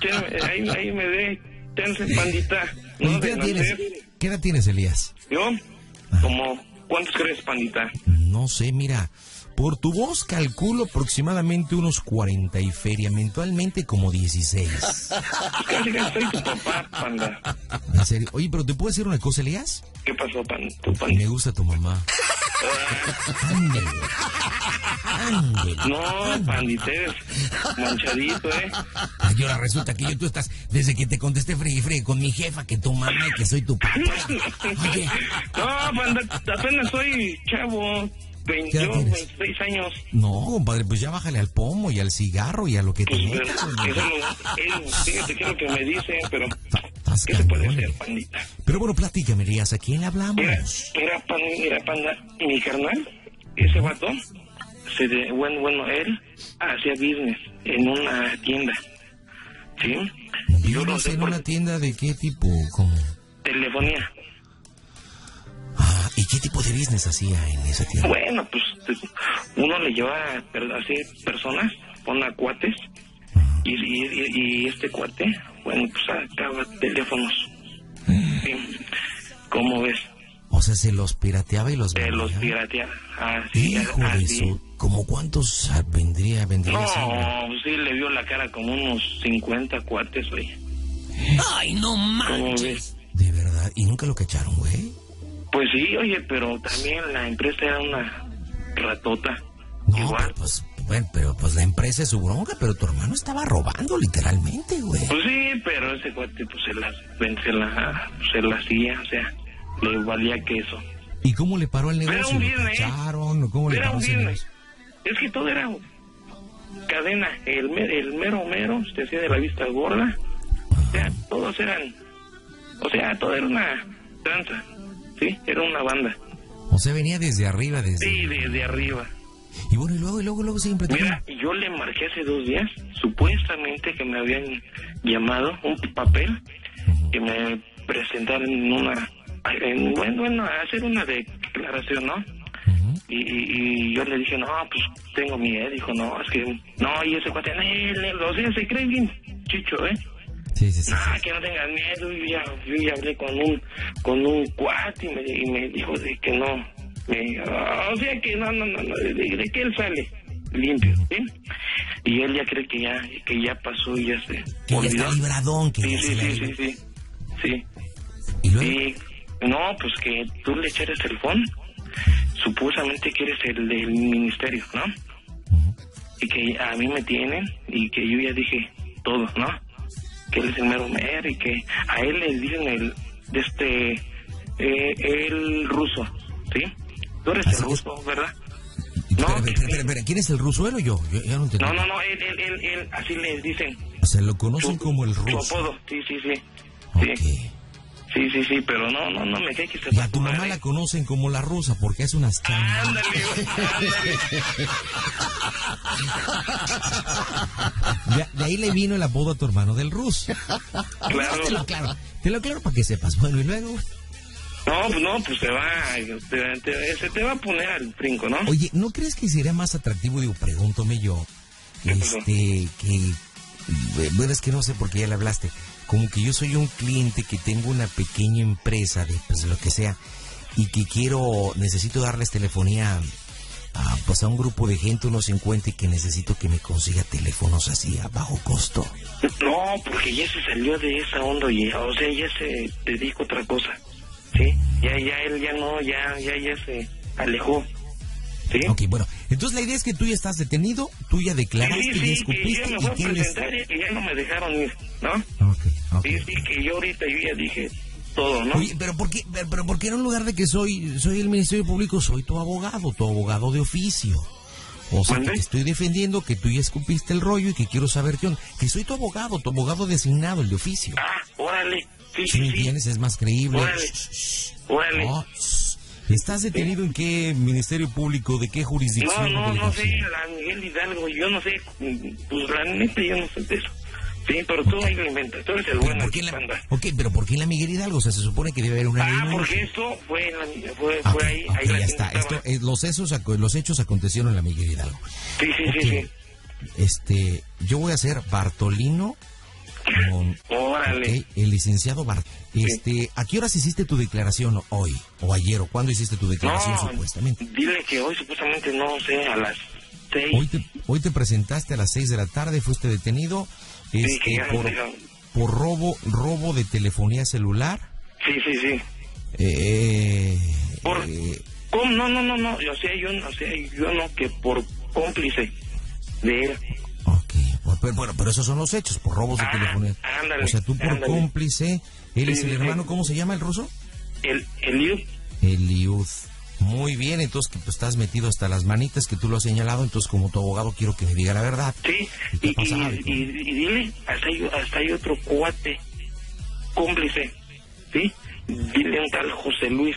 que ahí, ahí me dé. Chance, pandita. No ¿qué edad tienes? ¿Qué edad tienes, Elías? Yo, como, ¿cuántos crees, pandita? No sé, mira, por tu voz calculo aproximadamente unos 40 y feria, eventualmente como 16. Casi soy tu papá, panda. En serio. Oye, pero ¿te puedo decir una cosa, Elías? ¿Qué pasó, pan, tu panda? Me gusta tu mamá. Ándale. Ándale. No, pandita, eres manchadito, ¿eh? Ay, ahora resulta que yo tú estás, desde que te contesté fregue fregue con mi jefa, que tu mamá y que soy tu papá. Oye, No, panda, apenas soy chavo. ¿Qué edad 22, tienes? 26 años. no, compadre, pues ya bájale al pomo y al cigarro y a lo que te Pues, metas. no, es, fíjate que es lo que me dicen, pero ¿qué se puede hacer, pandita? Pero bueno, platícame, Elías, ¿a quién le hablamos? Mira, mira, pan, mira, panda, mi carnal, ese vato, se de, bueno, bueno, él hacía business en una tienda, ¿sí? Y yo lo ¿Vives sé en por una tienda de qué tipo? ¿Cómo? telefonía. Ah, ¿y qué tipo de business hacía en esa tienda? Bueno, pues uno le lleva así personas, pone a cuates, y, y, y- y este cuate, bueno, pues acaba teléfonos. ¿sí? ¿Cómo ves? O sea, se los pirateaba y los De los vendía. piratea. Así, Hijo de así. su... ¿Cómo cuántos ah, vendría, vendría No, pues sí, le vio la cara como unos 50 cuates, güey. Ay, no ¿Cómo ves? De verdad, ¿y nunca lo cacharon, güey? Pues sí, oye, pero también la empresa era una ratota. Igual. Pues, bueno, pero pues la empresa es su bronca, pero tu hermano estaba robando literalmente, güey. Pues sí, pero ese cuate pues se las se la, se la hacía, o sea, le valía queso. ¿Y cómo le paró el Era negocio? un ¿Lo viernes. cacharon? ¿O ¿Cómo le Era paró un negocio? Es que todo era cadena, el, el mero mero, se hacía de la vista gorda, o sea, todos eran, o sea, todo era una danza, ¿sí? Era una banda, O sea, venía desde arriba, desde... sí, desde arriba. Y bueno, y luego, y luego, luego siguen. Mira, yo le marqué hace dos días, supuestamente que me habían llamado un papel que me presentaron en una, en- bueno, bueno, hacer una declaración, ¿no? Y, y- y yo le dije, no, pues tengo miedo. Dijo, no, es que, no, y ese cuate, no, él, o sea, se cree bien chicho, ¿eh? Sí, sí, sí. No, que no tengas miedo. Yo ya, yo ya hablé con un, con un cuate y me, y me dijo de que no. me- o sea, que no, no, no, no, de, de que él sale limpio, ¿sí? Y él ya cree que ya, que ya pasó y ya se Que ya olvidó. está libradón, que Sí, ya sí, se sí, sí, sí, sí. ¿Y luego? Y, no, pues que tú le echaras el phone, supuestamente que eres el del ministerio, ¿no? Y que a mí me tienen y que yo ya dije todo, ¿no? Que él es el mero mer y que a él le dicen el, de este, eh, el ruso, ¿sí? Tú eres el ruso, ¿verdad? Espera, espera, espera, espera, ¿quién es el ruso, él o yo? Yo ya no entendí. No, no, no, él, él, él, él, así les dicen. O sea, lo conocen como el Su ruso. apodo, sí, sí, sí. Sí. Sí, sí, sí, pero no, no, no me cae que se Y a tu mamá la conocen como la rusa porque hace unas chambas. Ándale, ándale. De, de ahí le vino el apodo a tu hermano del ruso. Claro. Te lo aclaro, te lo aclaro para que sepas. Bueno, y luego... No, pues no, pues se va, te- te- se te va a poner al trinco, ¿no? Oye, ¿no crees que sería más atractivo, digo, pregúntame yo, este, que, bueno, es que no sé por qué ya le hablaste, como que yo soy un cliente que tengo una pequeña empresa de, pues, lo que sea, y que quiero, necesito darles telefonía a, pues, a un grupo de gente, unos 50, y que necesito que me consiga teléfonos así a bajo costo. No, porque ya se salió de esa onda, y, o sea, ya se dedicó a otra cosa, ¿sí? Ya, ya él ya no, ya, ya, ya se alejó, ¿sí? Ok, bueno, entonces la idea es que tú ya estás detenido, tú ya declaraste, Sí, ya sí, que ya me y a presentar y que ya no me dejaron ir, ¿no? Sí, sí, que yo ahorita yo ya dije todo, ¿no? Oye, pero ¿por qué, pero, pero por qué en un lugar de que soy, soy el Ministerio Público, soy tu abogado, tu abogado de oficio? O sea, que te estoy defendiendo, que tú ya escupiste el rollo y que quiero saber qué onda. Que soy tu abogado, tu abogado designado, el de oficio. Ah, órale, sí, Si me sí, sí, entiendes, es más creíble. órale, órale. No, ¿Estás detenido en qué Ministerio Público? ¿De qué No, jurisdicción? no, no sé, delegación? la Miguel Hidalgo, yo no sé, pues la neta yo no sé de eso. Sí, pero tú ahí lo inventas, tú eres el bueno aquí, panda. Ok, pero ¿por qué en la Miguel Hidalgo? O sea, se supone que debe haber una. Ah, porque esto fue, en la- fue, Ah, fue ahí, ok, ahí la ya está. Esto, eh, los, hechos, aco- los hechos acontecieron en la Miguel Hidalgo. Sí, sí, sí, Ok. sí. Este, yo voy a ser Bartolino con Órale. el licenciado Bart. Este, ¿a qué horas hiciste tu declaración hoy o ayer o cuándo hiciste tu declaración No, supuestamente? dile que hoy supuestamente no sé, a las seis. Hoy te, hoy te presentaste a las 6 de la tarde, fuiste detenido Sí, este, por, robo robo de telefonía celular. Sí, sí, sí. Eh, Por, ¿Cómo? No, no, no, no, o sea, yo, o sea, yo no, que por cómplice de él. pero, bueno, pero esos son los hechos, por robos de telefonía. Ah, ándale, o sea, tú por ándale. cómplice, él Sí, es el hermano. ¿cómo se llama el ruso? El, Eliud. Eliud. Muy bien, entonces que tú estás metido hasta las manitas que tú lo has señalado, entonces como tu abogado quiero que me diga la verdad. Sí, ¿Y dile, hasta hay, hasta hay otro cuate, cómplice, ¿sí? Dile un tal José Luis.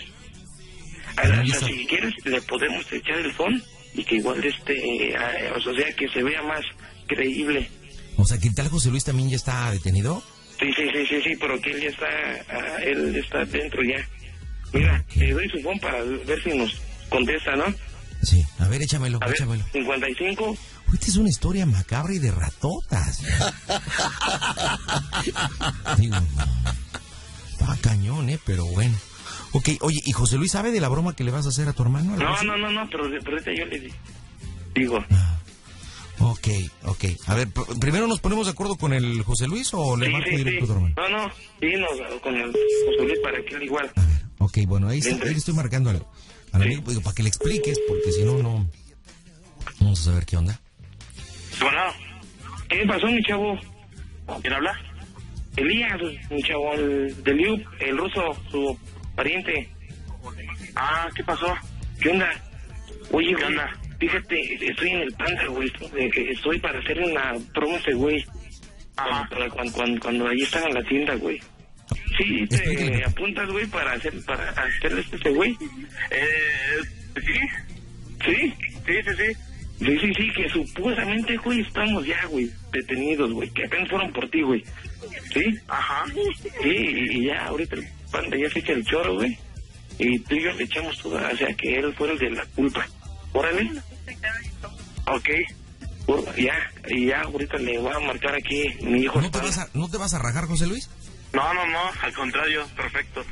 A la- sea, si quieres, le podemos echar el phone y que igual este, eh, o sea, que se vea más creíble. O sea, que tal José Luis también ya está detenido. Sí, sí, sí, sí, sí, pero que él ya está, ah, él está dentro ya. Mira, le doy su phone para ver si nos contesta, ¿no? Sí, a ver, échamelo, A ver, échamelo. 55 Uy, Esta es una historia macabra y de ratotas. Digo, va cañón, ¿eh? Pero bueno. Ok, oye, ¿y José Luis sabe de la broma que le vas a hacer a tu hermano? No, así? no, no, no, pero, pero ahorita yo le di- digo. Ok, ok. A ver, pr- primero nos ponemos de acuerdo con el José Luis o le Sí, marco sí, directo sí. a tu hermano. No, no, sí, nos, con el José Luis para que él igual. Ok, bueno, ahí, está, ahí estoy marcando al, al amigo digo, para que le expliques, porque si no, no. Vamos a saber qué onda. Bueno, ¿qué pasó, mi chavo? ¿Quién habla? Elías, mi chavo, el de Liu, el ruso, su pariente. Ah, ¿qué pasó? ¿Qué onda? Oye, ¿qué onda? Fíjate, estoy en el panda, güey. Estoy para hacer una promo ese güey. Cuando, cuando, cuando, cuando ahí estaba en la tienda, güey. Sí, te apuntas, güey, para hacer, para hacerle ese güey. Eh, sí. ¿Sí? Sí, sí, sí. Sí, sí, sí, que supuestamente, güey, estamos ya, güey, detenidos, güey, que apenas fueron por ti, güey. ¿Sí? Ajá. Sí, y, ya, ahorita el panda ya se echa el choro, güey. Y tú y yo le echamos toda, o sea, que él fuera el de la culpa. Órale. Ok. Ya, y ya, ahorita le voy a marcar aquí mi hijo. ¿No te, vas a, ¿No te vas a rajar, José Luis? No, no, no, al contrario, perfecto.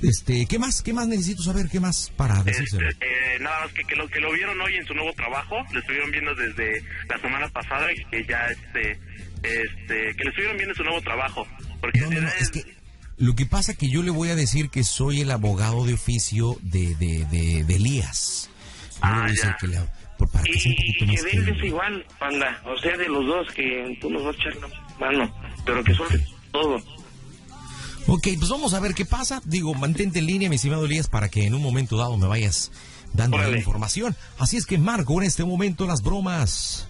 Este, ¿qué más? ¿Qué más necesito saber? ¿Qué más para decírselo? Eh, nada más que, que, lo, que lo vieron hoy en su nuevo trabajo, lo estuvieron viendo desde la semana pasada y que ya este, este, que lo estuvieron viendo en su nuevo trabajo. Porque No, no, no, es que lo que pasa que yo le voy a decir que soy el abogado de oficio de, de, de, de Elías. Yo le voy a decir que por- para que sea un poquito más que él es igual, panda. O sea, de los dos, que tú nos vas a echar la mano. Pero que suelte todo. Ok, pues vamos a ver qué pasa. Digo, mantente en línea, mi estimado Elías, para que en un momento dado me vayas dando la información. Así es que marco en este momento las bromas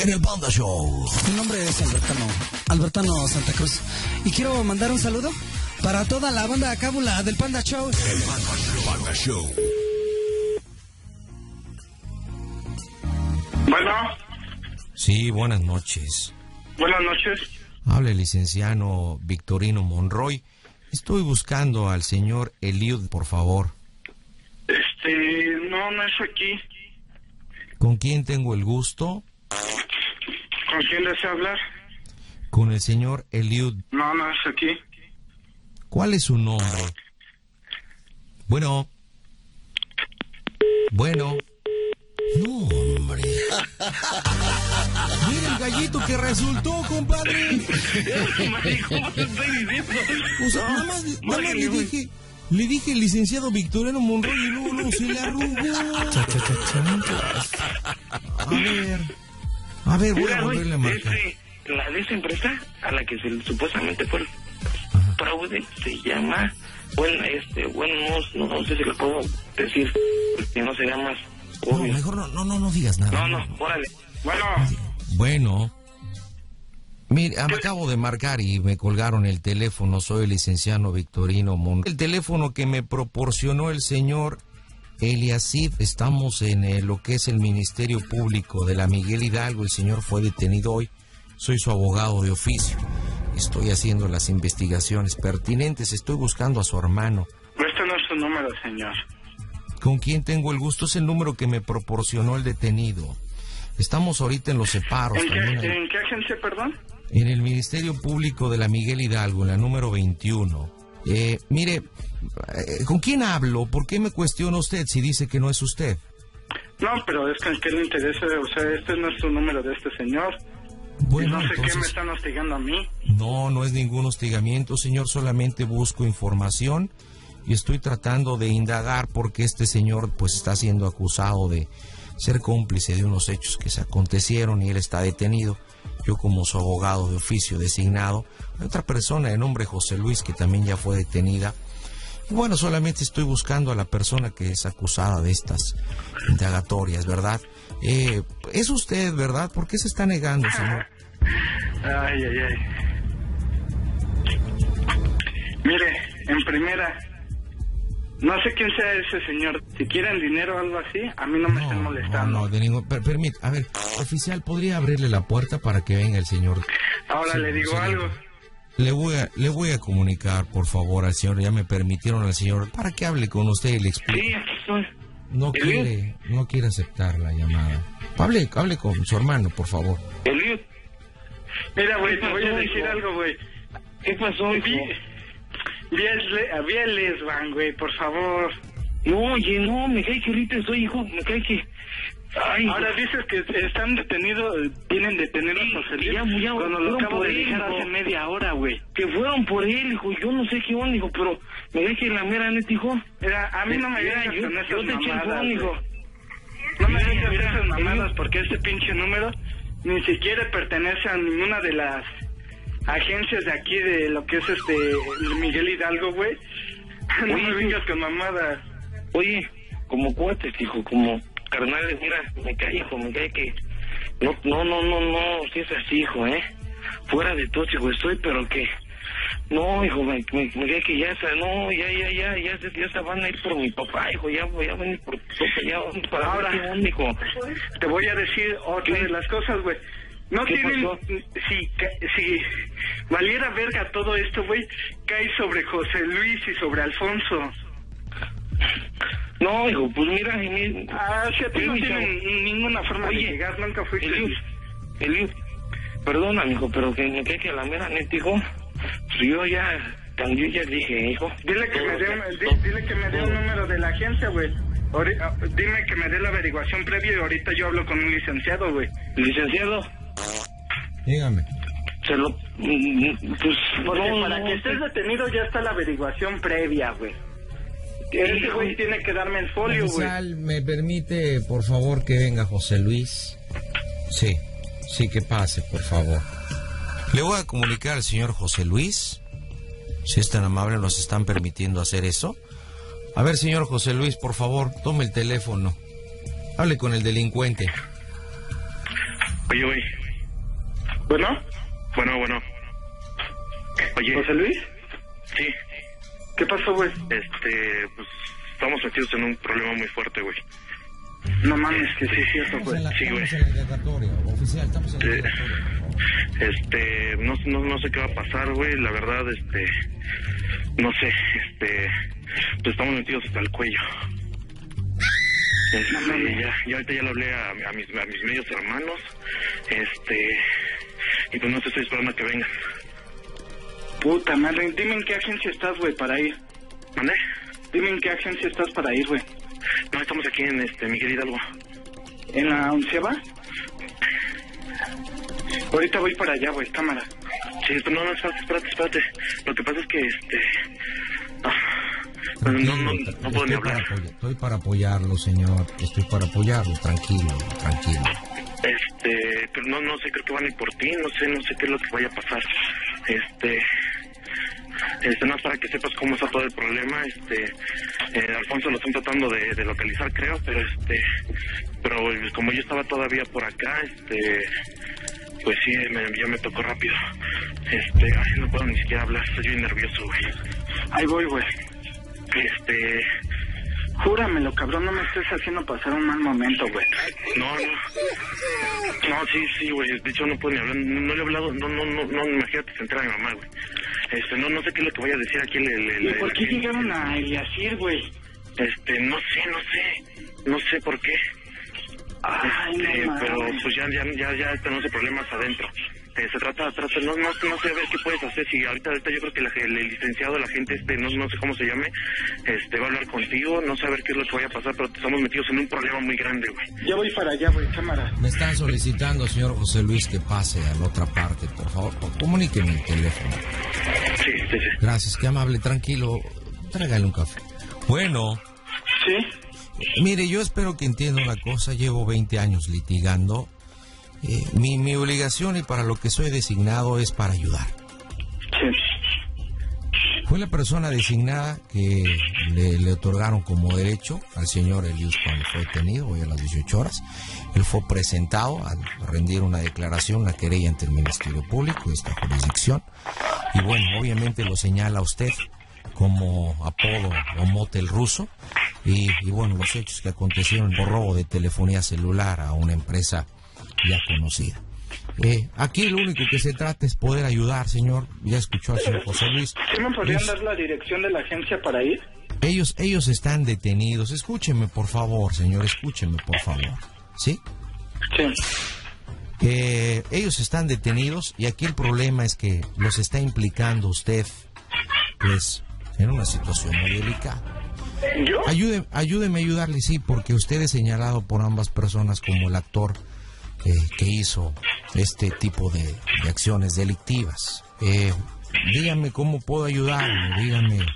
en el Panda Show. Mi nombre es Albertano, Albertano Santa Cruz. Y quiero mandar un saludo para toda la banda cábula del Panda Show. Panda Show. Bueno, Sí, buenas noches. buenas noches. Habla el licenciado Victorino Monroy. Estoy buscando al señor Eliud, por favor. Este, no, no es aquí. ¿Con quién tengo el gusto? ¿Con quién desea hablar? Con el señor Eliud. No, no es aquí. ¿Cuál es su nombre? Bueno. Bueno. No, hombre. Mira el gallito que resultó, compadre. ¿Cómo te estoy diciendo? O sea, nada más, nada más le dije, le dije licenciado Victoriano Monroy y luego, luego se le arrugó. A ver. A ver, voy a volverle a marcar. este, la de esa empresa a la que se, supuestamente fue el fraude se llama, bueno, este, bueno, no, no, sé si lo puedo decir, porque no sería No, mejor no, no, no, no digas nada. No, no, órale. Bueno, Bueno. Mire, me acabo de marcar y me colgaron el teléfono. Soy el licenciado Victorino Monroy. El teléfono que me proporcionó el señor Eliasid. Estamos en eh, lo que es el Ministerio Público de la Miguel Hidalgo. El señor fue detenido hoy. Soy su abogado de oficio. Estoy haciendo las investigaciones pertinentes. Estoy buscando a su hermano. Este no es su número, señor. ¿Con quién tengo el gusto? Es el número que me proporcionó el detenido. Estamos ahorita en los separos. ¿En qué, también hay- ¿En qué agencia, perdón? En el Ministerio Público de la Miguel Hidalgo, en la número 21. Eh, mire, eh, ¿con quién hablo? ¿Por qué me cuestiona usted si dice que no es usted? No, pero es que en qué le interesa, o sea, este no es su número de este señor. Bueno, no sé qué me entonces- están hostigando a mí. No, no es ningún hostigamiento, señor. Solamente busco información y estoy tratando de indagar por qué este señor pues está siendo acusado de ser cómplice de unos hechos que se acontecieron y él está detenido. Yo como su abogado de oficio designado, hay otra persona de nombre José Luis que también ya fue detenida. Y bueno, solamente estoy buscando a la persona que es acusada de estas indagatorias, ¿verdad? Eh, es usted, ¿verdad? ¿Por qué se está negando, señor? Ay, ay, ay. Mire, en primera, no sé quién sea ese señor. Si quieren dinero o algo así, a mí no me estén molestando. No, de ningún... Per, permit- a ver, oficial, ¿podría abrirle la puerta para que venga el señor? Ahora Sí, le digo algo. Le voy, a, le voy a comunicar, por favor, al señor, ya me permitieron al señor, para que hable con usted y le explique. Sí, aquí estoy. No Eliud. quiere, no quiere aceptar la llamada. Hable, hable con su hermano, por favor. Eliud. Mira, güey, ¿Qué te voy a decir hijo? algo, güey. ¿Qué pasó, hijo? Vi, vi, el, le- vi el Lesban, güey, por favor. No, oye, no, me cae que ahorita estoy, hijo, me cae que... Ay, Ahora dices que están detenidos, tienen detenidos a José Luis, ya, ya, cuando lo acabo de dejar hace media hora, güey. Que fueron por él, hijo, yo no sé qué onda, hijo, pero me cae que la mera neta, hijo. Mira, a mí no me vengas yo- con esas yo te eché el mamadas, hijo. No me digas mira, esas mamadas porque este pinche número ni siquiera pertenece a ninguna de las agencias de aquí de lo que es este Miguel Hidalgo, güey. No Oye, me vengas con mamadas. Oye, como cuates, hijo, como carnales, mira, me cae, hijo, me cae que... No, no, no, no, no, si es así, hijo, ¿eh? Fuera de todo, hijo, estoy, pero que... No, hijo, me, me, me cae que ya, se- no, ya, ya, ya, ya, se, ya se van a ir por mi papá, hijo, ya, voy a venir por tu papá, ya, para Ahora. hijo. Te voy a decir otra ¿Qué? de las cosas, güey. No ¿Qué tienen... Si, si valiera verga todo esto, güey, cae sobre José Luis y sobre Alfonso. No, hijo, pues mira, mi- Ah, si a ti no tienen ninguna forma Oye, de llegar, nunca fuiste... Eliud, Eliud, perdona, mijo, pero que me cae que a la mera neta, hijo, pues yo ya, yo ya dije, hijo. Dile que, me dé, dile que me dé un número de la agencia, güey. Ah, Dime que me dé la averiguación previa y ahorita yo hablo con un licenciado, güey. Licenciado, Dígame. se lo... mm, Pues, Porque no, para que estés detenido ya está la averiguación previa, güey. Ese güey tiene que darme el folio, güey. ¿me permite, por favor, que venga José Luis? Sí, sí, que pase, por favor. Le voy a comunicar al señor José Luis. Si es tan amable, nos están permitiendo hacer eso. A ver, señor José Luis, por favor, tome el teléfono. Hable con el delincuente. Oye, güey. Bueno, Bueno, bueno. Oye. José Luis, Sí. ¿qué pasó, güey? Este, pues estamos metidos en un problema muy fuerte, güey. No mames, que sí es cierto, güey. Sí, güey. Eh. Este, no, no, no sé qué va a pasar, güey. La verdad, este, no sé, este, pues estamos metidos hasta el cuello. Este, ya, ya ahorita ya le hablé a, a mis, a mis medios hermanos, este, y pues no sé, estoy esperando a que vengan. Puta madre, dime en qué agencia estás, güey, para ir. ¿Mande? Dime en qué agencia estás para ir, güey. No, estamos aquí en este, Miguel Hidalgo. ¿En la onceava? Ahorita voy para allá, güey, cámara. Sí, pero no, no, espérate, espérate, espérate. Lo que pasa es que, este, ah, no, no, no, no puedo ni Estoy para, hablar. apoyar- estoy para apoyarlo, señor. Estoy para apoyarlo. Tranquilo, tranquilo. Este, pero no, no sé, creo que van a ir por ti, no sé, no sé qué es lo que vaya a pasar. Este, este, no para que sepas cómo está todo el problema, este, eh, Alfonso lo están tratando de, de localizar, creo, pero este, pero como yo estaba todavía por acá, este, pues sí, me, ya me tocó rápido. Este, ay, no puedo ni siquiera hablar, estoy bien nervioso, güey. Ahí voy, güey. Este, Júramelo, cabrón, no me estés haciendo pasar un mal momento, güey. No, no. No, sí, sí, güey. De hecho, no puedo ni hablar. No, no le he hablado. No, no, no, no. Imagínate, se entera mi mamá, güey. Este, no, no sé qué es lo que vaya a decir aquí. El, el, el- ¿Y por qué llegaron a Eliasir, güey? Este, no sé, no sé. No sé por qué. Ay, Este, no pero pues ya, ya, ya, ya tenemos problemas adentro. Eh, se trata, trata, no, no, no sé a ver qué puedes hacer. Si ahorita, ahorita yo creo que la- el, el licenciado, la gente, este, no, no sé cómo se llame, este, va a hablar contigo. No sé a ver qué es lo que vaya a pasar, pero estamos metidos en un problema muy grande, güey. Ya voy para allá, güey, cámara. Me están solicitando, señor José Luis, que pase a la otra parte, por favor. Comuníqueme el teléfono. Sí, sí, sí. Gracias, qué amable, tranquilo. Tráigale un café. Bueno. Sí. Mire, yo espero que entienda una cosa. Llevo 20 años litigando. Eh, mi, mi obligación y para lo que soy designado es para ayudar. Fue la persona designada que le, otorgaron como derecho al señor Elius cuando fue detenido, hoy a las 18 horas. Él fue presentado a rendir una declaración, una querella ante el Ministerio Público de esta jurisdicción. Y bueno, obviamente lo señala usted como apodo o mote el ruso. Y, y bueno, los hechos que acontecieron por robo de telefonía celular a una empresa ya conocida. Eh, aquí lo único que se trata es poder ayudar, señor. Ya escuchó al señor José Luis. ¿Sí me podrían dar la dirección de la agencia para ir? ellos, ellos están detenidos. Escúcheme, por favor, señor, escúcheme, por favor. ¿Sí? Sí. Eh, ellos están detenidos y aquí el problema es que los está implicando usted, pues, en una situación muy delicada. ¿Yo? Ayúde, ayúdeme a ayudarle, sí, porque usted es señalado por ambas personas como el actor eh, que hizo este tipo de, de acciones delictivas. Eh, dígame cómo puedo ayudarle, dígame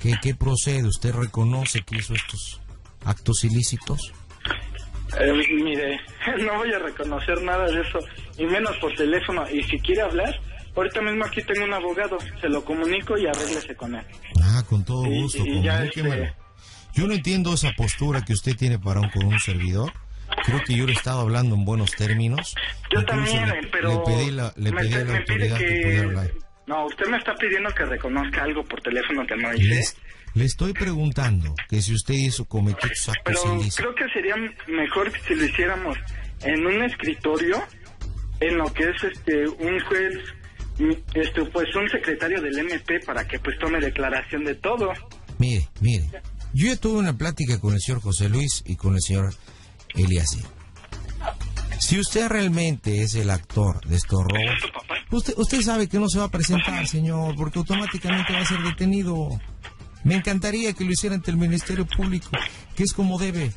qué, qué procede. ¿Usted reconoce que hizo estos actos ilícitos? Eh, mire, no voy a reconocer nada de eso, y menos por teléfono. Y si quiere hablar, ahorita mismo aquí tengo un abogado, se lo comunico y arréglese con él. Ah, con todo Y- gusto, y ya, comuníquemelo. este- Yo no entiendo esa postura que usted tiene para un, con un servidor. Creo que yo le he estado hablando en buenos términos. Yo Incluso también, le, pero... le pedí, la, le me- pedí a la me pide autoridad que... que- pudiera hablar. No, usted me está pidiendo que reconozca algo por teléfono que no hice. Le estoy preguntando que si usted hizo cometió sus actos Pero ilícitos. creo que sería mejor si lo hiciéramos en un escritorio, en lo que es este un juez, este pues un secretario del MP para que pues tome declaración de todo. Mire, mire. Yo ya tuve una plática con el señor José Luis y con el señor Eliassi. Si usted realmente es el actor de estos robos, usted, usted sabe que no se va a presentar, señor, porque automáticamente va a ser detenido. Me encantaría que lo hiciera ante el Ministerio Público, que es como debe,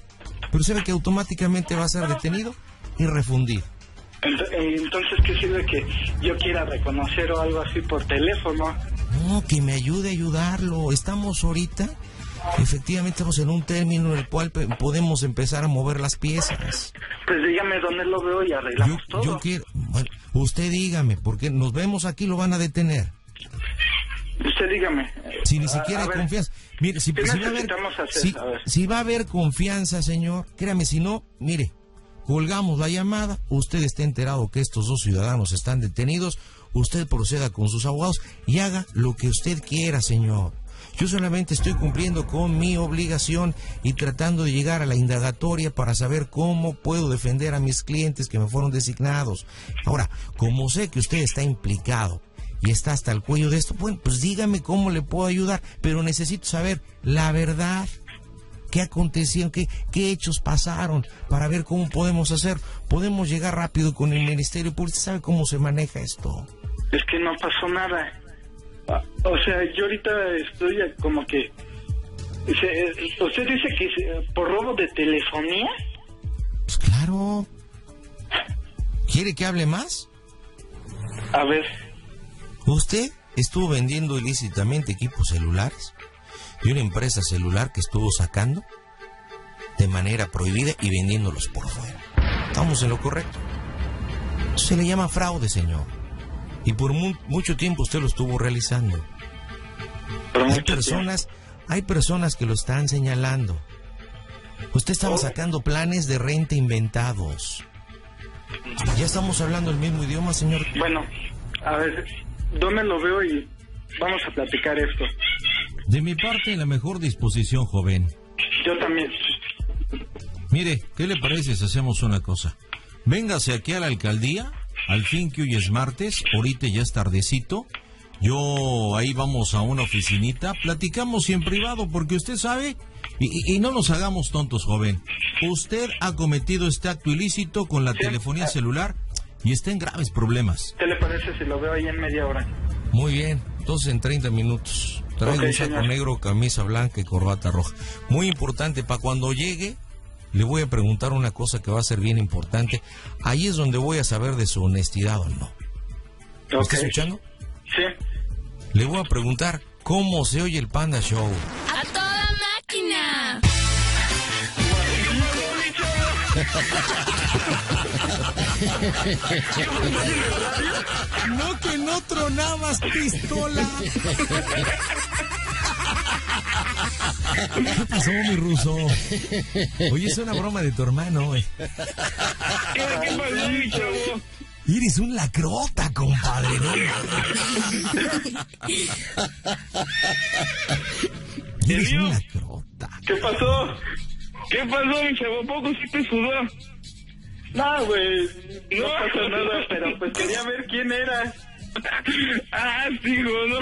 pero sabe que automáticamente va a ser detenido y refundido. Eh, Entonces, ¿qué sirve que yo quiera reconocer o algo así por teléfono? No, que me ayude a ayudarlo. Estamos ahorita, efectivamente estamos en un término en el cual podemos empezar a mover las piezas. Pues dígame dónde lo veo y arreglamos todo. Yo quiero, bueno, usted dígame, porque nos vemos aquí, lo van a detener. Usted dígame. Si ni siquiera a hay ver, confianza. Mire, si, ¿qué si va a haber, necesitamos hacer? si, A ver. si va a haber confianza, señor, créame, si no, mire, colgamos la llamada, usted está enterado que estos dos ciudadanos están detenidos, usted proceda con sus abogados y haga lo que usted quiera, señor. Yo solamente estoy cumpliendo con mi obligación y tratando de llegar a la indagatoria para saber cómo puedo defender a mis clientes que me fueron designados. Ahora, como sé que usted está implicado y está hasta el cuello de esto, bueno, pues dígame cómo le puedo ayudar, pero necesito saber la verdad. ¿Qué aconteció? ¿Qué, ¿Qué hechos pasaron? Para ver cómo podemos hacer. Podemos llegar rápido con el Ministerio Público. ¿Usted sabe cómo se maneja esto? Es que no pasó nada. Ah, O sea, yo ahorita estoy como que... ¿Usted dice que es, por robo de telefonía? Pues claro. ¿Quiere que hable más? A ver. ¿Usted estuvo vendiendo ilícitamente equipos celulares de una empresa celular que estuvo sacando de manera prohibida y vendiéndolos por fuera? Estamos en lo correcto. Se le llama fraude, señor. Y por mu- mucho tiempo usted lo estuvo realizando. hay personas, hay personas que lo están señalando. Usted estaba sacando planes de renta inventados. Ya estamos hablando el mismo idioma, señor. Bueno, a ver, ¿dónde lo veo y vamos a platicar esto? De mi parte, en la mejor disposición, joven. Yo también. Mire, ¿qué le parece si hacemos una cosa? Véngase aquí a la alcaldía, al fin que hoy es martes, ahorita ya es tardecito. Yo ahí vamos a una oficinita, platicamos y en privado, porque usted sabe, y, y- y no nos hagamos tontos, joven. Usted ha cometido este acto ilícito con la telefonía celular y está en graves problemas. ¿Qué le parece si lo veo ahí en media hora? Muy bien, entonces en 30 minutos. Traigo Ok, un saco señor. negro, camisa blanca y corbata roja. Muy importante, para cuando llegue, le voy a preguntar una cosa que va a ser bien importante. Ahí es donde voy a saber de su honestidad o no. ¿Me está escuchando? Sí. Le voy a preguntar cómo se oye el Panda Show. ¡A toda máquina! No que no tronabas pistola. ¿Qué pasó, mi ruso? Oye, es una broma de tu hermano, güey. ¿Qué, qué pasó, mi chavo? Eres un lacrota, compadre. ¿no? Eres un lacrota. ¿Qué pasó? ¿Qué pasó, mi chavo? ¿A ¿Poco sí te sudó? No, güey, no, pasa nada, pero pues quería ver quién era. Ah, sí, no.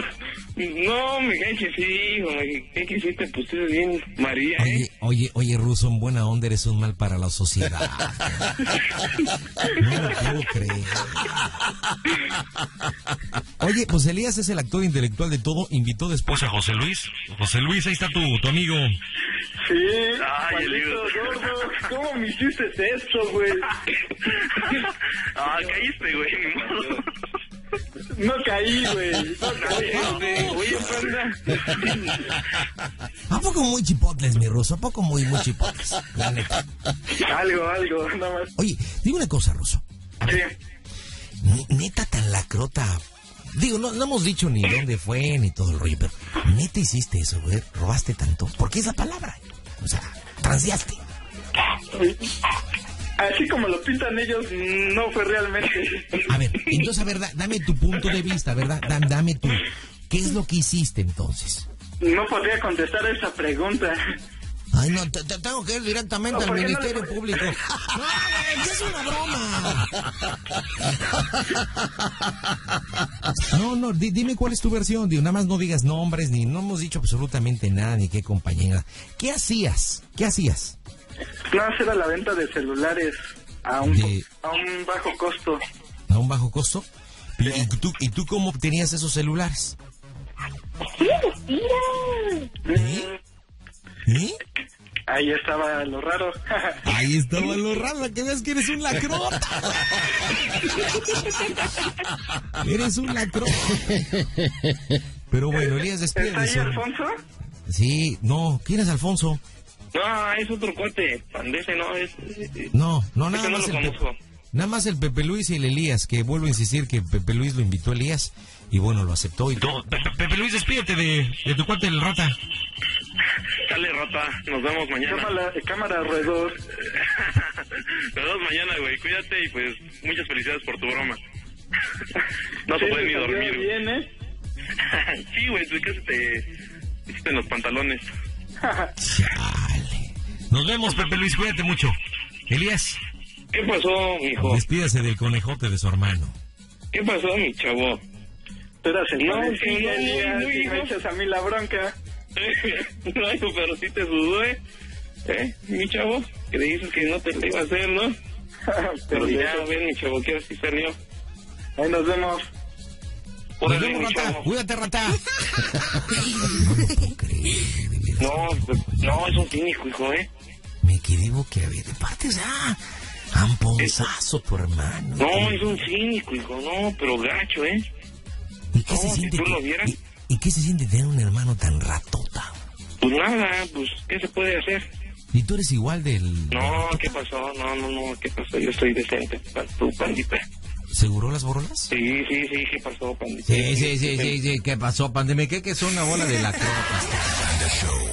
No, me cae que sí, hijo. me cae que sí te pusiste bien María, ¿eh? Oye, oye, oye, Ruso, en buena onda eres un mal para la sociedad. No lo puedo creer. Oye, pues Elías es el actor intelectual de todo. Invitó después a José Luis. José Luis, ahí está tu, tu amigo. Sí, Ay, Elías. gordo, ¿cómo me hiciste esto, güey? Ah, caíste, güey. No caí, güey, no caí. Oye, panda. ¿A poco muy chipotles, mi Ruso? ¿A poco muy, muy chipotles? La neta. Algo, algo, nada más. Oye, dime una cosa, Ruso. Sí. Ne- Neta tan lacrota. Digo, no, no hemos dicho ni dónde fue ni todo el rollo, pero neta hiciste eso, güey. Robaste tanto. Porque es la palabra. O sea, transeaste. Así como lo pintan ellos, no fue realmente. A ver, entonces, a ver, da- dame tu punto de vista, ¿verdad? Da- dame tu. ¿Qué es lo que hiciste entonces? No podría contestar esa pregunta. Ay, no, te, te tengo que ir directamente No, al ¿por qué no Ministerio le- Público. No, es una broma. No, no, di- dime cuál es tu versión. Digo, nada más no digas nombres, ni no hemos dicho absolutamente nada, ni qué compañía. ¿Qué hacías? ¿Qué hacías? No, era la venta de celulares a un, De- a un bajo costo. ¿A un bajo costo? ¿Y, y tú, ¿Y tú cómo obtenías esos celulares? ¿Eh? ¿Eh? Ahí estaba lo raro. Ahí estaba lo raro, que ves que eres un lacrota. Eres un lacrota. Pero bueno, Elías, ¿Está ahí despídese. Alfonso? Sí, no, ¿quién es Alfonso? No, es otro cuate. Pandese, no, es. No, no, nada no más lo el Pepe, conozco. nada más el Pepe Luis y el Elías, que vuelvo a insistir que Pepe Luis lo invitó a Elías y bueno, lo aceptó y todo. Pepe, Pepe Luis, despídete de, de tu cuate el rata. Dale, rata. Nos vemos mañana. Cámara, cámara alrededor. Nos vemos mañana, güey. Cuídate y pues muchas felicidades por tu broma. No se Sí, puede ni dormir. bien, ¿eh? sí, güey, tú casi te, hiciste en los pantalones. Nos vemos, Pepe Luis, cuídate mucho. Elías. ¿Qué pasó, mijo? Despídase del conejote de su hermano. ¿Qué pasó, mi chavo? Tú eras el No, sí, no, Elías, no, hijo. me echas a mí la bronca. no, hijo, pero sí te sudó, ¿eh? ¿Eh, mi chavo? Que dices que no te lo iba a hacer, ¿no? Pero ya, ven, mi chavo, que así salió. Ahí nos vemos. Nos vemos, rata. Cuídate, rata. No, no, es un cínico, hijo, ¿eh? Me quedé boquiabierto. De parte, o sea, amponzazo tu hermano. No, es un cínico, hijo, no, pero gacho, ¿eh? ¿Y qué No, se si siente? tú que- lo vieras. y, y qué se siente tener un hermano tan ratota? Pues nada, pues, ¿qué se puede hacer? Y tú eres igual del... No, ¿qué pasó? No, no, no, ¿qué pasó? Yo estoy decente, tu pandita. ¿Seguro las borolas? Sí, sí, sí, ¿qué pasó, pandita? Sí, sí, sí, sí, sí. ¿Qué pasó, pandemia? ¿Qué que es una bola de la Show.